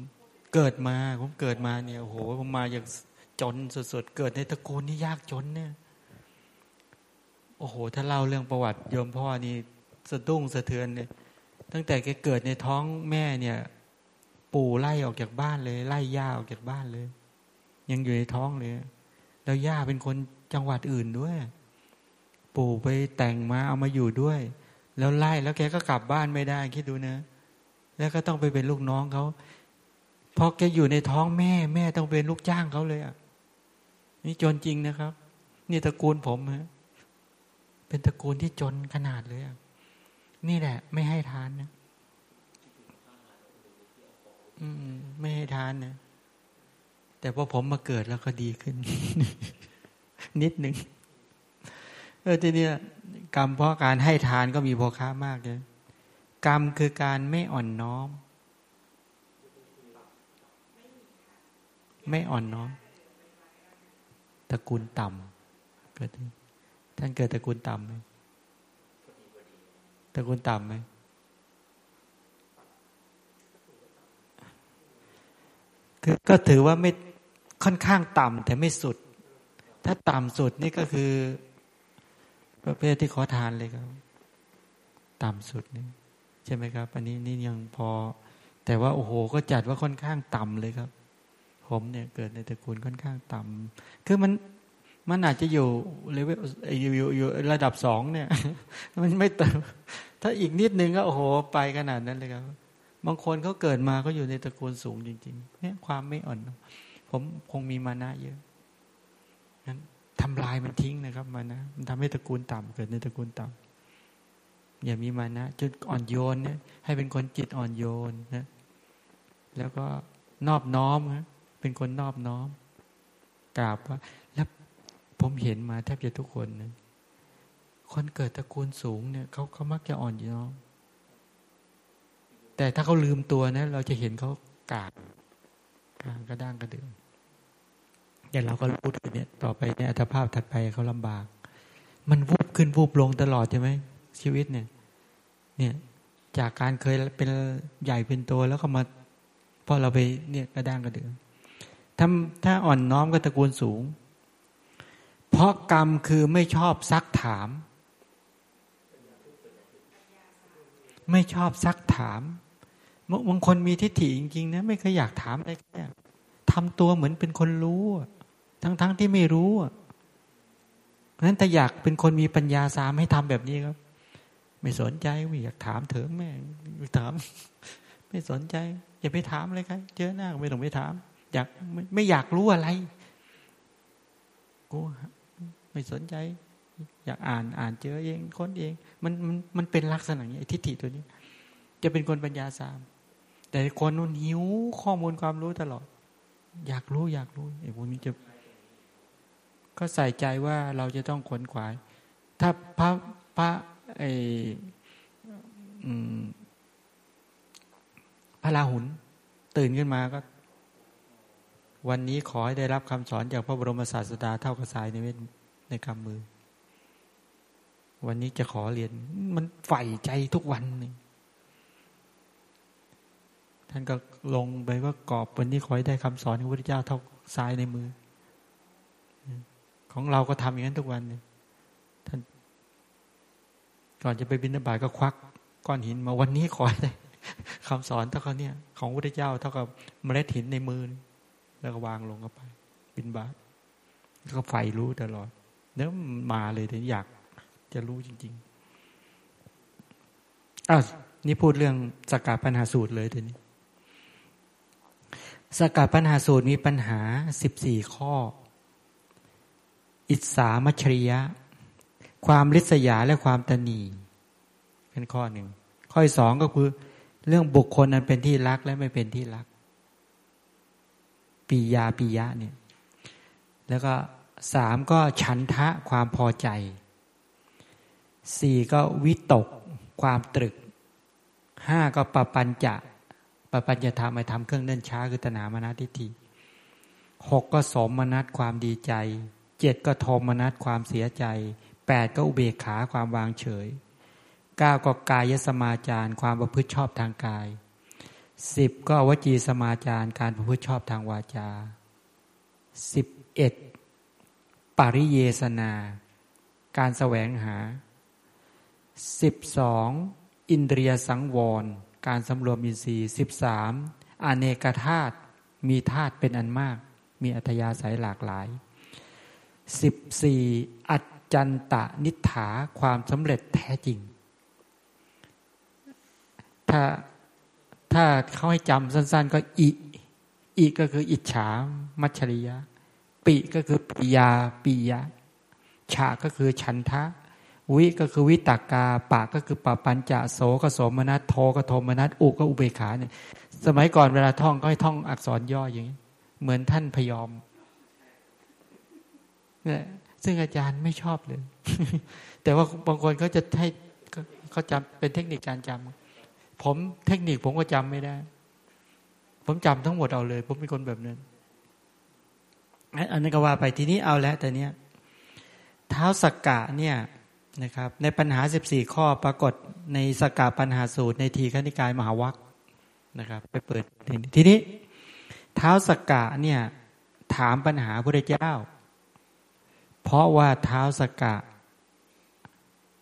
เกิดมาผมเกิดมาเนี่ยโอ้โหผมมาอย่างจนสุดๆเกิดในตระกูลนี่ยากจนเนี่ย โอ้โห ถ้าเล่าเรื่องประวัติโยมพ่อนี่สะดุ้งสะเทือนเลยตั้งแต่แกเกิดในท้องแม่เนี่ย ปู่ไล่ออกจากบ้านเลย ไล่ย่าออกจากบ้านเลย ยังอยู่ในท้องเลย แล้วย่าเป็นคนจังหวัดอื่นด้วย ปู่ไปแต่งมาเอามาอยู่ด้วย แล้วไล่แล้วแกก็กลับบ้านไม่ได้คิดดูนะ แล้วก็ต้องไปเป็นลูกน้องเขา พอแกอยู่ในท้องแม่ แม่ต้องเป็นลูกจ้างเขาเลยอะนี่จนจริงนะครับ นี่ตระกูลผมฮะเป็นตระกูลที่จนขนาดเลยอะนี่แหละ ไม่ให้ทานนะอืมไม่ให้ทานนะแต่พอผมมาเกิดแล้วก็ดีขึ้น นิดหนึ่งเออทีนี้กรรมเพราะการให้ทานก็มีโภค่ามากเลยกรรมคือการไม่อ่อนน้อม ไม่อ่อนน้อมตระกูลต่ำเกิดท่านเกิดตระกูลต่ำไหมตระกูลต่ำไหมคือก็ถือว่าไม่ค่อนข้างต่ำแต่ไม่สุด ถ้าต่ำสุดนี่ก็คือ ประเภทที่ขอทานเลยครับ ต่ำสุดนี่ใช่ไหมครับ อันนี้นี่ยังพอ แต่ว่าโอ้โหก็จัดว่าค่อนข้างต่ำเลยครับ ผมเนี่ยเกิดในตระกูลค่อนข้างต่ำคือมันมันอาจจะอยู่เลเวลอยู่อยู่ระดับสองเนี่ย มันไม่เติมถ้าอีกนิดนึงก็โอ้โหไปขนาดนั้นเลยครับ บางคนเขาเกิดมาก็อยู่ในตระกูลสูงจริง ๆ เนี่ยความไม่อ่อน ผมคงมีมานะเยอะนั้นทำลายมันทิ้งนะครับมานะมันทำให้ตระกูลต่ำเกิดในตระกูลต่ำอย่ามีมานะจนอ่อนโยนเนี่ยให้เป็นคนจิตอ่อนโยนนะแล้วก็นอบน้อมนะ เป็นคนนอบน้อม กราบว่า แล้วผมเห็นมาแทบจะทุกคนนะคนเกิดตระกูลสูงเนี่ยเขาเขามักจะอ่อนโยนแต่ถ้าเขาลืมตัวนะ เราจะเห็นเขากราบกราบกระด้างกระเดืองอย่างเราก็รู้ถึงเนี่ย ต่อไปในอัตภาพถัดไปเขาลำบาก มันวูบขึ้นวูบลงตลอดใช่ไหมชีวิตเนี่ย เนี่ย จากการเคยเป็นใหญ่เป็นโตแล้วก็มาพอเราไปเนี่ยกระด้างกระเดือง ถ้าถ้าอ่อนน้อมก็ตระกูลสูง เพราะกรรมคือไม่ชอบซักถาม ไม่ชอบซักถามบางคนมีทิฏฐิจริงๆนะไม่เคยอยากถามอะไรแค่ทำตัวเหมือนเป็นคนรู้ ทั้งๆทที่ไม่รู้เพราะฉะนั้นถ้าอยากเป็นคนมีปัญญาสามให้ทำแบบนี้ครับ ไม่สนใจไม่อยากถามเถอะแม่ถาม ไม่สนใจ อย่าไปถามเลยครับเจอหน้าไม่ต้องไปถาม อยากไม่ไม่อยากรู้อะไรกูไม่สนใจ อยากอ่านอ่านเจอเองค้นเอง มันมันมันเป็นลักษณะนี้ทิฏฐิตัวนี้ จะเป็นคนปัญญาสาม แต่คนนู้นหิวข้อมูลความรู้ตลอด อยากรู้อยากรู้ไอ้พวกนี้จะ ก็ใส่ใจว่าเราจะต้องขวนขวาย ถ้าพระพระไอพระราหุลตื่นขึ้นมาก็ วันนี้ขอให้ได้รับคำสอนจากพระบรมศาสดาเท่ากับสายในเวทในกำมือ วันนี้จะขอเรียน มันใฝ่ใจทุกวันนี่ท่านก็ลงไปว่ากรอบวันนี้ขอให้ได้คำสอนของพระพุทธเจ้าเท่าซ้ายในมือ ของเราก็ทำอย่างนั้นทุกวันเนี่ยท่านก่อนจะไปบินบาตก็ควัก ก้อนหินมาวันนี้ขอให้ได้คำสอนเท่าเขาเนี่ย ของพระพุทธเจ้าเท่ากับเมล็ดหินในมือ แล้วก็วางลงเข้าไป บินบาตแล้วก็ไฟรู้ตลอดเนื้อมาเลยถึงอยากจะรู้จริงๆอ้าวนี่พูดเรื่องสกกาปัญหาสูตรเลยทีนี้ สกัดปัญหาสูตรมีปัญหาสิบสี่ข้อ อิสามัชริยะ ความริษยาและความตนีเป็นข้อหนึ่ง ข้อสองก็คือ เรื่องบุคคลนั้นเป็นที่รักและไม่เป็นที่รัก ปียาปียะเนี่ย แล้วก็สามก็ฉันทะความพอใจสี่ก็วิตกความตรึกห้าก็ปปัญจะปปัญญาธรรมไปทำเครื่องเนื่นช้าคือตนามานาทิฏฐิหกก็สมมนัตความดีใจเจ็ดก็โทมนัตความเสียใจแปดก็อุเบกขาความวางเฉยเก้าก็กายสมาจารความประพฤติชอบทางกาย สิบก็วจีสมาจารการประพฤติชอบทางวาจาสิบเอ็ดปริเยสนา การแสวงหาสิบสองอินเดียสังวร การสำรวมอินทรีย์สิบสามอเนกธาตุมีธาตุเป็นอันมาก มีอัธยาศัยหลากหลายสิบสี่อัจจันตะนิฐาความสำเร็จแท้จริง ถ้า ถ้าเขาให้จำสั้น ๆ ก็อิอิก็คืออิจฉา มัชริยะ ปิก็คือปิยาปิยะ ฉาก็คือฉันทะ วิก็คือวิตากา ปากก็คือปปัญจะโสก็โสมนัสโทก็โทมนัสอุก็อุเบขาเนี่ย สมัยก่อนเวลาท่องก็ให้ท่องอักษรย่ออย่างนี้ เหมือนท่านพยอมเนี่ยซึ่งอาจารย์ไม่ชอบเลย แต่ว่าบางคนเขาจะให้เขาจำเป็นเทคนิคการจำ ผมเทคนิคผมก็จำไม่ได้ ผมจำทั้งหมดเอาเลย ผมเป็นคนแบบนั้นอันนี้ก็ว่าไปทีนี้เอาแล้ว แต่เนี้ยเท้าสกกะเนี่ยนะครับในปัญหา 14 ข้อปรากฏในสกาปัญหาสูตรในทีขณิกายมหาวัคนะครับ ไปเปิดทีนี้ เท้าสกกะเนี่ยถามปัญหาพระเจ้า เพราะว่าเท้าสกกะ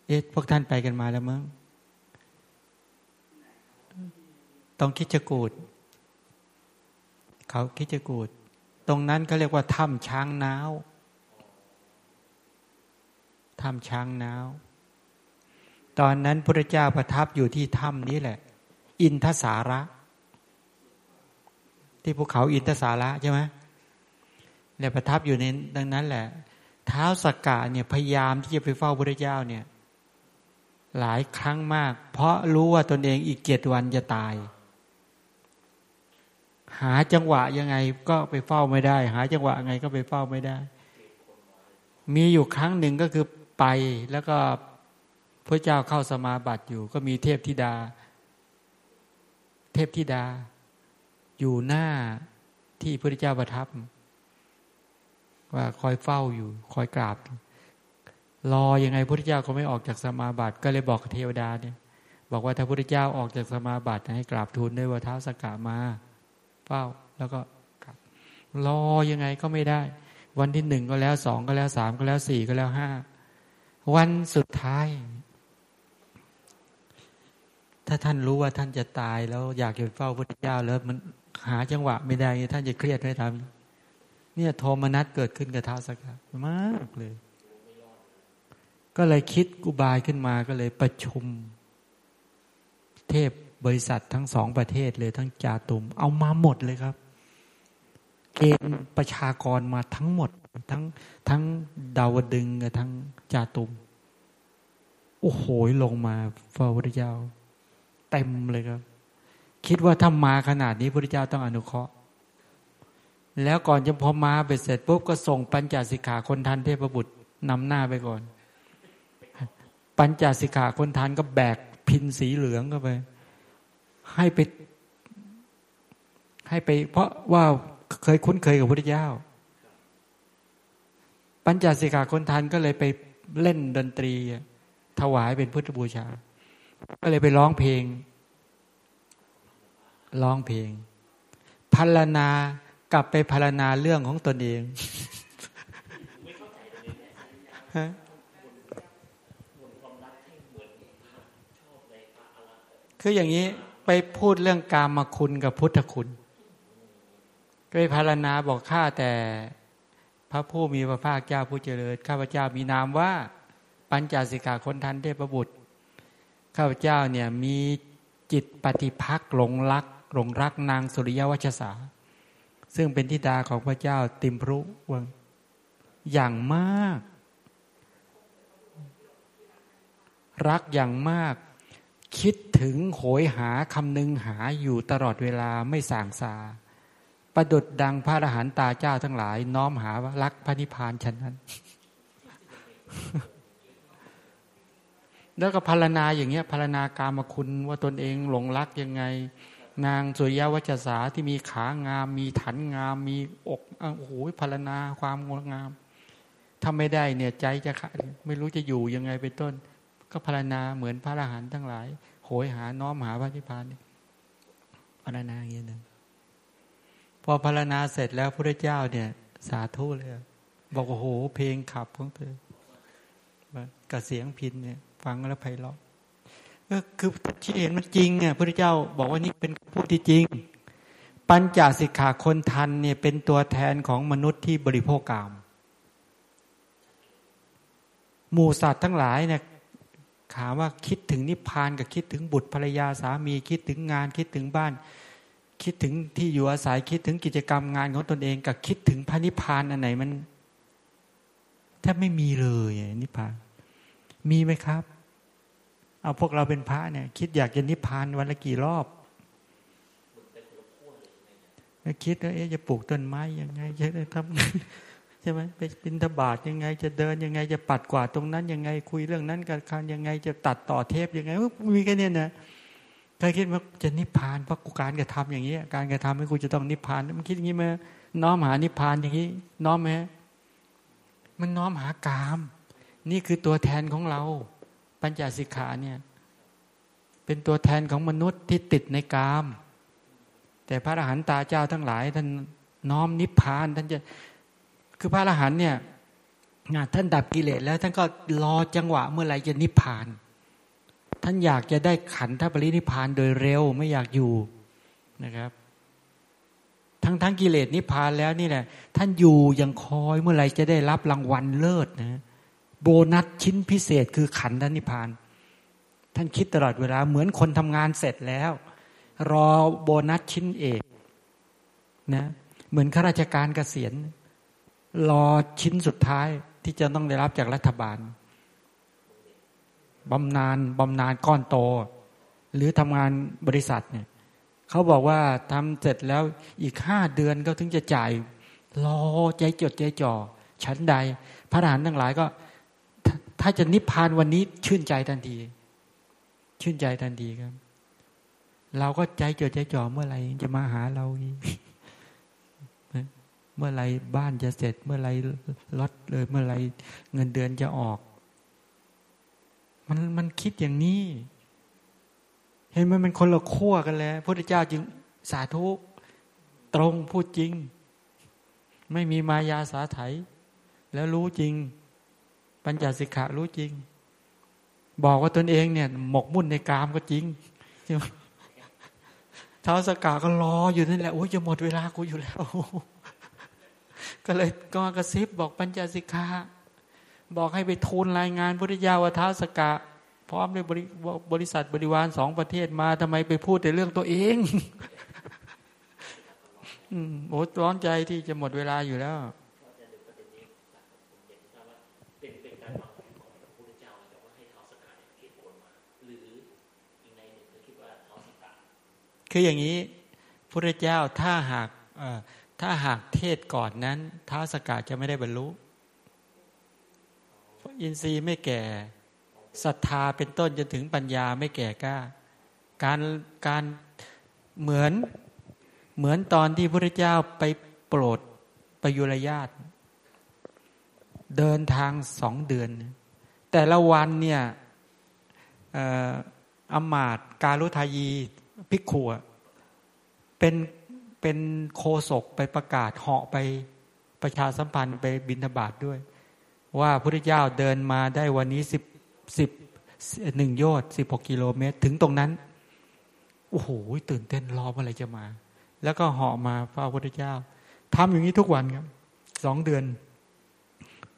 เอ๊ะพวกท่านไปกันมาแล้วมั้ง ต้องคิดจะกูดเขาคิดจะกูดตรงนั้นเขาเรียกว่าถ้ำช้างน้าวถ้ำช้างน้าวตอนนั้นพระเจ้าประทับอยู่ที่ถ้ำนี้แหละ อินทสาระ ที่ภูเขาอินทสาระใช่ไหมเนี่ยประทับอยู่ในดังนั้นแหละ เท้าสกกะเนี่ยพยายามที่จะไปเฝ้าพระเจ้าเนี่ย หลายครั้งมาก เพราะรู้ว่าตนเองอีกเจ็ดวันจะตาย หาจังหวะยังไงก็ไปเฝ้าไม่ได้ หาจังหวะยังไงก็ไปเฝ้าไม่ได้ มีอยู่ครั้งหนึ่งก็คือไปแล้วก็พระเจ้าเข้าสมาบัติอยู่ ก็มีเทพธิดา เทพธิดา อยู่หน้าที่พระเจ้าประทับ ว่าคอยเฝ้าอยู่ คอยกราบ รอยังไงพระเจ้าก็ไม่ออกจากสมาบัติ ก็เลยบอกเทวดาเนี่ย บอกว่าถ้าพระเจ้าออกจากสมาบัติให้กราบทูลด้วยว่าเท้าสกกามา เฝ้าแล้วก็กราบรอยังไงก็ไม่ได้ วันที่หนึ่งก็แล้วสองก็แล้วสามก็แล้วสี่ก็แล้วห้าวันสุดท้าย ถ้าท่านรู้ว่าท่านจะตายแล้วอยากจะเฝ้าพระเจ้าแล้วมันหาจังหวะไม่ได้ ท่านจะเครียดไหม่ทำเนี่ยโทมนัสเกิดขึ้นกับท้าวสกัดมากเลย ก็เลยคิดกุบายขึ้นมาก็เลยประชุม เทพ บริษัททั้งสองประเทศเลยทั้งจาตุมเอามาหมดเลยครับเกณฑ์ประชากรมาทั้งหมด ทั้งทั้งดาวดึงกับทั้งจาตุมโอ้โหลงมาพระพุทธเจ้าเต็มเลยครับ คิดว่าถ้ามาขนาดนี้พระพุทธเจ้าต้องอนุเคราะห์ แล้วก่อนจะพอมาไปเสร็จปุ๊บก็ส่งปัญจสิกขาคนทันเทพบุตรนำหน้าไปก่อน ปัญจสิกขาคนทันก็แบกพินสีเหลืองเข้าไป ให้ไป ให้ไป เพราะว่าเคยคุ้นเคยกับพระพุทธเจ้า ปัญจสิกขาคนทันก็เลยไปเล่นดนตรี ถวายเป็นพุทธบูชา ก็เลยไปร้องเพลง ร้องเพลงพัลนากลับไปพัลนาเรื่องของตนเองคืออย่างนี้ ไปพูดเรื่องกามคุณกับพุทธคุณก็ไปพารณาบอกข้าแต่พระผู้มีพระภาคเจ้าผู้เจริญ ข้าพเจ้ามีนามว่า ปัญจสิกาคนทันเทพบุตร ข้าพเจ้าเนี่ยมีจิตปฏิพักหลงรักหลงรักนางสุริยวัชสา ซึ่งเป็นธิดาของพระเจ้าติมพรุวังอย่างมาก รักอย่างมาก คิดถึงโหยหาคำนึงหาอยู่ตลอดเวลาไม่สางซาประดุดดังพระอรหันตาเจ้าทั้งหลาย น้อมหาว่ารักพระนิพพานฉันนั้น แล้วก็พารณาอย่างเงี้ยพารณากามคุณว่าตนเองหลงรักยังไง นางสุริยวัจสาที่มีขางาม มีฐานงาม มีอกโอ้โหพารณาความงดงามถ้าไม่ได้เนี่ยใจจะขาดไม่รู้จะอยู่ยังไงเป็นต้น ก็พารณาเหมือนพระอรหันต์ทั้งหลายโหยหาน้อมหาพระนิพพานพารณาอย่างนี้นะพอพารณาเสร็จแล้วพระเจ้าเนี่ย สาธุเลย บอกโอ้โห เพลงขับของเธอกับเสียงพินเนี่ย ฟังแล้วไพเราะก็คือที่เห็นมันจริงเนี่ยพระเจ้าบอกว่านี่เป็นผู้ที่จริง ปัญจสิกขาคนทันเนี่ยเป็นตัวแทนของมนุษย์ที่บริโภคกรรมหมู่สัตว์ทั้งหลายเนี่ย ถามว่าคิดถึงนิพพานกับคิดถึงบุตรภรรยาสามีคิดถึงงานคิดถึงบ้าน คิดถึงที่อยู่อาศัยคิดถึงกิจกรรมงานของตนเองกับคิดถึงพระนิพพานอันไหนมันแทบไม่มีเลยนิพพาน มีไหมครับ เอาพวกเราเป็นพระเนี่ย คิดอยากจะนิพพานวันละกี่รอบคิดว่าเอ๊ะจะปลูกต้นไม้ยังไงจะทำ ช่ไหมไปบินทบาทยังไง จะเดินยังไงจะปัดกวาดตรงนั้น ยังไงคุยเรื่องนั้นกันการยังไงจะตัดต่อเทปยังไงมีแค่นี้นะเคยคิดว่าจะนิพพานเพราะกูการกระทำอย่างนี้การกระทำให้กูจะต้องนิพพานมันคิดอย่างนี้ไหมน้อมหานิพพานอย่างนี้ น้อมไหมมันน้อมหากาม นี่คือตัวแทนของเรา ปัญจสิกขาเนี่ยเป็นตัวแทนของมนุษย์ที่ติดในกาม แต่พระอรหันตาเจ้าทั้งหลายท่านน้อมนิพพานท่านจะ คือพระอรหันต์เนี่ยท่านดับกิเลสแล้วท่านก็รอจังหวะเมื่อไหร่จะนิพพาน ท่านอยากจะได้ขันธปรินิพพานโดยเร็วไม่อยากอยู่นะครับ ทั้งทั้งกิเลสนิพพานแล้วนี่แหละท่านอยู่ยังคอยเมื่อไหร่จะได้รับรางวัลเลิศนะโบนัสชิ้นพิเศษคือขันธนิพพาน ท่านคิดตลอดเวลาเหมือนคนทำงานเสร็จแล้ว รอโบนัสชิ้นเอกนะเหมือนข้าราชการเกษียณ รอชิ้นสุดท้ายที่จะต้องได้รับจากรัฐบาลบำนาญบำนาญก้อนโต หรือทำงานบริษัทเนี่ยเขาบอกว่าทำเสร็จแล้วอีกห้าเดือนก็ถึงจะจ่าย รอใจจดใจจ่อชั้นใด พระทหารทั้งหลายก็ ถ้าจะนิพพานวันนี้ชื่นใจทันที ชื่นใจทันทีครับ เราก็ใจจดใจจ่อเมื่อไหร่จะมาหาเราอีก เมื่อไรบ้านจะเสร็จ เมื่อไรรถเลย เมื่อไรเงินเดือนจะออก มันมันคิดอย่างนี้ เห็นไหมมันคนละขั้วกันแล้วพระเจ้าจึงสาธุตรงพูดจริง ไม่มีมายาสาไถ แล้วรู้จริง ปัญจสิกขารู้จริง บอกว่าตนเองเนี่ย หมกมุ่นในกามก็จริงใช่ไหมท้าสกาก็รออยู่นั่นแหละโอ้ยจะหมดเวลากูอยู่แล้ว ก็เลยก็กระซิบบอกปัญจสิกขาบอกให้ไปทูลรายงานพุทธยาวท้าสกะ พร้อมด้วยบริษัทบริวารสองประเทศมาทำไมไปพูดแต่เรื่องตัวเองโอ้ร้อนใจที่จะหมดเวลาอยู่แล้วคืออย่างนี้พระเจ้าถ้าหาก ถ้าหากเทศก่อนนั้นท้าสกาจะไม่ได้บรรลุอินทรีย์ไม่แก่ศรัทธาเป็นต้นจนถึงปัญญาไม่แก่กล้า การการเหมือนเหมือนตอนที่พระเจ้าไปโปรดประยุรญาตเดินทางสองเดือน แต่ละวันเนี่ยอมาตการุทายีพิกขัวเป็น เป็นโคศกไปประกาศเหาะไปประชาสัมพันธ์ไปบินทบาทด้วย ว่าพระพุทธเจ้าเดินมาได้วันนี้สิบสิบหนึ่งโยชน์สิบหกกิโลเมตร ถึงตรงนั้นโอ้โหตื่นเต้นรอเมื่อไรจะมา แล้วก็เหาะมาพระพุทธเจ้าทำอย่างนี้ทุกวันครับสองเดือน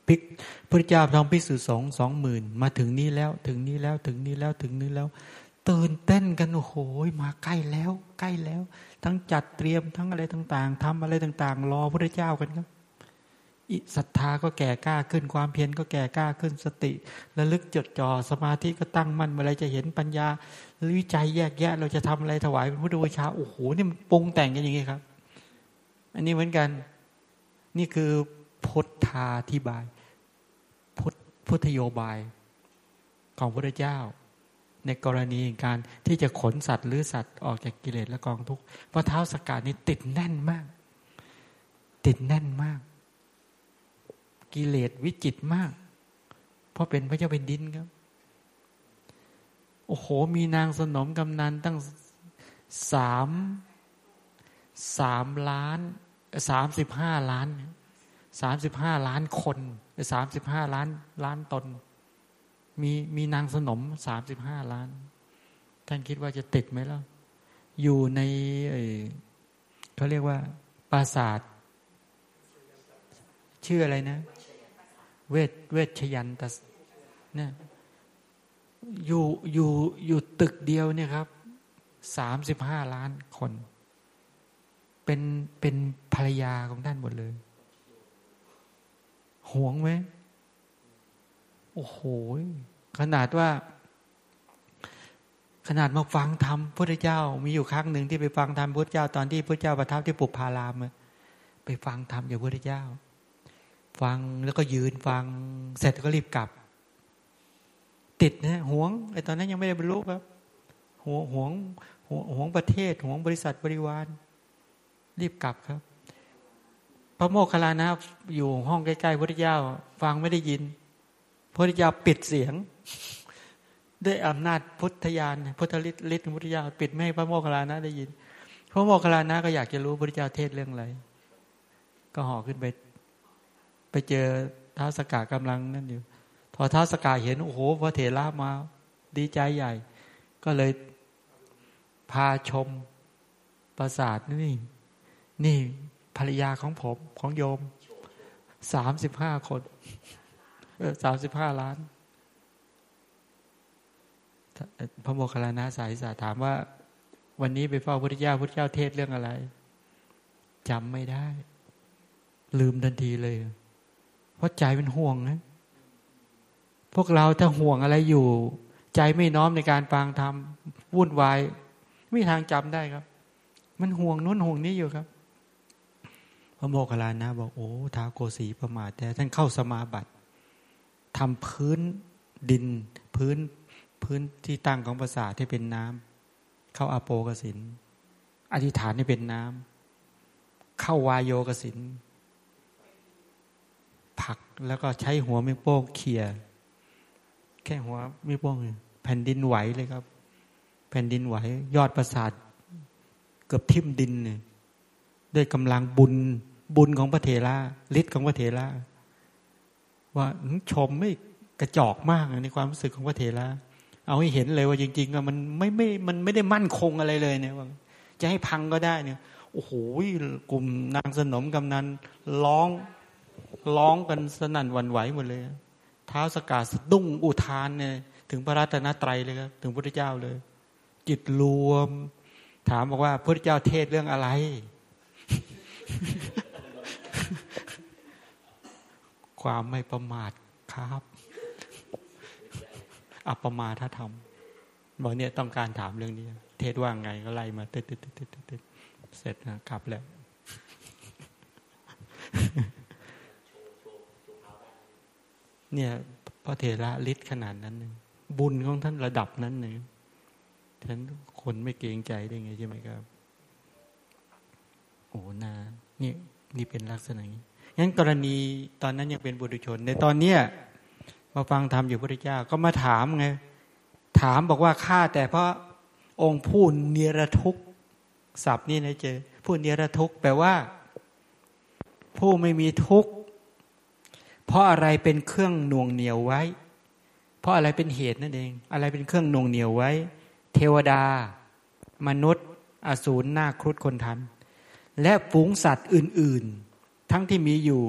พิกพระเจ้าทองพิสุสองสองหมื่นมาถึงนี้แล้วถึงนี้แล้วถึงนี้แล้วถึงนี้แล้ว ตื่นเต้นกันโอ้โหมาใกล้แล้ว ใกล้แล้ว ทั้งจัดเตรียมทั้งอะไรต่างๆทำอะไรต่างๆ รอพระเจ้ากันครับศรัทธาก็แก่กล้าขึ้นความเพียรก็แก่กล้าขึ้นสติระลึกจดจ่อสมาธิก็ตั้งมั่นเมื่อไรจะเห็นปัญญาวิจัยแยกแยะ เราจะทำอะไรถวายเป็นพุทธบูชาโอ้โหนี่มันปรุงแต่งกันอย่างนี้ครับ อันนี้เหมือนกัน นี่คือพุทธาธิบายพพุทธโยบายของพระเจ้า ในกรณีการที่จะขนสัตว์หรือสัตว์ออกจากกิเลสและกองทุกข์เพราะเท้าสกัดนี้ติดแน่นมาก ติดแน่นมาก กิเลสวิจิตมาก เพราะเป็นพระเจ้าเป็นดินครับ โอ้โห มีนางสนมกำนันตั้งสามสามล้านสามสิบห้าล้านสามสิบห้าล้านคนสามสิบห้าล้านล้านตน มีมีนางสนมสามสิบห้าล้าน ท่านคิดว่าจะติดไหมล่ะ อยู่ในเขาเรียกว่า ปราสาทชื่ออะไรนะ เวทเวชยันตเนี่ยอยู่อยู่อยู่ตึกเดียวเนี่ยครับสามสิบห้าล้านคน เป็นเป็นภรรยาของท่านหมดเลยห่วงไหม โอ้โห ขนาดว่า ขนาดมาฟังธรรมพระเจ้า มีอยู่ครั้งหนึ่งที่ไปฟังธรรมพระเจ้าตอนที่พระเจ้าประทับที่ปุพารามไปฟังธรรมจากพระเจ้า ฟังแล้วก็ยืนฟังเสร็จก็รีบกลับ ติดนะห่วงไอ้ตอนนั้นยังไม่ได้บรรลุครับห่วงห่วงห่วงประเทศห่วงบริษัทบริวาร รีบกลับครับ พระโมคคัลลานะอยู่ห้องใกล้ๆพระเจ้า ฟังไม่ได้ยิน พระเจ้าปิดเสียง ด้วยอำนาจพุทธญาณพุทธฤทธิ์ฤทธิ์พุทธญาปิดไม่ให้พระโมคคัลลานะได้ยิน พระโมคคัลลานะก็อยากจะรู้พระเจ้าเทศเรื่องอะไร ก็ห่อขึ้นไป ไปเจอท้าวสกากำลังนั่นอยู่ พอท้าวสกาเห็นโอ้โหพระเถระมาดีใจใหญ่ ก็เลยพาชมปราสาทนี่ นี่ภรรยาของผมของโยมสามสิบห้าคน สามสิบห้าล้าน พระโมคคัลลานะสายสาถามว่า วันนี้ไปเฝ้าพระพุทธเจ้าพระเจ้าเทศเรื่องอะไรจำไม่ได้ ลืมทันทีเลย เพราะใจเป็นห่วงนะ พวกเราถ้าห่วงอะไรอยู่ ใจไม่น้อมในการฟังธรรมวุ่นวายไม่ทางจำได้ครับ มันห่วงนู้นห่วงนี้อยู่ครับพระโมคคัลลานะบอกโอ้ท้าโกสีประมาทแต่ท่านเข้าสมาบัติ ทำพื้นดิน พื้นพื้นที่ตั้งของภาษาที่เป็นน้ำเข้าอโปกสินอธิษฐานให้เป็นน้ำเข้าวายโยกสินผักแล้วก็ใช้หัวไม่โป้งเขี่ยแค่หัวไม่โป้งแผ่นดินไหวเลยครับ แผ่นดินไหว ยอดประสาทเกือบทิ่มดินเนี่ยด้วยกำลังบุญบุญของพระเถระฤทธิ์ของพระเถระ ว่าชมไม่กระจอกมากในความรู้สึกของพระเถระเอาให้เห็นเลยว่าจริงๆว่ามันไม่ไม่มันไม่ได้มั่นคงอะไรเลยเนี่ยว่าจะให้พังก็ได้เนี่ยโอ้โหกลุ่มนางสนมกำนันร้องร้องกันสนั่นวันไหวหมดเลยเท้าสกาดสะดุ้งอุทานเนี่ยถึงพระรัตนตรัยเลยครับถึงพระเจ้าเลย จิตรวม ถามบอกว่าพระเจ้าเทศเรื่องอะไร ความไม่ประมาทครับอัปมาถ้าทำบอกเนี่ยต้องการถามเรื่องนี้ เทศว่าไงก็ไล่มาติดติดติดติดติดเสร็จนะกลับแล้วเนี่ยพระเถระฤทธิ์ขนาดนั้นนึงบุญของท่านระดับนั้นหนึ่งท่านคนไม่เกรงใจได้ไงใช่ไหมครับ โอ้นานี่นี่เป็นลักษณะนี้ งั้นกรณีตอนนั้นยังเป็นบุตรชน ในตอนเนี้ยมาฟังธรรมอยู่พระเจ้าก็มาถามไง ถามบอกว่าข้าแต่เพราะองค์ผู้เนรทุกศัพท์นี่นะเจผู้เนรทุกแปลว่า ผู้ไม่มีทุกข์เพราะอะไรเป็นเครื่องน่วงเหนียวไว้ เพราะอะไรเป็นเหตุนั่นเอง อะไรเป็นเครื่องน่วงเหนียวไว้ เทวดา มนุษย์ อสูรนาครุฑคนทัน และฝูงสัตว์อื่น ๆ ทั้งที่มีอยู่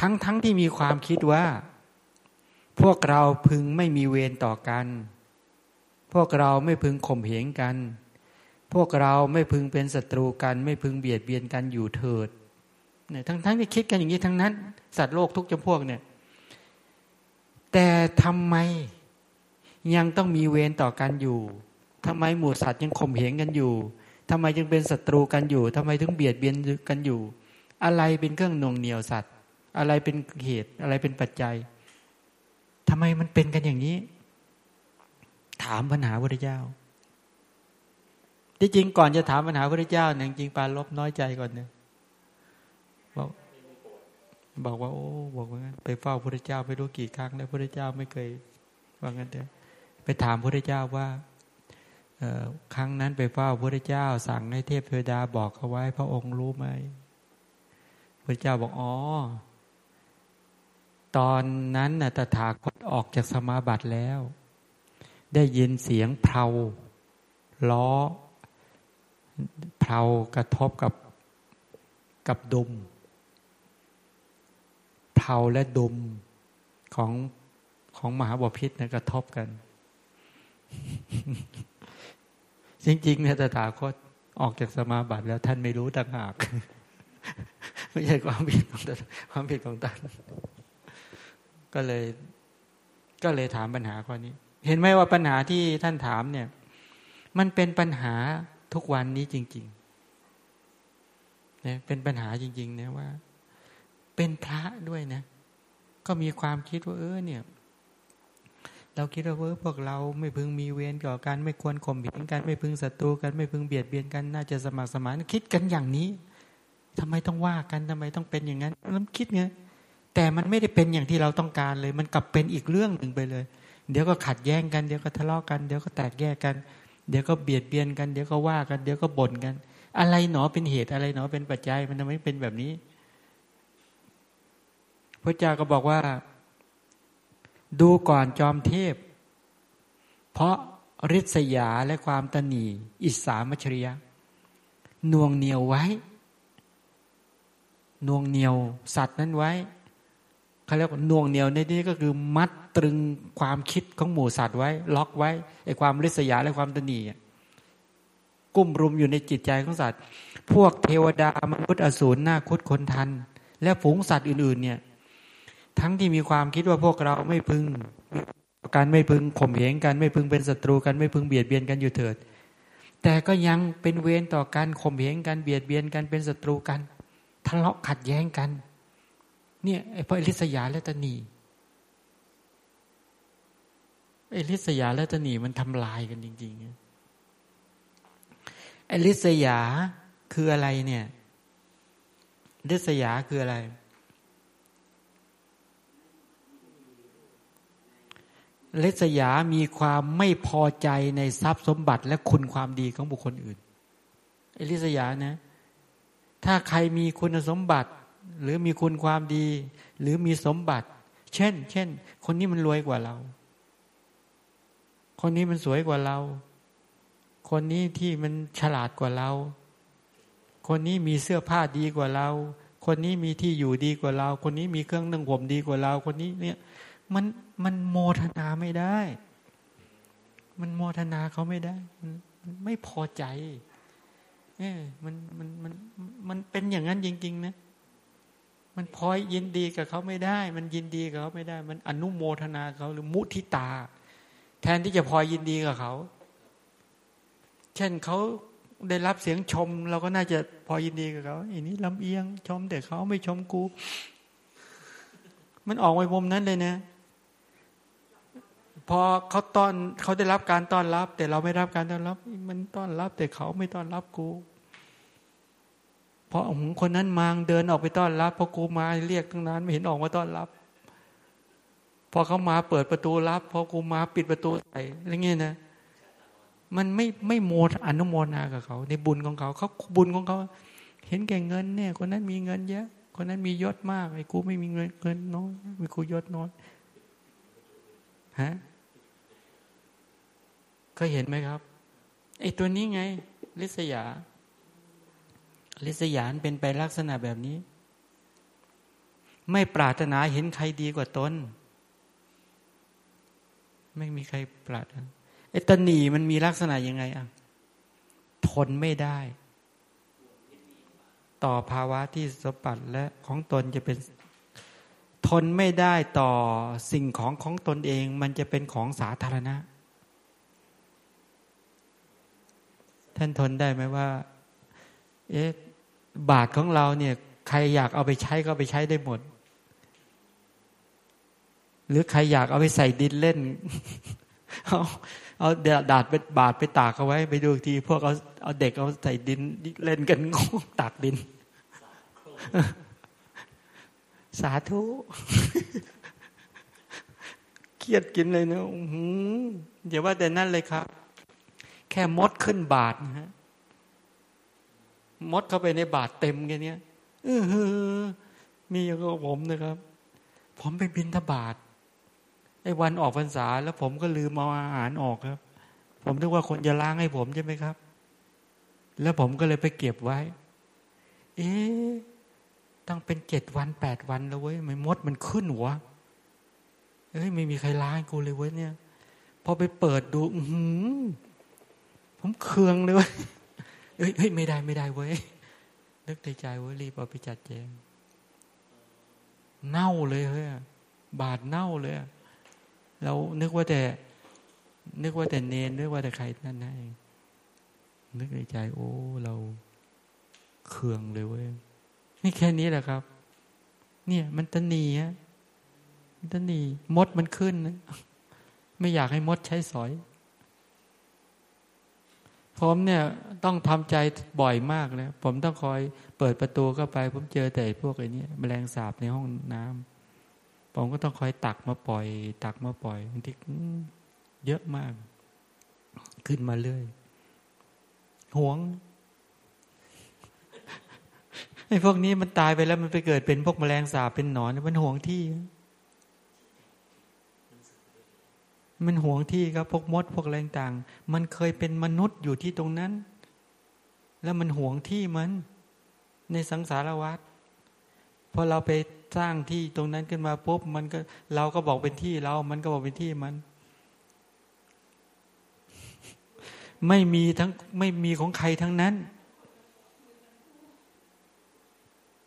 ทั้งทั้งที่มีความคิดว่า พวกเราพึงไม่มีเวรต่อกัน พวกเราไม่พึงข่มเหงกัน พวกเราไม่พึงเป็นศัตรูกัน ไม่พึงเบียดเบียนกันอยู่เถิดเนี่ยทั้งทั้งที่คิดกันอย่างนี้ทั้งนั้น สัตว์โลกทุกจำพวกเนี่ย แต่ทำไมยังต้องมีเวรต่อกันอยู่ทำไมหมู่สัตว์ยังข่มเหงกันอยู่ทำไมยังเป็นศัตรูกันอยู่ทำไมถึงเบียดเบียนกันอยู่ อะไรเป็นเครื่องนงเหนียวสัตว์ อะไรเป็นเหตุอะไรเป็นปัจจัยทำไมมันเป็นกันอย่างนี้ ถามปัญหาพระเจ้า ที่จริงก่อนจะถามปัญหาพระเจ้าเนี่ยจริงปาลบน้อยใจก่อนเนี่ยบอกบอกว่า โอ้บอกว่างั้นไปเฝ้าพระเจ้าไปรู้กี่ครั้งแล้วพระเจ้าไม่เคยว่างั้นเด้ไปถามพระเจ้าว่าครั้งนั้นไปเฝ้าพระเจ้า สั่งให้เทพเทวดาบอกเขาไว้ พระองค์รู้ไหม พระเจ้าบอกอ๋อ ตอนนั้นน่ะตถาคตออกจากสมาบัติแล้ว ได้ยินเสียงเพลาล้อเพลากระทบกับกับดุมเพลาและดุมของของมหาบพิษนะกระทบกัน จริงๆเนี่ยตถาคตออกจากสมาบัติแล้วท่านไม่รู้ต่างหาก ไม่ใช่ความผิดของท่านความผิดของท่านก็เลย ก็เลยถามปัญหาข้อนี้ เห็นไหมว่าปัญหาที่ท่านถามเนี่ย มันเป็นปัญหาทุกวันนี้จริงๆเนี่ยเป็นปัญหาจริงๆเนี่ยว่า เป็นพระด้วยนะ ก็มีความคิดว่าเออเนี่ยเราคิดว่าเออพวกเราไม่พึงมีเวรก่อกันไม่ควรข่มเหงกันไม่พึงศัตรูกันไม่พึงเบียดเบียนกัน น่าจะสมัครสมานคิดกันอย่างนี้ ทำไมต้องว่ากันทำไมต้องเป็นอย่างนั้นแล้วคิดไงแต่มันไม่ได้เป็นอย่างที่เราต้องการเลย มันกลับเป็นอีกเรื่องหนึ่งไปเลย เดี๋ยวก็ขัดแย้งกัน เดี๋ยวก็ทะเลาะกัน เดี๋ยวก็แตกแยกกัน เดี๋ยวก็เบียดเบียนกัน เดี๋ยวก็ว่ากัน เดี๋ยวก็บ่นกัน อะไรหนอเป็นเหตุ อะไรหนอเป็นปัจจัย มันทำไมเป็นแบบนี้ พระเจ้าก็บอกว่า ดูก่อนจอมเทพ เพราะริษยาและความตนีอิสามชริยะน่วงเหนียวไว้ น่วงเหนียวสัตว์นั้นไว้เขาเรียกว่าน่วงเหนียวในนี้ก็คือมัดตรึงความคิดของหมู่สัตว์ไว้ ล็อกไว้ไอความริษยาและความตนีกุ้มรุมอยู่ในจิตใจของสัตว์ พวกเทวดามนุษย์อสูรหน้าคุดคนทัน และฝูงสัตว์อื่น ๆ เนี่ย ทั้งที่มีความคิดว่าพวกเราไม่พึงการไม่พึงข่มเหงกันไม่พึงเป็นศัตรูกันไม่พึงเบียดเบียนกันอยู่เถิด แต่ก็ยังเป็นเวรต่อการข่มเหงกันเบียดเบียนกันเป็นศัตรูกัน ทะเลาะขัดแย้งกัน เนี่ยไอ้พระอริสยาและตนีไอ้ลิษยาและตนีมันทำลายกันจริงๆไอ้ลิษยาคืออะไรเนี่ยลิษยาคืออะไร ลิษยามีความไม่พอใจในทรัพย์สมบัติและคุณความดีของบุคคลอื่นไอ้ลิษยานะ ถ้าใครมีคุณสมบัติ หรือมีคุณความดี หรือมีสมบัติ เช่น เช่น คนนี้มันรวยกว่าเรา คนนี้มันสวยกว่าเรา คนนี้ที่มันฉลาดกว่าเรา คนนี้มีเสื้อผ้าดีกว่าเรา คนนี้มีที่อยู่ดีกว่าเรา คนนี้มีเครื่องนึ่งผมดีกว่าเรา คนนี้เนี่ย มันมันโมทนาไม่ได้ มันโมทนาเขาไม่ได้ มันไม่พอใจ เออมันมันมันมันเป็นอย่างนั้นจริง ๆ นะ มันพอยยินดีกับเขาไม่ได้ มันยินดีกับเขาไม่ได้ มันอนุโมทนาเขาหรือมุทิตา แทนที่จะพอยินดีกับเขา เช่นเขาได้รับเสียงชม เราก็น่าจะพอยินดีกับเขาอันนี้ลำเอียงชมแต่เขาไม่ชมกู มันออกไปมุมนั้นเลยนะ พอเขาต้อนเขาได้รับการต้อนรับ แต่เราไม่รับการต้อนรับ มันต้อนรับ แต่เขาไม่ต้อนรับกูเพราะคนนั้นมางเดินออกไปต้อนรับพอกูมาเรียกตั้งนานไม่เห็นออกมาต้อนรับ พอเขามาเปิดประตูรับ พอกูมาปิดประตูใส่อะไรเงี้ยนะมันไม่ไม่โมดอนุโมนากับเขา ในบุญของเขาเขาบุญของเขา เห็นแก่เงินเนี่ย คนนั้นมีเงินเยอะ คนนั้นมียศมากไอ้กูไม่มีเงินเงินน้อยมีกูยศน้อยฮะ ก็เห็นไหมครับไอ้ตัวนี้ไง ลิษยา ลิษยานเป็นไปลักษณะแบบนี้ ไม่ปรารถนาเห็นใครดีกว่าตนไม่มีใครปรารถนาไอ้ตนีมันมีลักษณะยังไงอะทนไม่ได้ ต่อภาวะที่สมบัติและของตนจะเป็น ทนไม่ได้ต่อสิ่งของของตนเอง มันจะเป็นของสาธารณะ ท่านทนได้ไหมว่า เอ๊ะบาทของเราเนี่ย ใครอยากเอาไปใช้ก็ไปใช้ได้หมด หรือใครอยากเอาไปใส่ดินเล่น เอาเอาดาดเป็นบาทไปตากเอาไว้ ไปดูที พวกเอาเอาเด็กเอาใส่ดินเล่นกันงงตากดิน สาธุเครียดกินเลยเนะอย่าว่าแต่นั่นเลยครับ ค่มดขึ้นบาทนะฮะมดเข้าไปในบาทเต็มแค่นี้เออมีอย่างกับผมนะครับ ผมไปบินทบาทไอ้วันออกพรรษา แล้วผมก็ลืมเอาอาหารออกครับ ผมนึกว่าคนจะล้างให้ผมใช่ไหมครับ แล้วผมก็เลยไปเก็บไว้ เอ๊ะตั้งเป็นเจ็ดวันแปดวันแล้วเว้ยไม่มดมันขึ้นหัวเอ้ยไม่มีใครล้างกูเลยเว้ยเนี่ยพอไปเปิดดู อื ผมเคืองเลยเว้ยเฮ้ยเฮ้ยไม่ได้ไม่ได้เว้ยนึกในใจเว้ยรีบเอาไปจัดแจงเน่าเลยเฮ้ยบาดเน่าเลยเรานึกว่าแต่ นึกว่าแต่เนนนึกว่าแต่ใครนั่นนั่นเองนึกในใจ โอ้เราเคืองเลยเว้ยนี่แค่นี้แหละครับ เนี่ย มันตนีฮะมันตนีมดมันขึ้นนะไม่อยากให้มดใช้สอย ผมเนี่ยต้องทำใจบ่อยมากเลยผมต้องคอยเปิดประตูเข้าไป ผมเจอแต่พวกไอ้นี้แมลงสาบในห้องน้ำผมก็ต้องคอยตักมาปล่อย ตักมาปล่อยบางทีเยอะมาก ขึ้นมาเรื่อยห่วงไอ้พวกนี้มันตายไปแล้วมันไปเกิดเป็นพวกแมลงสาบเป็นหนอนมันห่วงที่ มันห่วงที่ครับพวกมดพวกอะไรต่าง มันเคยเป็นมนุษย์อยู่ที่ตรงนั้น แล้วมันห่วงที่มัน ในสังสารวัฏพอเราไปสร้างที่ตรงนั้นขึ้นมาปุ๊บมันก็เราก็บอกเป็นที่เรา มันก็บอกเป็นที่มัน ไม่มีทั้งไม่มีของใครทั้งนั้น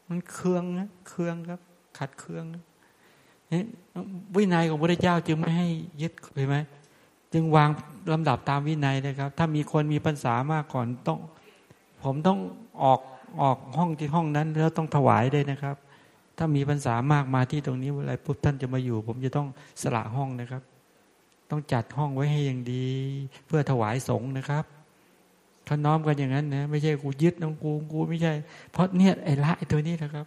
มันเคืองนะเคืองครับ ขัดเคืองนะ วินัยของพระเจ้าจึงไม่ให้ยึดเห็นไหมจึงวางลำดับตามวินัยนะครับ ถ้ามีคนมีปัญษามากก่อนต้อง ผมต้องออกออกห้องที่ห้องนั้น แล้วต้องถวายได้นะครับ ถ้ามีปัญษามากมาที่ตรงนี้เวลาปุ๊บท่านจะมาอยู่ ผมจะต้องสละห้องนะครับ ต้องจัดห้องไว้ให้อย่างดี เพื่อถวายสงฆ์นะครับเขาน้อมกันอย่างนั้นนะไม่ใช่กูยึดน้องกูกูไม่ใช่ เพราะเนี่ยไอ้ละไอ้ตัวนี้นะครับ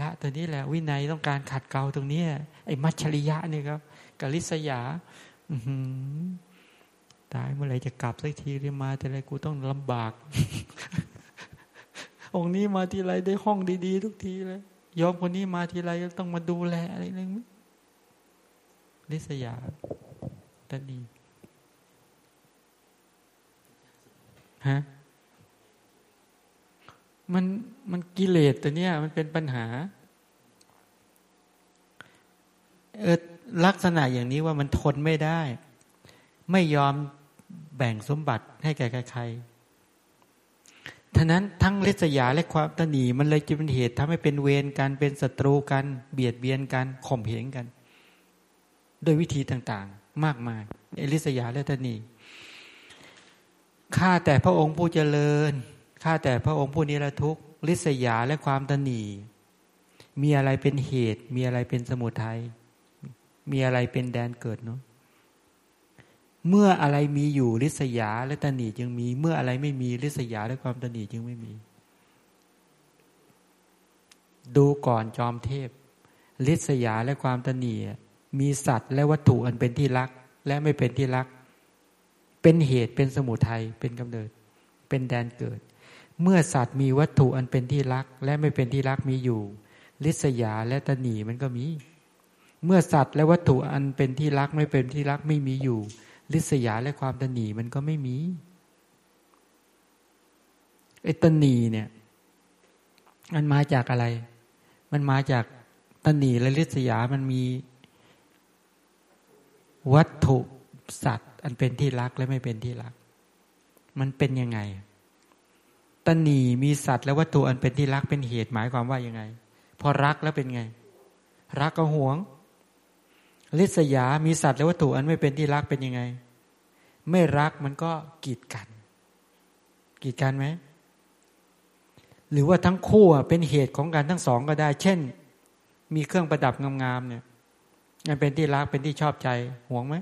ละตัวนี้แหละ วินัยต้องการขัดเกลาตรงนี้ไอ้มัชชริยะนี่ครับกลิษยาตายเมื่อไหร่จะกลับสักทีเรียมา แต่ไรกูต้องลำบาก องค์นี้มาทีไรได้ห้องดีๆทุกทีเลยยอมคนนี้มาทีไรต้องมาดูแลอะไรนึงลิษยาตันดีฮะ มันมันกิเลสตัวเนี้ยมันเป็นปัญหาเออลักษณะอย่างนี้ว่ามันทนไม่ได้ ไม่ยอมแบ่งสมบัติให้แก่ใครๆท่านั้นทั้งเลสยาและความตนีมันเลยจะเป็นเหตุทำให้เป็นเวรกันเป็นศัตรูกัน เบียดเบียนกันข่มเหงกัน โดยวิธีต่างๆ มากมายเอลิสยาและตนีข้าแต่พระองค์ผู้เจริญ ข้าแต่พระองค์ผู้นิรทุกข์ลิษยาและความตนีมีอะไรเป็นเหตุ มีอะไรเป็นสมุทัยมีอะไรเป็นแดนเกิดเนาะเมื่ออะไรมีอยู่ลิษยาและตนีจึงมี เมื่ออะไรไม่มีลิษยาและความตนีจึงไม่มี ดูก่อนจอมเทพลิษยาและความตนีมีสัตว์และวัตถุอันเป็นที่รัก และไม่เป็นที่รัก เป็นเหตุเป็นสมุทัยเป็นกำเนิด เป็นแดนเกิด เมื่อสัตว์มีวัตถุอันเป็นที่รัก และไม่เป็นที่รักมีอยู่ ลิษยาและตนีมันก็มี เมื่อสัตว์และวัตถุอันเป็นที่รักไม่เป็นที่รักไม่มีอยู่ ลิษยาและความตนีมันก็ไม่มีไอ้ตนีเนี่ยมันมาจากอะไร มันมาจากตนีและลิษยามันมี วัตถุสัตว์ อันเป็นที่รักและไม่เป็นที่รัก มันเป็นยังไง ตนีมีสัตว์และวัตถุอันเป็นที่รักเป็นเหตุหมายความว่ายังไง พอรักแล้วเป็นไง รักก็หวงลิษยา มีสัตว์และวัตถุอันไม่เป็นที่รักเป็นยังไง ไม่รักมันก็กีดกัน กีดกันไหม หรือว่าทั้งคู่เป็นเหตุของการทั้งสองก็ได้ เช่น มีเครื่องประดับงามๆเนี่ยมันเป็นที่รักเป็นที่ชอบใจห่วงไหม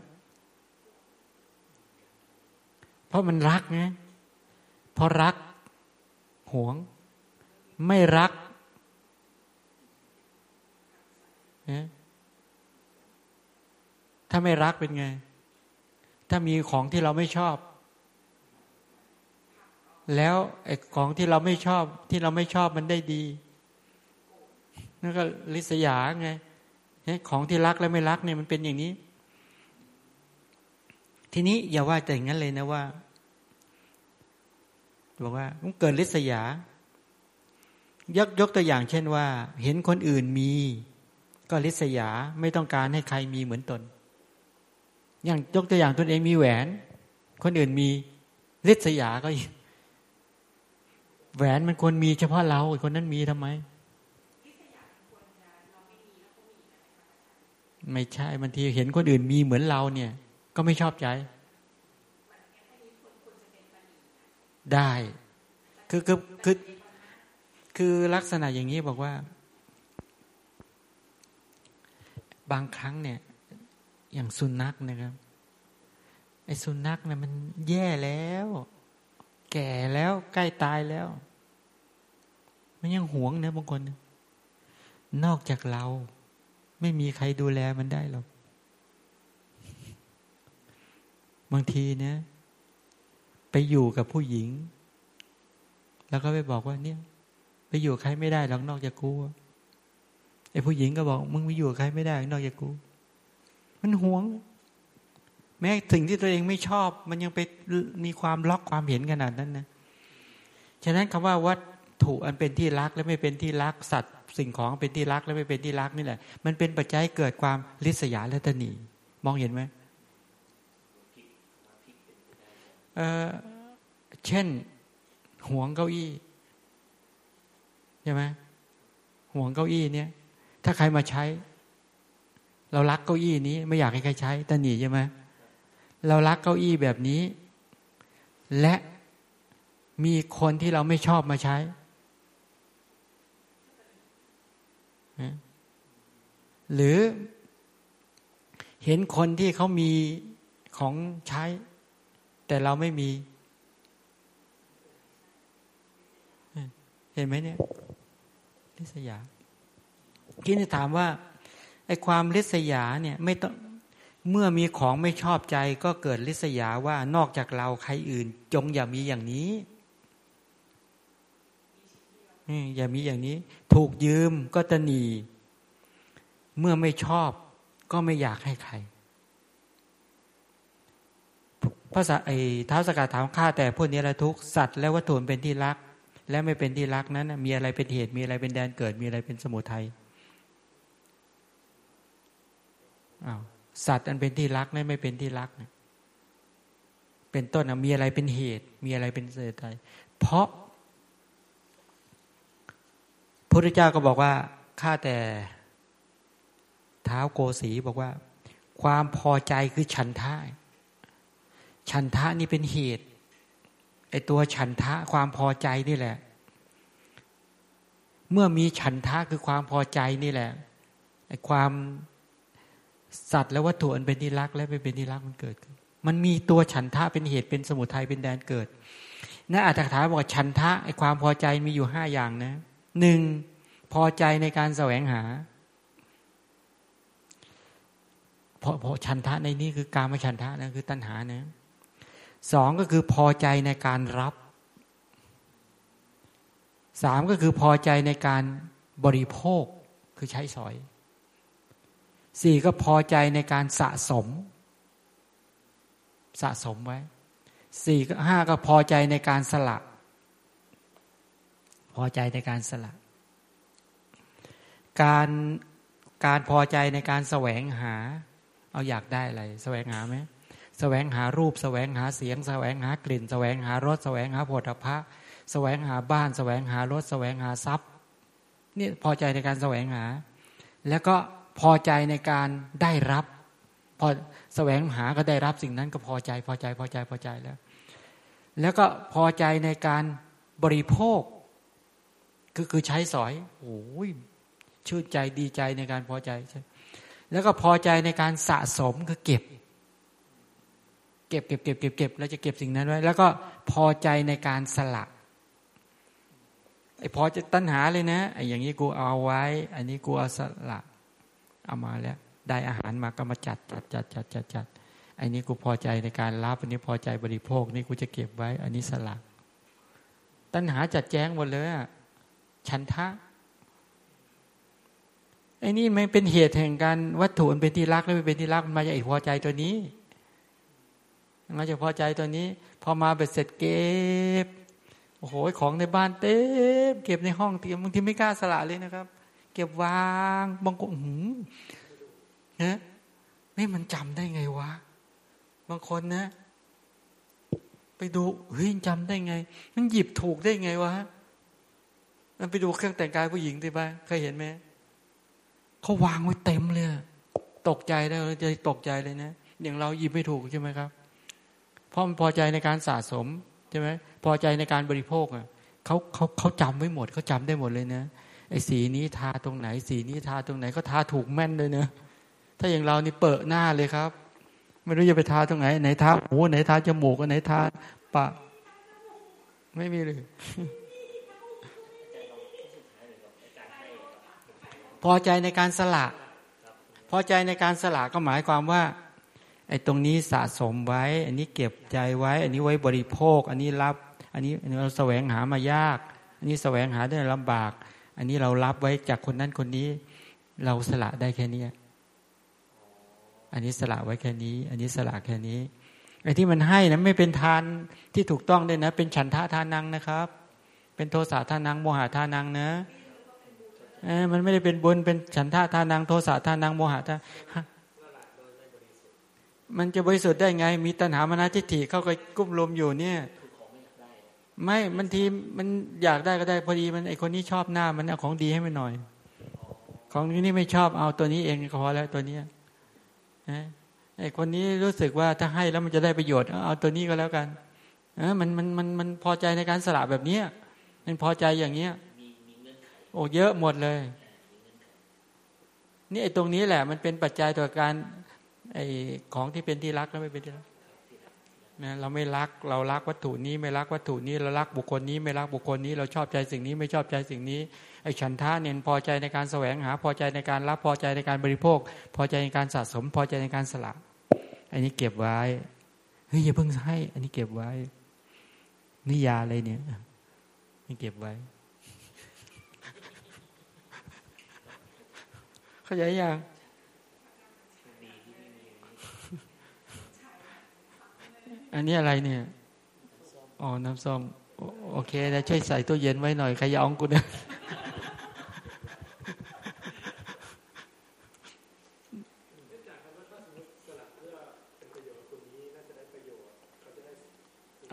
เพราะมันรักไงพอรัก วง ไม่รักถ้าไม่รักเป็นไง ถ้ามีของที่เราไม่ชอบ แล้วไอ้ของที่เราไม่ชอบ ที่เราไม่ชอบมันได้ดีนั่นก็ลิษยาไงของที่รักและไม่รักเนี่ยมันเป็นอย่างนี้ ทีนี้อย่าว่าแต่อย่างนั้นเลยนะว่า บอกว่ามันเกิดลิษยายกยกตัวอย่างเช่นว่า เห็นคนอื่นมี ก็ลิษยาไม่ต้องการให้ใครมีเหมือนตน อย่างยกตัวอย่างตนเองมีแหวน คนอื่นมีฤทธิ์สยาก็แหวนมันควรมีเฉพาะเราคนนั้นมีทำไม ไม่ใช่บางทีเห็นคนอื่นมีเหมือนเราเนี่ย ก็ไม่ชอบใจ ได้คือคือคือคือลักษณะอย่างนี้บอกว่า บางครั้งเนี่ย อย่างสุนัขนะครับไอ้สุนัขเนี่ยมันแย่แล้ว แก่แล้วใกล้ตายแล้ว มันยังหวงนะบางคน นอกจากเรา ไม่มีใครดูแลมันได้หรอกบางทีเนี่ย อยู่กับผู้หญิง แล้วก็ไปบอกว่าเนี่ย ไปอยู่ใครไม่ได้หรอกนอกจากกูไอ้ผู้หญิงก็บอก มึงไปอยู่ใครไม่ได้ นอกจากกู มันหวง แม้ถึงที่ตัวเองไม่ชอบ มันยังไปมีความล็อกความเห็นขนาดนั้นนะฉะนั้นคำว่าวัตถุอันเป็นที่รักและไม่เป็นที่รักสัตว์ สิ่งของเป็นที่รักและไม่เป็นที่รักนี่แหละ มันเป็นปัจจัยเกิดความลิษยาและตนีมองเห็นไหม เเช่นห่วงเก้าอี้ใช่ไหมห่วงเก้าอี้เนี่ย ถ้าใครมาใช้ เรารักเก้าอี้นี้ ไม่อยากให้ใครใช้ตหนีใช่ไหมเรารักเก้าอี้แบบนี้ และมีคนที่เราไม่ชอบมาใช้หรือเห็นคนที่เขามีของใช้ แต่เราไม่มี เห็นไหมเนี่ยลิษยาคิดจะถามว่าไอ้ความลิษยาเนี่ยไม่ต้องเมื่อมีของไม่ชอบใจก็เกิดลิษยาว่านอกจากเราใครอื่น จงอย่ามีอย่างนี้อย่ามีอย่างนี้ ถูกยืมก็ตนี เมื่อไม่ชอบก็ไม่อยากให้ใคร ภาษาไอ้ท้าวสกัดถามข้าแต่พวกนี้ละทุกสัตว์และวัตถุเป็นที่รัก และไม่เป็นที่รักนั้นมีอะไรเป็นเหตุมีอะไรเป็นแดนเกิด มีอะไรเป็นสมุทัยอา้าวสัตว์อันเป็นที่รักนั่นไม่เป็นที่รักเนี่ยเป็นต้นมีอะไรเป็นเหตุ มีอะไรเป็นเสดเพราะพระพุทธเจ้าก็บอกว่าข้าแต่เท้าโกสีบอกว่า ความพอใจคือฉันทะ ฉันทะนี่เป็นเหตุไอตัวฉันทะความพอใจนี่แหละ เมื่อมีฉันทะคือความพอใจนี่แหละไอความสัตว์และวัตถุอันเป็นที่รัก และไม่เป็นที่รักมันเกิด มันมีตัวฉันทะเป็นเหตุเป็นสมุทัยเป็นแดนเกิดนั่นอาตถาบอกฉันทะไอความพอใจมีอยู่ห้าอย่างนะหนึ่งพอใจในการแสวงหาเพอพอชันทะในนี้คือการมาชันทะนะคือตัณหานะ สองก็คือพอใจในการรับสามก็คือพอใจในการบริโภคคือใช้สอยสี่ก็พอใจในการสะสม สะสมไว้สี่ก็ห้าก็พอใจในการสละ พอใจในการสละ การการพอใจในการแสวงหา เอาอยากได้อะไร แสวงหาไหม แสวงหารูปแสวงหาเสียง แสวงหากลิ่น แสวงหารสแสวงหาผลพระแสวงหาบ้าน แสวงหารถแสวงหาทรัพย์นี่พอใจในการแสวงหา แล้วก็พอใจในการได้รับ พอแสวงหาก็ได้รับสิ่งนั้นก็พอใจพอใจพอใจพอใจแล้ว แล้วก็พอใจในการบริโภคคือคือใช้สอยโอ้ยชื่นใจดีใจในการพอใจใช่แล้วก็พอใจในการสะสมคือเก็บ เก็บเก็บเก็บเก็บเก็บแล้วจะเก็บสิ่งนั้นไว้ แล้วก็พอใจในการสละไอ้พอจะตัณหาเลยนะไอ้อย่างนี้กูเอาไว้ อันนี้กูเอาสละเอามาแล้ว ได้อาหารมาก็มาจัดจัดจัดจัดจัดจัดอันนี้กูพอใจในการรับอันนี้พอใจบริโภค นี่กูจะเก็บไว้ อันนี้สละตัณหาจัดแจ้งหมดเลยฉันทะไอ้นี่ไม่เป็นเหตุแห่งการวัตถุมันเป็นที่รักแล้วเป็นที่รักมันมาจากไอ้พอใจตัวนี้ มาจากพอใจตัวนี้ พอมาเบ็ดเสร็จเก็บโอ้โหของในบ้านเต็มเก็บในห้องเตรียมบางทีไม่กล้าสละเลยนะครับ เก็บวางบางคนหืมนะนี่มันจำได้ไงวะ บางคนนะ ไปดูเฮ้ยจำได้ไง มันหยิบถูกได้ไงวะมันไปดูเครื่องแต่งกายผู้หญิงสิบ้าเคยเห็นไหมเขาวางไว้เต็มเลย ตกใจแล้วจะตกใจเลยนะอย่างเราหยิบไม่ถูกใช่ไหมครับ เพราะมันพอใจในการสะสมใช่ไหมพอใจในการบริโภคอะเขาเขาเขาจำไว้หมดเขาจำได้หมดเลยนะไอ้สีนี้ทาตรงไหน สีนี้ทาตรงไหนก็ทาถูกแม่นเลยเนะถ้าอย่างเรานี่เปิดหน้าเลยครับ ไม่รู้จะไปทาตรงไหนไหนทาหูไหนทาจมูกไหนทาปะไม่มีเลยพอใจในการสละ พอใจในการสละก็หมายความว่า ไอ้ตรงนี้สะสมไว้ อันนี้เก็บใจไว้ อันนี้ไว้บริโภค อันนี้รับ อันนี้เราแสวงหามายาก อันนี้แสวงหาได้ลำบาก อันนี้เรารับไว้จากคนนั้นคนนี้ เราสละได้แค่นี้อันนี้สละไว้แค่นี้ อันนี้สละแค่นี้ไอ้ที่มันให้นะไม่เป็นทานที่ถูกต้องด้วยนะ เป็นฉันทะทานังนะครับ เป็นโทสะทานังโมหะทานังนะมันไม่ได้เป็นบุญเป็นฉันทะทานังโทสะทานังโมหะทา มันจะบริสุทธิ์ได้ไง มีตัณหามานาทิฏฐิเข้าไปกุ้มลมอยู่เนี่ยไม่มันทีมันอยากได้ก็ได้พอดีมันไอคนนี้ชอบหน้ามันเอาของดีให้มันหน่อย ของนี้ไม่ชอบเอาตัวนี้เองก็พอแล้วตัวนี้ไอคนนี้รู้สึกว่าถ้าให้แล้วมันจะได้ประโยชน์เอาตัวนี้ก็แล้วกันเออมันมันมันมันพอใจในการสละแบบเนี้ยมันพอใจอย่างเนี้ยโอ้เยอะหมดเลย นี่ไอตรงนี้แหละ มันเป็นปัจจัยต่อการ ไอ้ของที่เป็นที่รักแล้วไม่เป็นที่รักนะเราไม่รักเรารักวัตถุนี้ไม่รักวัตถุนี้เรารักบุคคลนี้ไม่รักบุคคลนี้ เราชอบใจสิ่งนี้ไม่ชอบใจสิ่งนี้ไอ้ฉันท่าเน้นพอใจในการแสวงหาพอใจในการรับพอใจในการบริโภค พอใจในการสะสม พอใจในการสละอันนี้เก็บไว้เฮ้ยอย่าเพิ่งให้ อันนี้เก็บไว้ นิยาอะไรเนี่ยนี่เก็บไว้เข้าใจยัง อันนี้อะไรเนี่ย อ๋อ น้ำส้ม โอเคแล้วช่วยใส่ตู้เย็นไว้หน่อย ขยองกูเนี่ย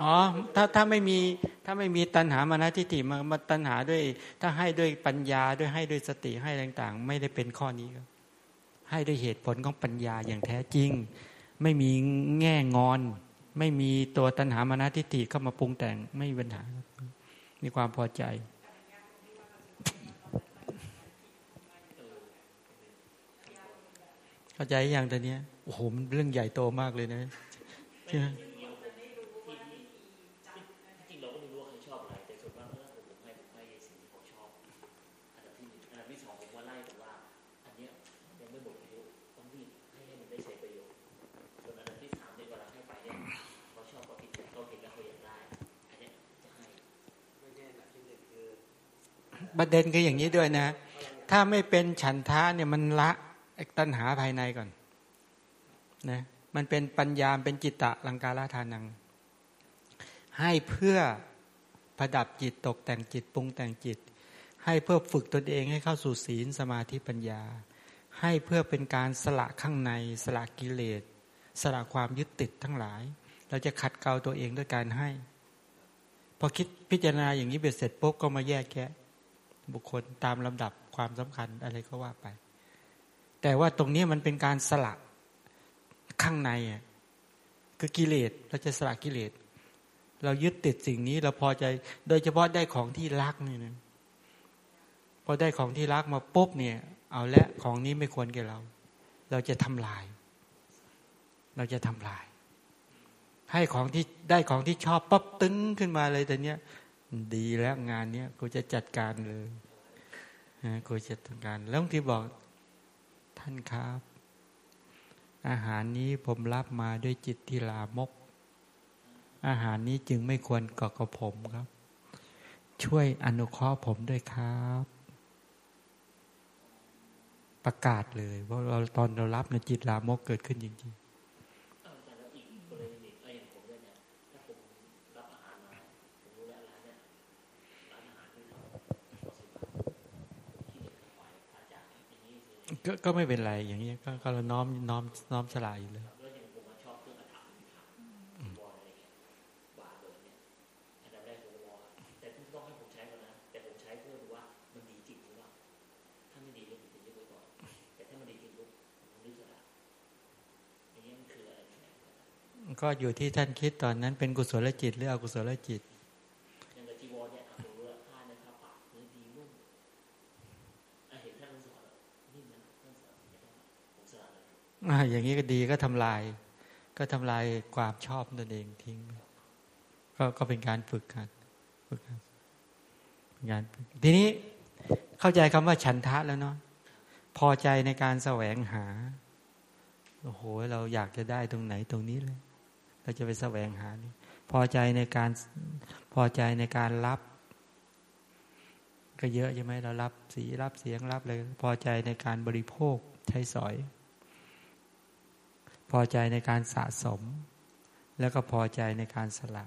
อ๋อ ถ้าถ้าไม่มีถ้าไม่มีตัณหามานะทิฏฐิมามาตัณหาด้วย ถ้าให้ด้วยปัญญาด้วยให้ด้วยสติให้ต่างๆ ไม่ได้เป็นข้อนี้ครับ ให้ด้วยเหตุผลของปัญญาอย่างแท้จริง ไม่มีแง่งอน ไม่มีตัวตัณหามานาทิฏฐิเข้ามาปรุงแต่งไม่มีปัญหา มีความพอใจ เข้าใจอย่างตอนนี้โอ้โหมันเรื่องใหญ่โตมากเลยนะใช่ไหม ประเด็นคืออย่างนี้ด้วยนะ ถ้าไม่เป็นฉันทะเนี่ยมันละตัณหาภายในก่อนนะมันเป็นปัญญาเป็นจิตตะลังการาทานัง ให้เพื่อประดับจิตตกแต่งจิตปรุงแต่งจิต ให้เพื่อฝึกตนเองให้เข้าสู่ศีลสมาธิปัญญา ให้เพื่อเป็นการสละข้างใน สละกิเลส สละความยึดติดทั้งหลาย เราจะขัดเกลาตัวเองด้วยการให้ พอคิดพิจารณาอย่างนี้เบ็ดเสร็จปุ๊บก็มาแยกแยะ บุคคลตามลำดับความสำคัญอะไรก็ว่าไป แต่ว่าตรงนี้มันเป็นการสละข้างในอะคือกิเลสเราจะสละกิเลส เรายึดติดสิ่งนี้เราพอใจ โดยเฉพาะได้ของที่รักนี่นะพอได้ของที่รักมาปุ๊บเนี่ย เอาละของนี้ไม่ควรแก่เรา เราจะทำลาย เราจะทำลาย ให้ของที่ได้ของที่ชอบปั๊บตึงขึ้นมาเลยแต่เนี้ย ดีแล้วงานเนี้ยกูจะจัดการเลยนะกูจะจัดการ แล้วที่บอกท่านครับ อาหารนี้ผมรับมาด้วยจิตที่ลามก อาหารนี้จึงไม่ควรกาะกับผมครับ ช่วยอนุเคราะห์ผมด้วยครับ ประกาศเลยว่าเราตอนเรารับในจิตลามกเกิดขึ้นจริงๆ ก็ไม่เป็นไรอย่างนี้ก็เราน้อมน้อมน้อมสลายอยู่เลยก็อยู่ที่ท่านคิดตอนนั้นเป็นกุศลจิตหรืออกุศลจิต อย่างนี้ก็ดีก็ทำลาย ก็ทำลายความชอบตนเองทิ้ง ก็ก็เป็นการฝึกกันฝึกกันงานทีนี้เข้าใจคำว่าฉันทะแล้วเนาะพอใจในการแสวงหาโอ้โหเราอยากจะได้ตรงไหนตรงนี้เลย เราจะไปแสวงหานี่พอใจในการพอใจในการรับ ก็เยอะใช่ไหมเรารับสีรับเสียงรับเลย พอใจในการบริโภคใช้สอย พอใจในการสะสม แล้วก็พอใจในการสละ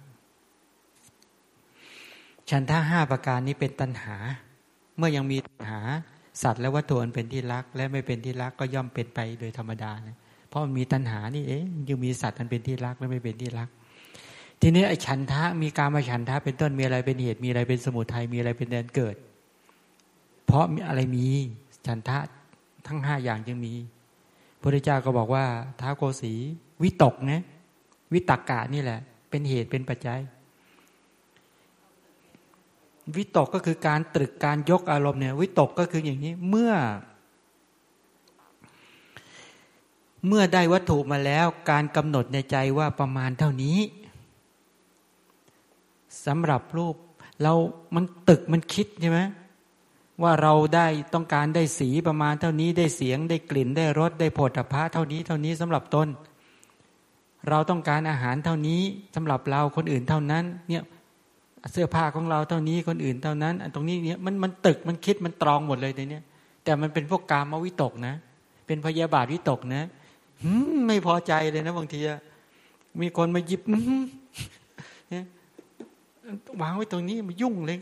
ฉันท่าห้าประการนี้เป็นตัณหา เมื่อยังมีตัณหา สัตว์และวัตถุอันเป็นที่รัก และไม่เป็นที่รักก็ย่อมเป็นไปโดยธรรมดานะเพราะมีตัณหานี่เองยังมีสัตว์อันเป็นที่รักและไม่เป็นที่รัก ทีนี้ไอ้ฉันทะมีการมาฉันทะเป็นต้นมีอะไรเป็นเหตุมีอะไรเป็นสมุทัยมีอะไรเป็นแดนเกิด เพราะมีอะไรมีฉันทะทั้งห้าอย่างจึงมี พระเจ้าก็บอกว่าท้าโกสีวิตกนะวิตกกะนี่แหละ เป็นเหตุเป็นปัจจัย วิตกก็คือการตรึกการยกอารมณ์เนี่ย วิตกก็คืออย่างนี้ เมื่อ เมื่อได้วัตถุมาแล้ว การกำหนดในใจว่าประมาณเท่านี้สำหรับรูป เรามันตึกมันคิดใช่ไหม ว่าเราได้ต้องการได้สีประมาณเท่านี้ได้เสียงได้กลิ่นได้รสได้ผลพระเท่านี้เท่านี้สำหรับตนเราต้องการอาหารเท่านี้สำหรับเราคนอื่นเท่านั้นเนี่ยเสื้อผ้าของเราเท่านี้คนอื่นเท่านั้นอันตรงนี้เนี่ยมันมันตึกมันคิดมันตรองหมดเลยในนี้แต่มันเป็นพวกกามวิตกนะ เป็นพยาบาทวิตกนะไม่พอใจเลยนะบางทีมีคนมาหยิบวางไว้ตรงนี้มันยุ่งเลย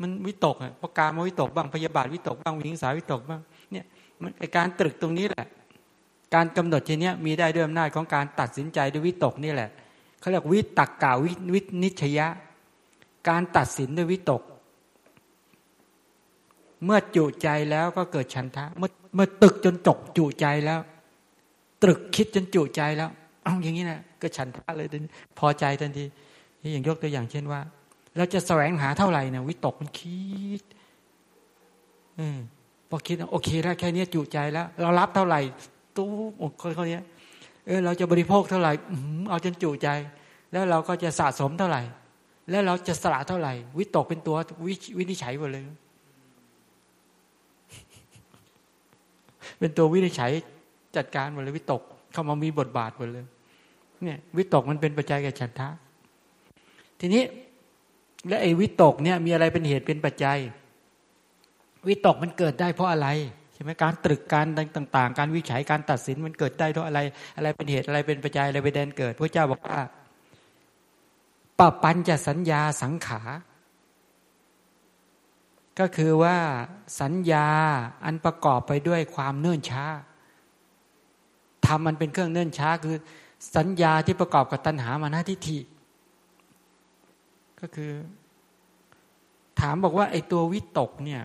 มันวิตกอะประการมาวิตกบ้างพยาบาทวิตกบ้างวิงสาวิตกบ้างเนี่ยมันการตรึกตรงนี้แหละ การกำหนดทีเนี้ยมีได้ด้วยอำนาจของการตัดสินใจด้วยวิตกนี่แหละเขาเรียกวิตักกาวิวินิชยะ การตัดสินด้วยวิตก เมื่อจุใจแล้วก็เกิดฉันทะเมื่อเมื่อตึกจนจบจุใจแล้ว ตรึกคิดจนจุใจแล้วเอาอย่างนี้นะก็ฉันทะเลยพอใจทันทีอย่างยกตัวอย่างเช่นว่า เราจะแสวงหาเท่าไหร่นะวิตกมันคิดอพอคิดโอเคแล้วแค่นี้จุใจแล้ว เรารับเท่าไหร่ตู้คนเขาเนี้ยเออเราจะบริโภคเท่าไหร่เอาจนจุใจ แล้วเราก็จะสะสมเท่าไหร่ แล้วเราจะสละเท่าไหร่ วิตกเป็นตัววิวินิจฉัยหมดเลย เป็นตัววินิจฉัยจัดการหมดเลยวิตกเข้ามามีบทบาทหมดเลย เนี่ย วิตกมันเป็นปัจจัยแก่ฉันทะทีนี้ และไอ้วิตกเนี่ยมีอะไรเป็นเหตุเป็นปัจจัย วิตกมันเกิดได้เพราะอะไรใช่ไหมการตรึกการต่าง ๆ การวิจัยการตัดสินมันเกิดได้เพราะอะไร อะไรเป็นเหตุอะไรเป็นปัจจัยอะไรเป็นแดนเกิดพระเจ้าบอกว่าปปัญจะสัญญาสังขา ก็คือว่าสัญญาอันประกอบไปด้วยความเนื่นช้าทำมันเป็นเครื่องเนื่นช้าคือสัญญาที่ประกอบกับตัณหามานาทิฏฐิ ก็คือ ถามบอกว่า ไอ้ตัววิตกเนี่ย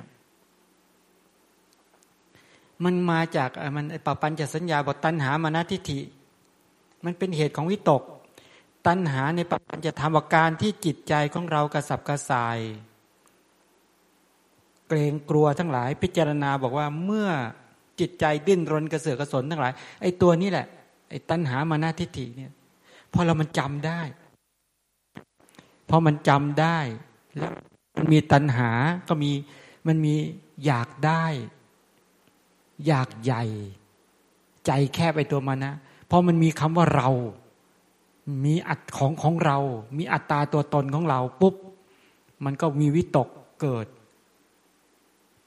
มันมาจากมันปปัญจะสัญญาบอกตัณหามานาทิฏฐิ มันเป็นเหตุของวิตก ตัณหาในปปัญจะธรรมการที่จิตใจของเรากระสับกระส่าย เกรงกลัวทั้งหลาย พิจารณาบอกว่าเมื่อจิตใจดิ้นรนกระเสือกกระสนทั้งหลาย ไอ้ตัวนี้แหละไอ้ตัณหามานาทิฏฐิเนี่ยพอเรามันจำได้ พอมันจำได้ แล้วมันมีตัณหาก็มีมันมีอยากได้ อยากใหญ่ ใจแคบไปตัวมันนะเพราะมันมีคำว่าเรา มีอัตของของเรา มีอัตตาตัวตนของเราปุ๊บ มันก็มีวิตกเกิด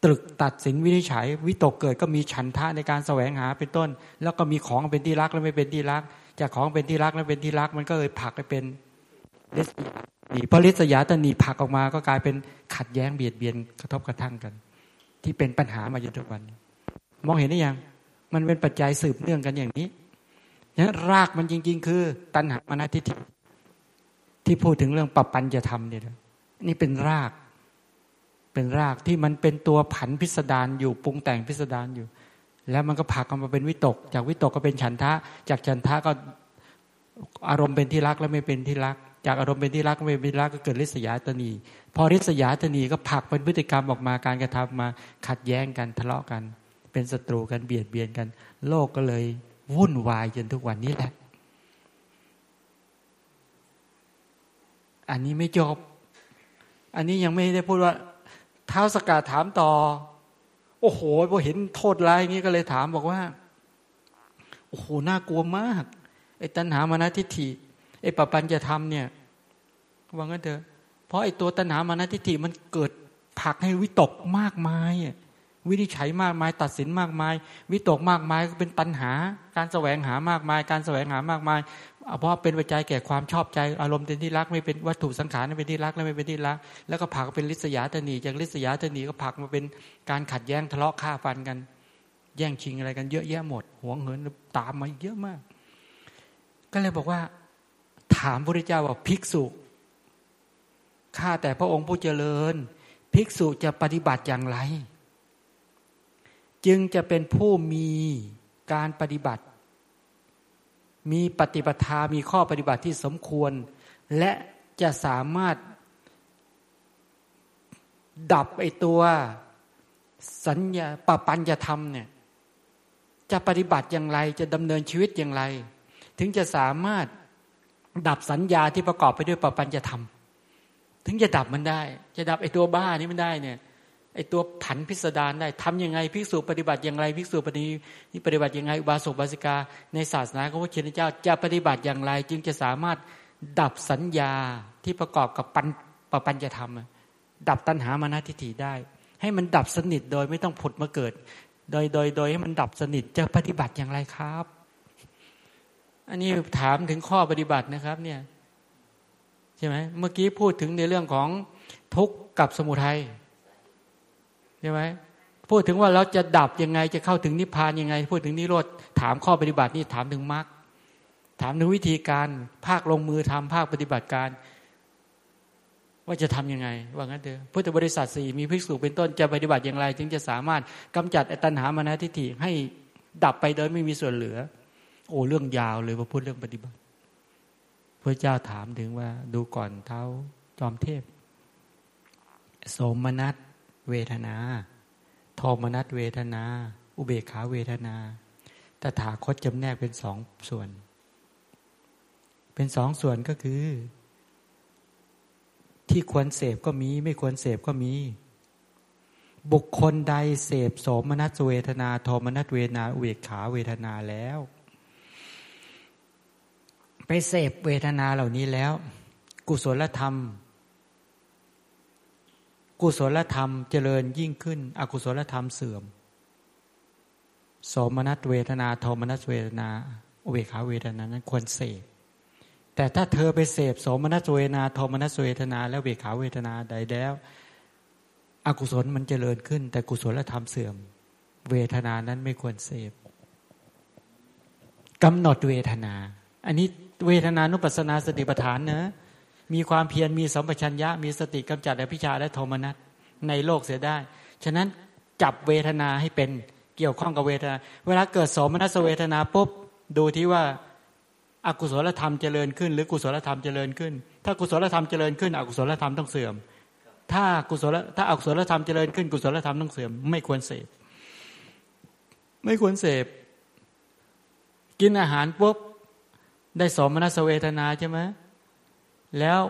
ตรึกตัดสินวินิจฉัย วิตกเกิดก็มีฉันทะในการแสวงหาเป็นต้น แล้วก็มีของเป็นที่รักแล้วไม่เป็นที่รัก จากของเป็นที่รักแล้วเป็นที่รัก มันก็เลยผลักไปเป็น ลิสยานีพอลิสยาตนีผักออกมาก็กลายเป็นขัดแย้งเบียดเบียนกระทบกระทั่งกัน ที่เป็นปัญหามาจนทุกวันนี้มองเห็นได้ยัง มันเป็นปัจจัยสืบเนื่องกันอย่างนี้นะรากมันจริง ๆ คือ ตัณหามานาทิฏฐิที่พูดถึงเรื่องปปัญจะทำเนี่ยนี่เป็นรากเป็นรากที่มันเป็นตัวผันพิสดารอยู่ปรุงแต่งพิสดารอยู่ แล้วมันก็ผักออกมาเป็นวิตก จากวิตกก็เป็นฉันทะ จากฉันทะก็อารมณ์เป็นที่รักแล้วไม่เป็นที่รัก จากอารมณ์เป็นที่รักไม่เป็นที่รักก็เกิดริษยาตนี พอริษยาตนีก็ผักเป็นพฤติกรรมออกมาการกระทำมาขัดแย้งกันทะเลาะกัน เป็นศัตรูกันเบียดเบียนกัน โลกก็เลยวุ่นวายจนทุกวันนี้แหละ อันนี้ไม่จบ อันนี้ยังไม่ได้พูดว่าเท้าสกาถามต่อ โอ้โหพอเห็นโทษร้ายอย่างนี้ก็เลยถามบอกว่า โอ้โหน่ากลัวมากไอ้ตัณหามานะทิฏฐิไอ้ปปัญจะทำเนี่ย ว่างั้นเถอะเพราะไอ้ตัวตัณหามานะทิฏฐิมันเกิดผักให้วิตกมากมายวินิจฉัยมากมายตัดสินมากมาย วิตกมากมายก็เป็นตัณหา การแสวงหามากมาย การแสวงหามากมายเพราะเป็นปัจจัยแก่ความชอบใจอารมณ์เป็นที่รักไม่เป็นวัตถุสังขารไม่เป็นที่รักและไม่เป็นที่รัก แล้วก็ผักเป็นลิษยาตนีจากลิษยาตนีก็ผักมาเป็นการขัดแย้งทะเลาะฆ่าฟันกัน แย่งชิงอะไรกันเยอะแยะหมดหวงเหินตามมาเยอะมาก ก็เลยบอกว่า ถามพระเจ้าว่าภิกษุ ข้าแต่พระองค์ผู้เจริญ ภิกษุจะปฏิบัติอย่างไร จึงจะเป็นผู้มีการปฏิบัติ มีปฏิปทา มีข้อปฏิบัติที่สมควร และจะสามารถดับไอตัวสัญญาปปัญญธรรมเนี่ยจะปฏิบัติอย่างไรจะดำเนินชีวิตอย่างไร ถึงจะสามารถดับสัญญาที่ประกอบไปด้วยปปัญญธรรม ถึงจะดับมันได้ จะดับไอตัวบ้านี้มันได้เนี่ยไอตัวผันพิสดารได้ทํำยังไงภิกษุปฏิบัติอย่างไรภิกษุปฏินี่ปฏิบัติยังไงอุบาสกบาสิกา ในศาสนาของพระเจ้า จะปฏิบัติอย่างไร จึงจะสามารถดับสัญญาที่ประกอบกับปัญปปัญญธรรม ดับตัณหามานาทิฏฐิได้ ให้มันดับสนิทโดยไม่ต้องผุดมาเกิด โดยโดยโดยให้มันดับสนิทจะปฏิบัติอย่างไรครับ อันนี้ถามถึงข้อปฏิบัตินะครับเนี่ย ใช่ไหมเมื่อกี้พูดถึงในเรื่องของทุกข์กับสมุทัยใช่ไหมพูดถึงว่าเราจะดับยังไงจะเข้าถึงนิพพานยังไง พูดถึงนิโรธถามข้อปฏิบัตินี่ถามถึงมรรคถามถึงวิธีการภาคลงมือทำภาคปฏิบัติการ ว่าจะทํำยังไง ว่างั้นเถอะพุทธบริษัทสี่มีภิกษุเป็นต้นจะปฏิบัติอย่างไร จึงจะสามารถกำจัดตัณหามานะทิฏฐิให้ดับไปโดยไม่มีส่วนเหลือ โอ้เรื่องยาวเลยพอพูดเรื่องปฏิบัติ พระเจ้าถามถึงว่า ดูก่อนเท้าจอมเทพโสมนัสเวทนา โทมนัสเวทนา อุเบกขาเวทนาตถาคตจำแนกเป็นสองส่วน เป็นสองส่วนก็คือ ที่ควรเสพก็มี ไม่ควรเสพก็มี บุคคลใดเสพโสมนัสเวทนา โทมนัสเวทนา อุเบกขาเวทนาแล้ว ไปเสพเวทนาเหล่านี้แล้ว กุศลธรรม กุศลธรรมเจริญยิ่งขึ้น อกุศลธรรมเสื่อม สมนัสเวทนาโทมนัสเวทนาเวขาเวทนานั้นควรเสพแต่ถ้าเธอไปเสพโสมนัสเวทนาโทมนัสเวทนา แล้วเวขาเวทนาใดแล้ว อกุศลมันเจริญขึ้น แต่กุศลธรรมเสื่อม เวทนานั้นไม่ควรเสพกำหนดเวทนา อันนี้ เวทนานุปัสนาสติปัฏฐานเนะมีความเพียรมีสัมปชัญญะ มีสติกำจัดอภิชาและโทมนัสในโลกเสียได้ ฉะนั้นจับเวทนาให้เป็นเกี่ยวข้องกับเวทนา เวลาเกิดสมนัสเวทนาปุ๊บดูที่ว่าอากุศลธรรมเจริญขึ้น หรือกุศลธรรมเจริญขึ้น ถ้ากุศลธรรมเจริญขึ้นอกุศลธรรมต้องเสื่อม ถ้ากุศลถ้าอกุศลธรรมเจริญขึ้นกุศลธรรมต้องเสื่อม ไม่ควรเสพ ไม่ควรเสพ กินอาหารปุ๊บ ได้สมนัสเวทนาใช่ไหมแล้ว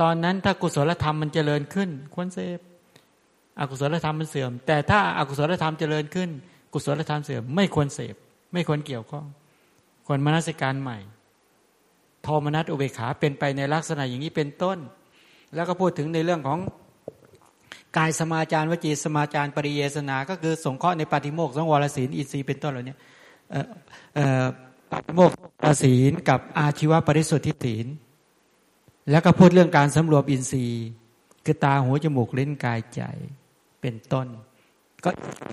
ตอนนั้นถ้ากุศลธรรมมันเจริญขึ้น ควรเสพอกุศลธรรมมันเสื่อม แต่ถ้าอากุศลธรรมเจริญขึ้น กุศลธรรมเสื่อม ไม่ควรเสพ ไม่ควรเกี่ยวข้องควรมนสิการใหม่โทมนัสอุเบขาเป็นไปในลักษณะอย่างนี้เป็นต้น แล้วก็พูดถึงในเรื่องของกายสมาจารวจีสมาจารปริเยสนา ก็คือสงเคราะห์ในปฏิโมกสังวรศีลอินทรีย์เป็นต้นเหล่านี้ ปฏิโมกศีลกับอาชีวปริสุทธิศีลแล้วก็พูดเรื่องการสำรวมอินทรีย์ คือตาหูจมูกลิ้นกายใจเป็นต้น ก็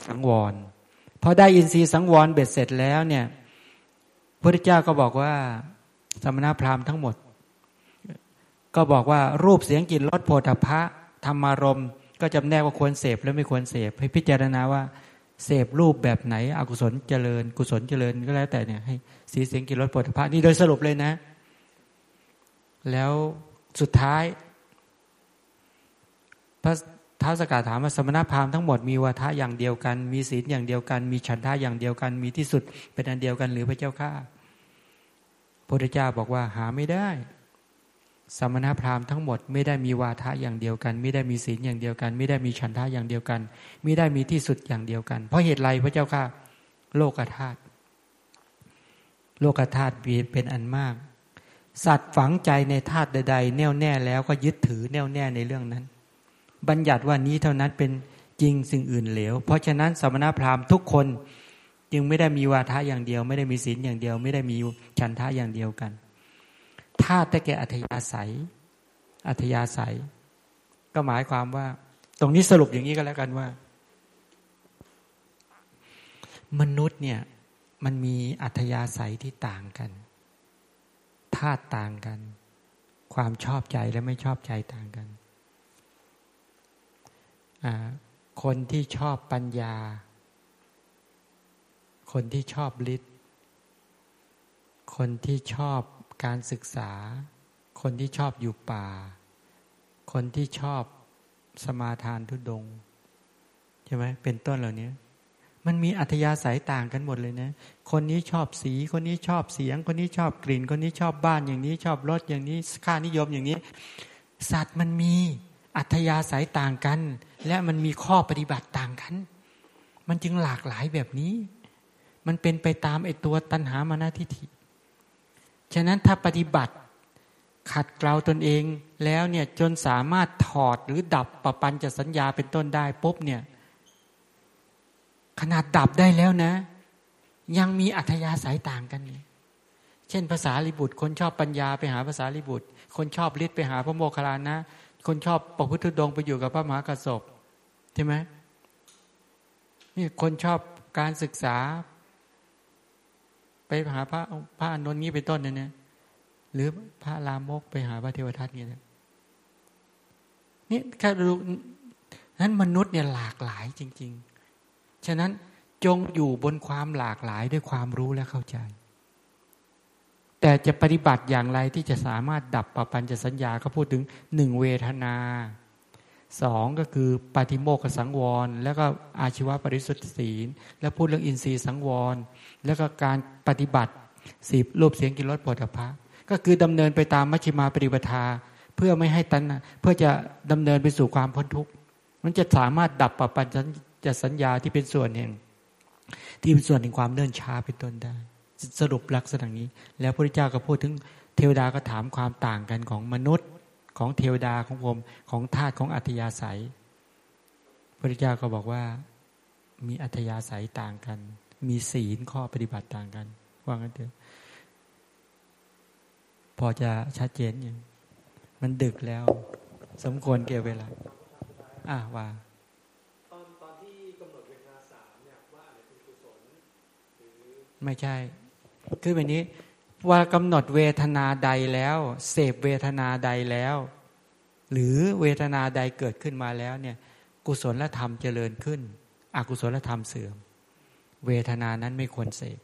สังวรพอได้อินทรีย์สังวรเบ็ดเสร็จแล้วเนี่ยพระเจ้าก็บอกว่าสมณพราหมณ์ทั้งหมด ก็บอกว่ารูปเสียงกลิ่นรสโผฏฐะธรรมารมก็จำแนกว่าควรเสพและไม่ควรเสพให้พิจารณาว่า เสพรูปแบบไหน อกุศลเจริญ กุศลเจริญก็แล้วแต่เนี่ยให้สีเสียงกลิ่นรสโผฏฐะนี่โดยสรุปเลยนะ แล้วสุดท้าย พระท้าวสกาถามว่าสมณพราหมณ์ทั้งหมดมีวาทะอย่างเดียวกัน มีศีลอย่างเดียวกัน มีฉันทะอย่างเดียวกัน มีที่สุดเป็นอันเดียวกันหรือพระเจ้าข้าพระพุทธเจ้าบอกว่าหาไม่ได้ สมณพราหมณ์ทั้งหมดไม่ได้มีวาทะอย่างเดียวกัน ไม่ได้มีศีลอย่างเดียวกัน ไม่ได้มีฉันทะอย่างเดียวกัน ไม่ได้มีที่สุดอย่างเดียวกัน เพราะเหตุไรพระเจ้าข้าโลกธาตุโลกธาตุเป็นอันมาก สัตว์ฝังใจในธาตุใด ๆ แน่วแน่แล้วก็ยึดถือแน่วแน่ในเรื่องนั้น บัญญัติว่านี้เท่านั้นเป็นจริงสิ่งอื่นเหลว เพราะฉะนั้นสมณพราหมณ์ทุกคนจึงไม่ได้มีวาทะอย่างเดียว ไม่ได้มีศีลอย่างเดียว ไม่ได้มีฉันทะอย่างเดียวกัน ถ้าแต่แก่อัธยาศัย อัธยาศัย ก็หมายความว่า ตรงนี้สรุปอย่างนี้ก็แล้วกันว่า มนุษย์เนี่ย มันมีอัธยาศัยที่ต่างกันธาตุต่างกัน ความชอบใจและไม่ชอบใจต่างกัน คนที่ชอบปัญญา คนที่ชอบฤทธิ์คนที่ชอบ การศึกษา คนที่ชอบอยู่ป่า คนที่ชอบสมาทานทุดงใช่ไหมเป็นต้นเหล่านี้มันมีอัธยาศัยต่างกันหมดเลยนะ คนนี้ชอบสี คนนี้ชอบเสียง คนนี้ชอบกลิ่น คนนี้ชอบบ้านอย่างนี้ ชอบรถอย่างนี้ ค่านิยมอย่างนี้ สัตว์มันมีอัธยาศัยต่างกัน และมันมีข้อปฏิบัติต่างกัน มันจึงหลากหลายแบบนี้ มันเป็นไปตามไอตัวตัณหามานาทิฏฐิ ฉะนั้นถ้าปฏิบัติขัดเกลาตนเองแล้วเนี่ยจนสามารถถอดหรือดับประปัญจะสัญญาเป็นต้นได้ปุ๊บเนี่ยขนาดดับได้แล้วนะ ยังมีอัธยาศัยต่างกันเนี่ยเช่นภาษาลิบุตร คนชอบปัญญาไปหาภาษาลิบุตร คนชอบฤทธิ์ไปหาพระโมคคัลลานะ คนชอบประพฤติดงไปอยู่กับพระมหากระสบใช่ไหมนี่คนชอบการศึกษา ไปหาพระพระอนนท์นี้เป็นต้นเนี่ยหรือพระรามกไปหาพระเทวทัตเนี่ยนี่แค่รู้นั้นมนุษย์เนี่ยหลากหลายจริง ๆ ฉะนั้นจงอยู่บนความหลากหลายด้วยความรู้และเข้าใจ แต่จะปฏิบัติอย่างไรที่จะสามารถดับปปัญจสัญญาก็พูดถึงหนึ่งเวทนาสองก็คือปฏิโมกขสังวร แล้วก็อาชีวปริสุทธิศีล แล้วพูดเรื่องอินทรีย์สังวร แล้วก็การปฏิบัติสีรูปเสียงกินรสปฐพะก็คือดำเนินไปตามมัชฌิมาปฏิปทา เพื่อไม่ให้ตันเพื่อจะดำเนินไปสู่ความพ้นทุกข์มันจะสามารถดับปปัญจสัญญาที่เป็นส่วนแห่งที่เป็นส่วนแห่งความเนื่นช้าเป็นต้นได้ สรุปลักษณะนี้ แล้วพระพุทธเจ้าก็พูดถึงเทวดาก็ถามความต่างกันของมนุษย์ของเทวดาของผมของธาตุของอัธยาศัยพระเจ้าก็บอกว่ามีอัธยาศัยต่างกัน มีศีลข้อปฏิบัติต่างกัน ว่างั้นเถอะพอจะชัดเจนยังมันดึกแล้ว สมควรเกี่ยวเวลา อะว่าตอนตอนที่กำหนดเวทนาสามเนี่ยว่าอะไรเป็นกุศลหรือไม่ใช่ คือแบบนี้ว่ากำหนดเวทนาใดแล้ว เสพเวทนาใดแล้ว หรือเวทนาใดเกิดขึ้นมาแล้วเนี่ย กุศลธรรมเจริญขึ้น อกุศลธรรมเสื่อม เวทนานั้นไม่ควรเสพ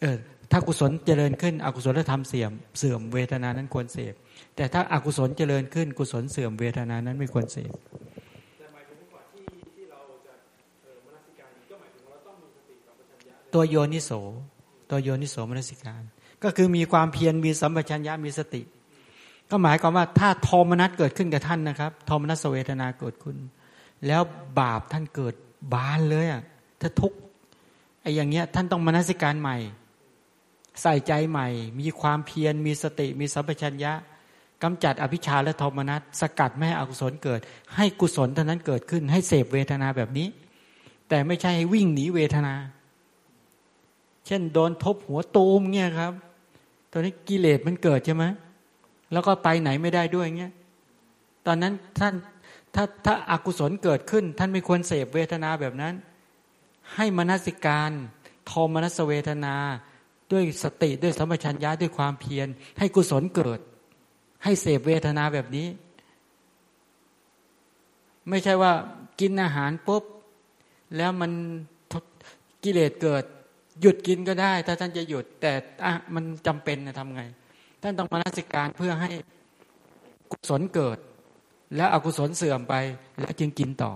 เออถ้ากุศลเจริญขึ้น อกุศลธรรมเสื่อมเสื่อมเวทนานั้นควรเสพ แต่ถ้าอากุศลเจริญขึ้น กุศลเสื่อมเวทนานั้นไม่ควรเสพแต่หมายถึงว่าที่ที่เราจะเออมนสิการก็หมายถึงว่าเราต้องมีสติกับปัญญาตัวโยนิโสตัวโยนิโสมนสิการ ก็คือมีความเพียรมีสัมปชัญญะมีสติ ก็หมายความว่าถ้าโทมนัสเกิดขึ้นกับท่านนะครับโทมนัสเวทนาเกิดขึ้น แล้วบาปท่านเกิด บานเลยอะถ้าทุกไอ้อย่างเงี้ย ท่านต้องมนสิการใหม่ ใส่ใจใหม่ มีความเพียรมีสติมีสัมปชัญญะกำจัดอภิชาและโทมนัสสกัดไม่ให้อกุศลเกิด ให้กุศลเท่านั้นเกิดขึ้น ให้เสพเวทนาแบบนี้ แต่ไม่ใช่ให้วิ่งหนีเวทนา เช่นโดนทบหัวตูมเงี้ยครับตอนนี้กิเลสมันเกิดใช่ไหมแล้วก็ไปไหนไม่ได้ด้วยเงี้ยตอนนั้นท่าน ถ้าถ้าอากุศลเกิดขึ้น ท่านไม่ควรเสพเวทนาแบบนั้น ให้มนสิการโทมนัสเวทนาด้วยสติด้วยสัมปชัญญะด้วยความเพียร ให้กุศลเกิด ให้เสพเวทนาแบบนี้ ไม่ใช่ว่ากินอาหารปุ๊บ แล้วมันกิเลสเกิด หยุดกินก็ได้ ถ้าท่านจะหยุด แต่อะมันจำเป็นนะทำไง ท่านต้องมานัสิการเพื่อให้กุศลเกิด แล้วอกุศลเสื่อมไป แล้วจึงกินต่อ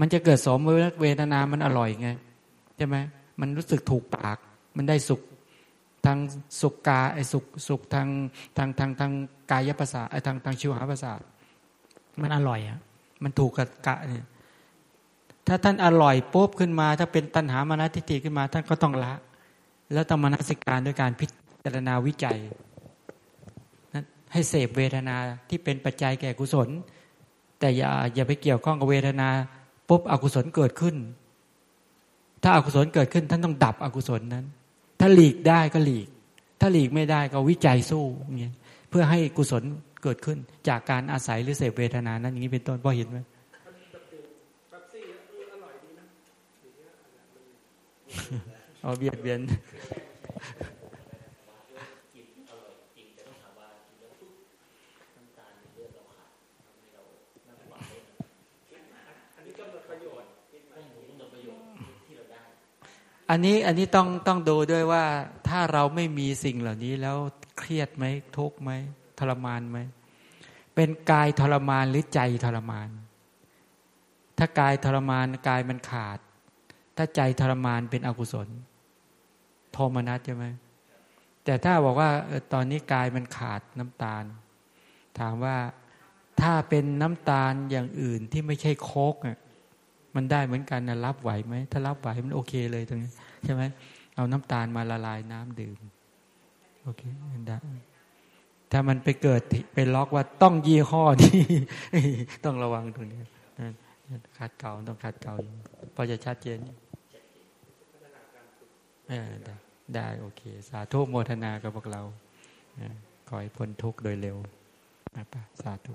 มันจะเกิดสมเวทนา มันอร่อยไงใช่ไหมมันรู้สึกถูกปาก มันได้สุขทางสุขกาไอสุขสุขทางทางทางทางกายภาษาไอทางทางชิวหาภาษามันอร่อยอะ มันถูกกับกะเนี่ยถ้าท่านอร่อยปุ๊บขึ้นมา ถ้าเป็นตัณหามานะทิฏฐิขึ้นมา ท่านก็ต้องละ แล้วต้องมานัสิการด้วยการพิจารณาวิจัยนั้น ให้เสพเวทนาที่เป็นปัจจัยแก่กุศล แต่อย่าอย่าไปเกี่ยวข้องกับเวทนาปุ๊บอกุศลเกิดขึ้น ถ้าอากุศลเกิดขึ้น ท่านต้องดับอกุศลนั้น ถ้าหลีกได้ก็หลีก ถ้าหลีกไม่ได้ก็วิจัยสู้เงี้ยเพื่อให้กุศลเกิดขึ้น จากการอาศัยหรือเสพเวทนานั้นอย่างนี้เป็นต้นพอเห็นไหมเอาเบียดเบียน อันนี้อันนี้ต้องต้องดูด้วยว่า ถ้าเราไม่มีสิ่งเหล่านี้แล้วเครียดไหมทุกข์ไหมทรมานไหมเป็นกายทรมานหรือใจทรมาน ถ้ากายทรมานกายมันขาด ถ้าใจทรมานเป็นอกุศล โทมนัสใช่ไหมแต่ถ้าบอกว่าตอนนี้กายมันขาดน้ำตาล ถามว่าถ้าเป็นน้ำตาลอย่างอื่นที่ไม่ใช่โคกอะ มันได้เหมือนกันนะรับไหวไหมถ้ารับไหวมันโอเคเลยตรงนี้ใช่ไหมเอาน้ำตาลมาละลายน้ำดื่มโอเคได้ถ้ามันไปเกิดไปล็อกว่าต้องยี่ห้อนี้ต้องระวังตรงนี้ขาดเก่าต้องขาดเก่าพอจะชัดเจนได้ได้โอเค สาธุโมทนากับพวกเราขอให้พ้นทุกข์โดยเร็วนะปะสาธุ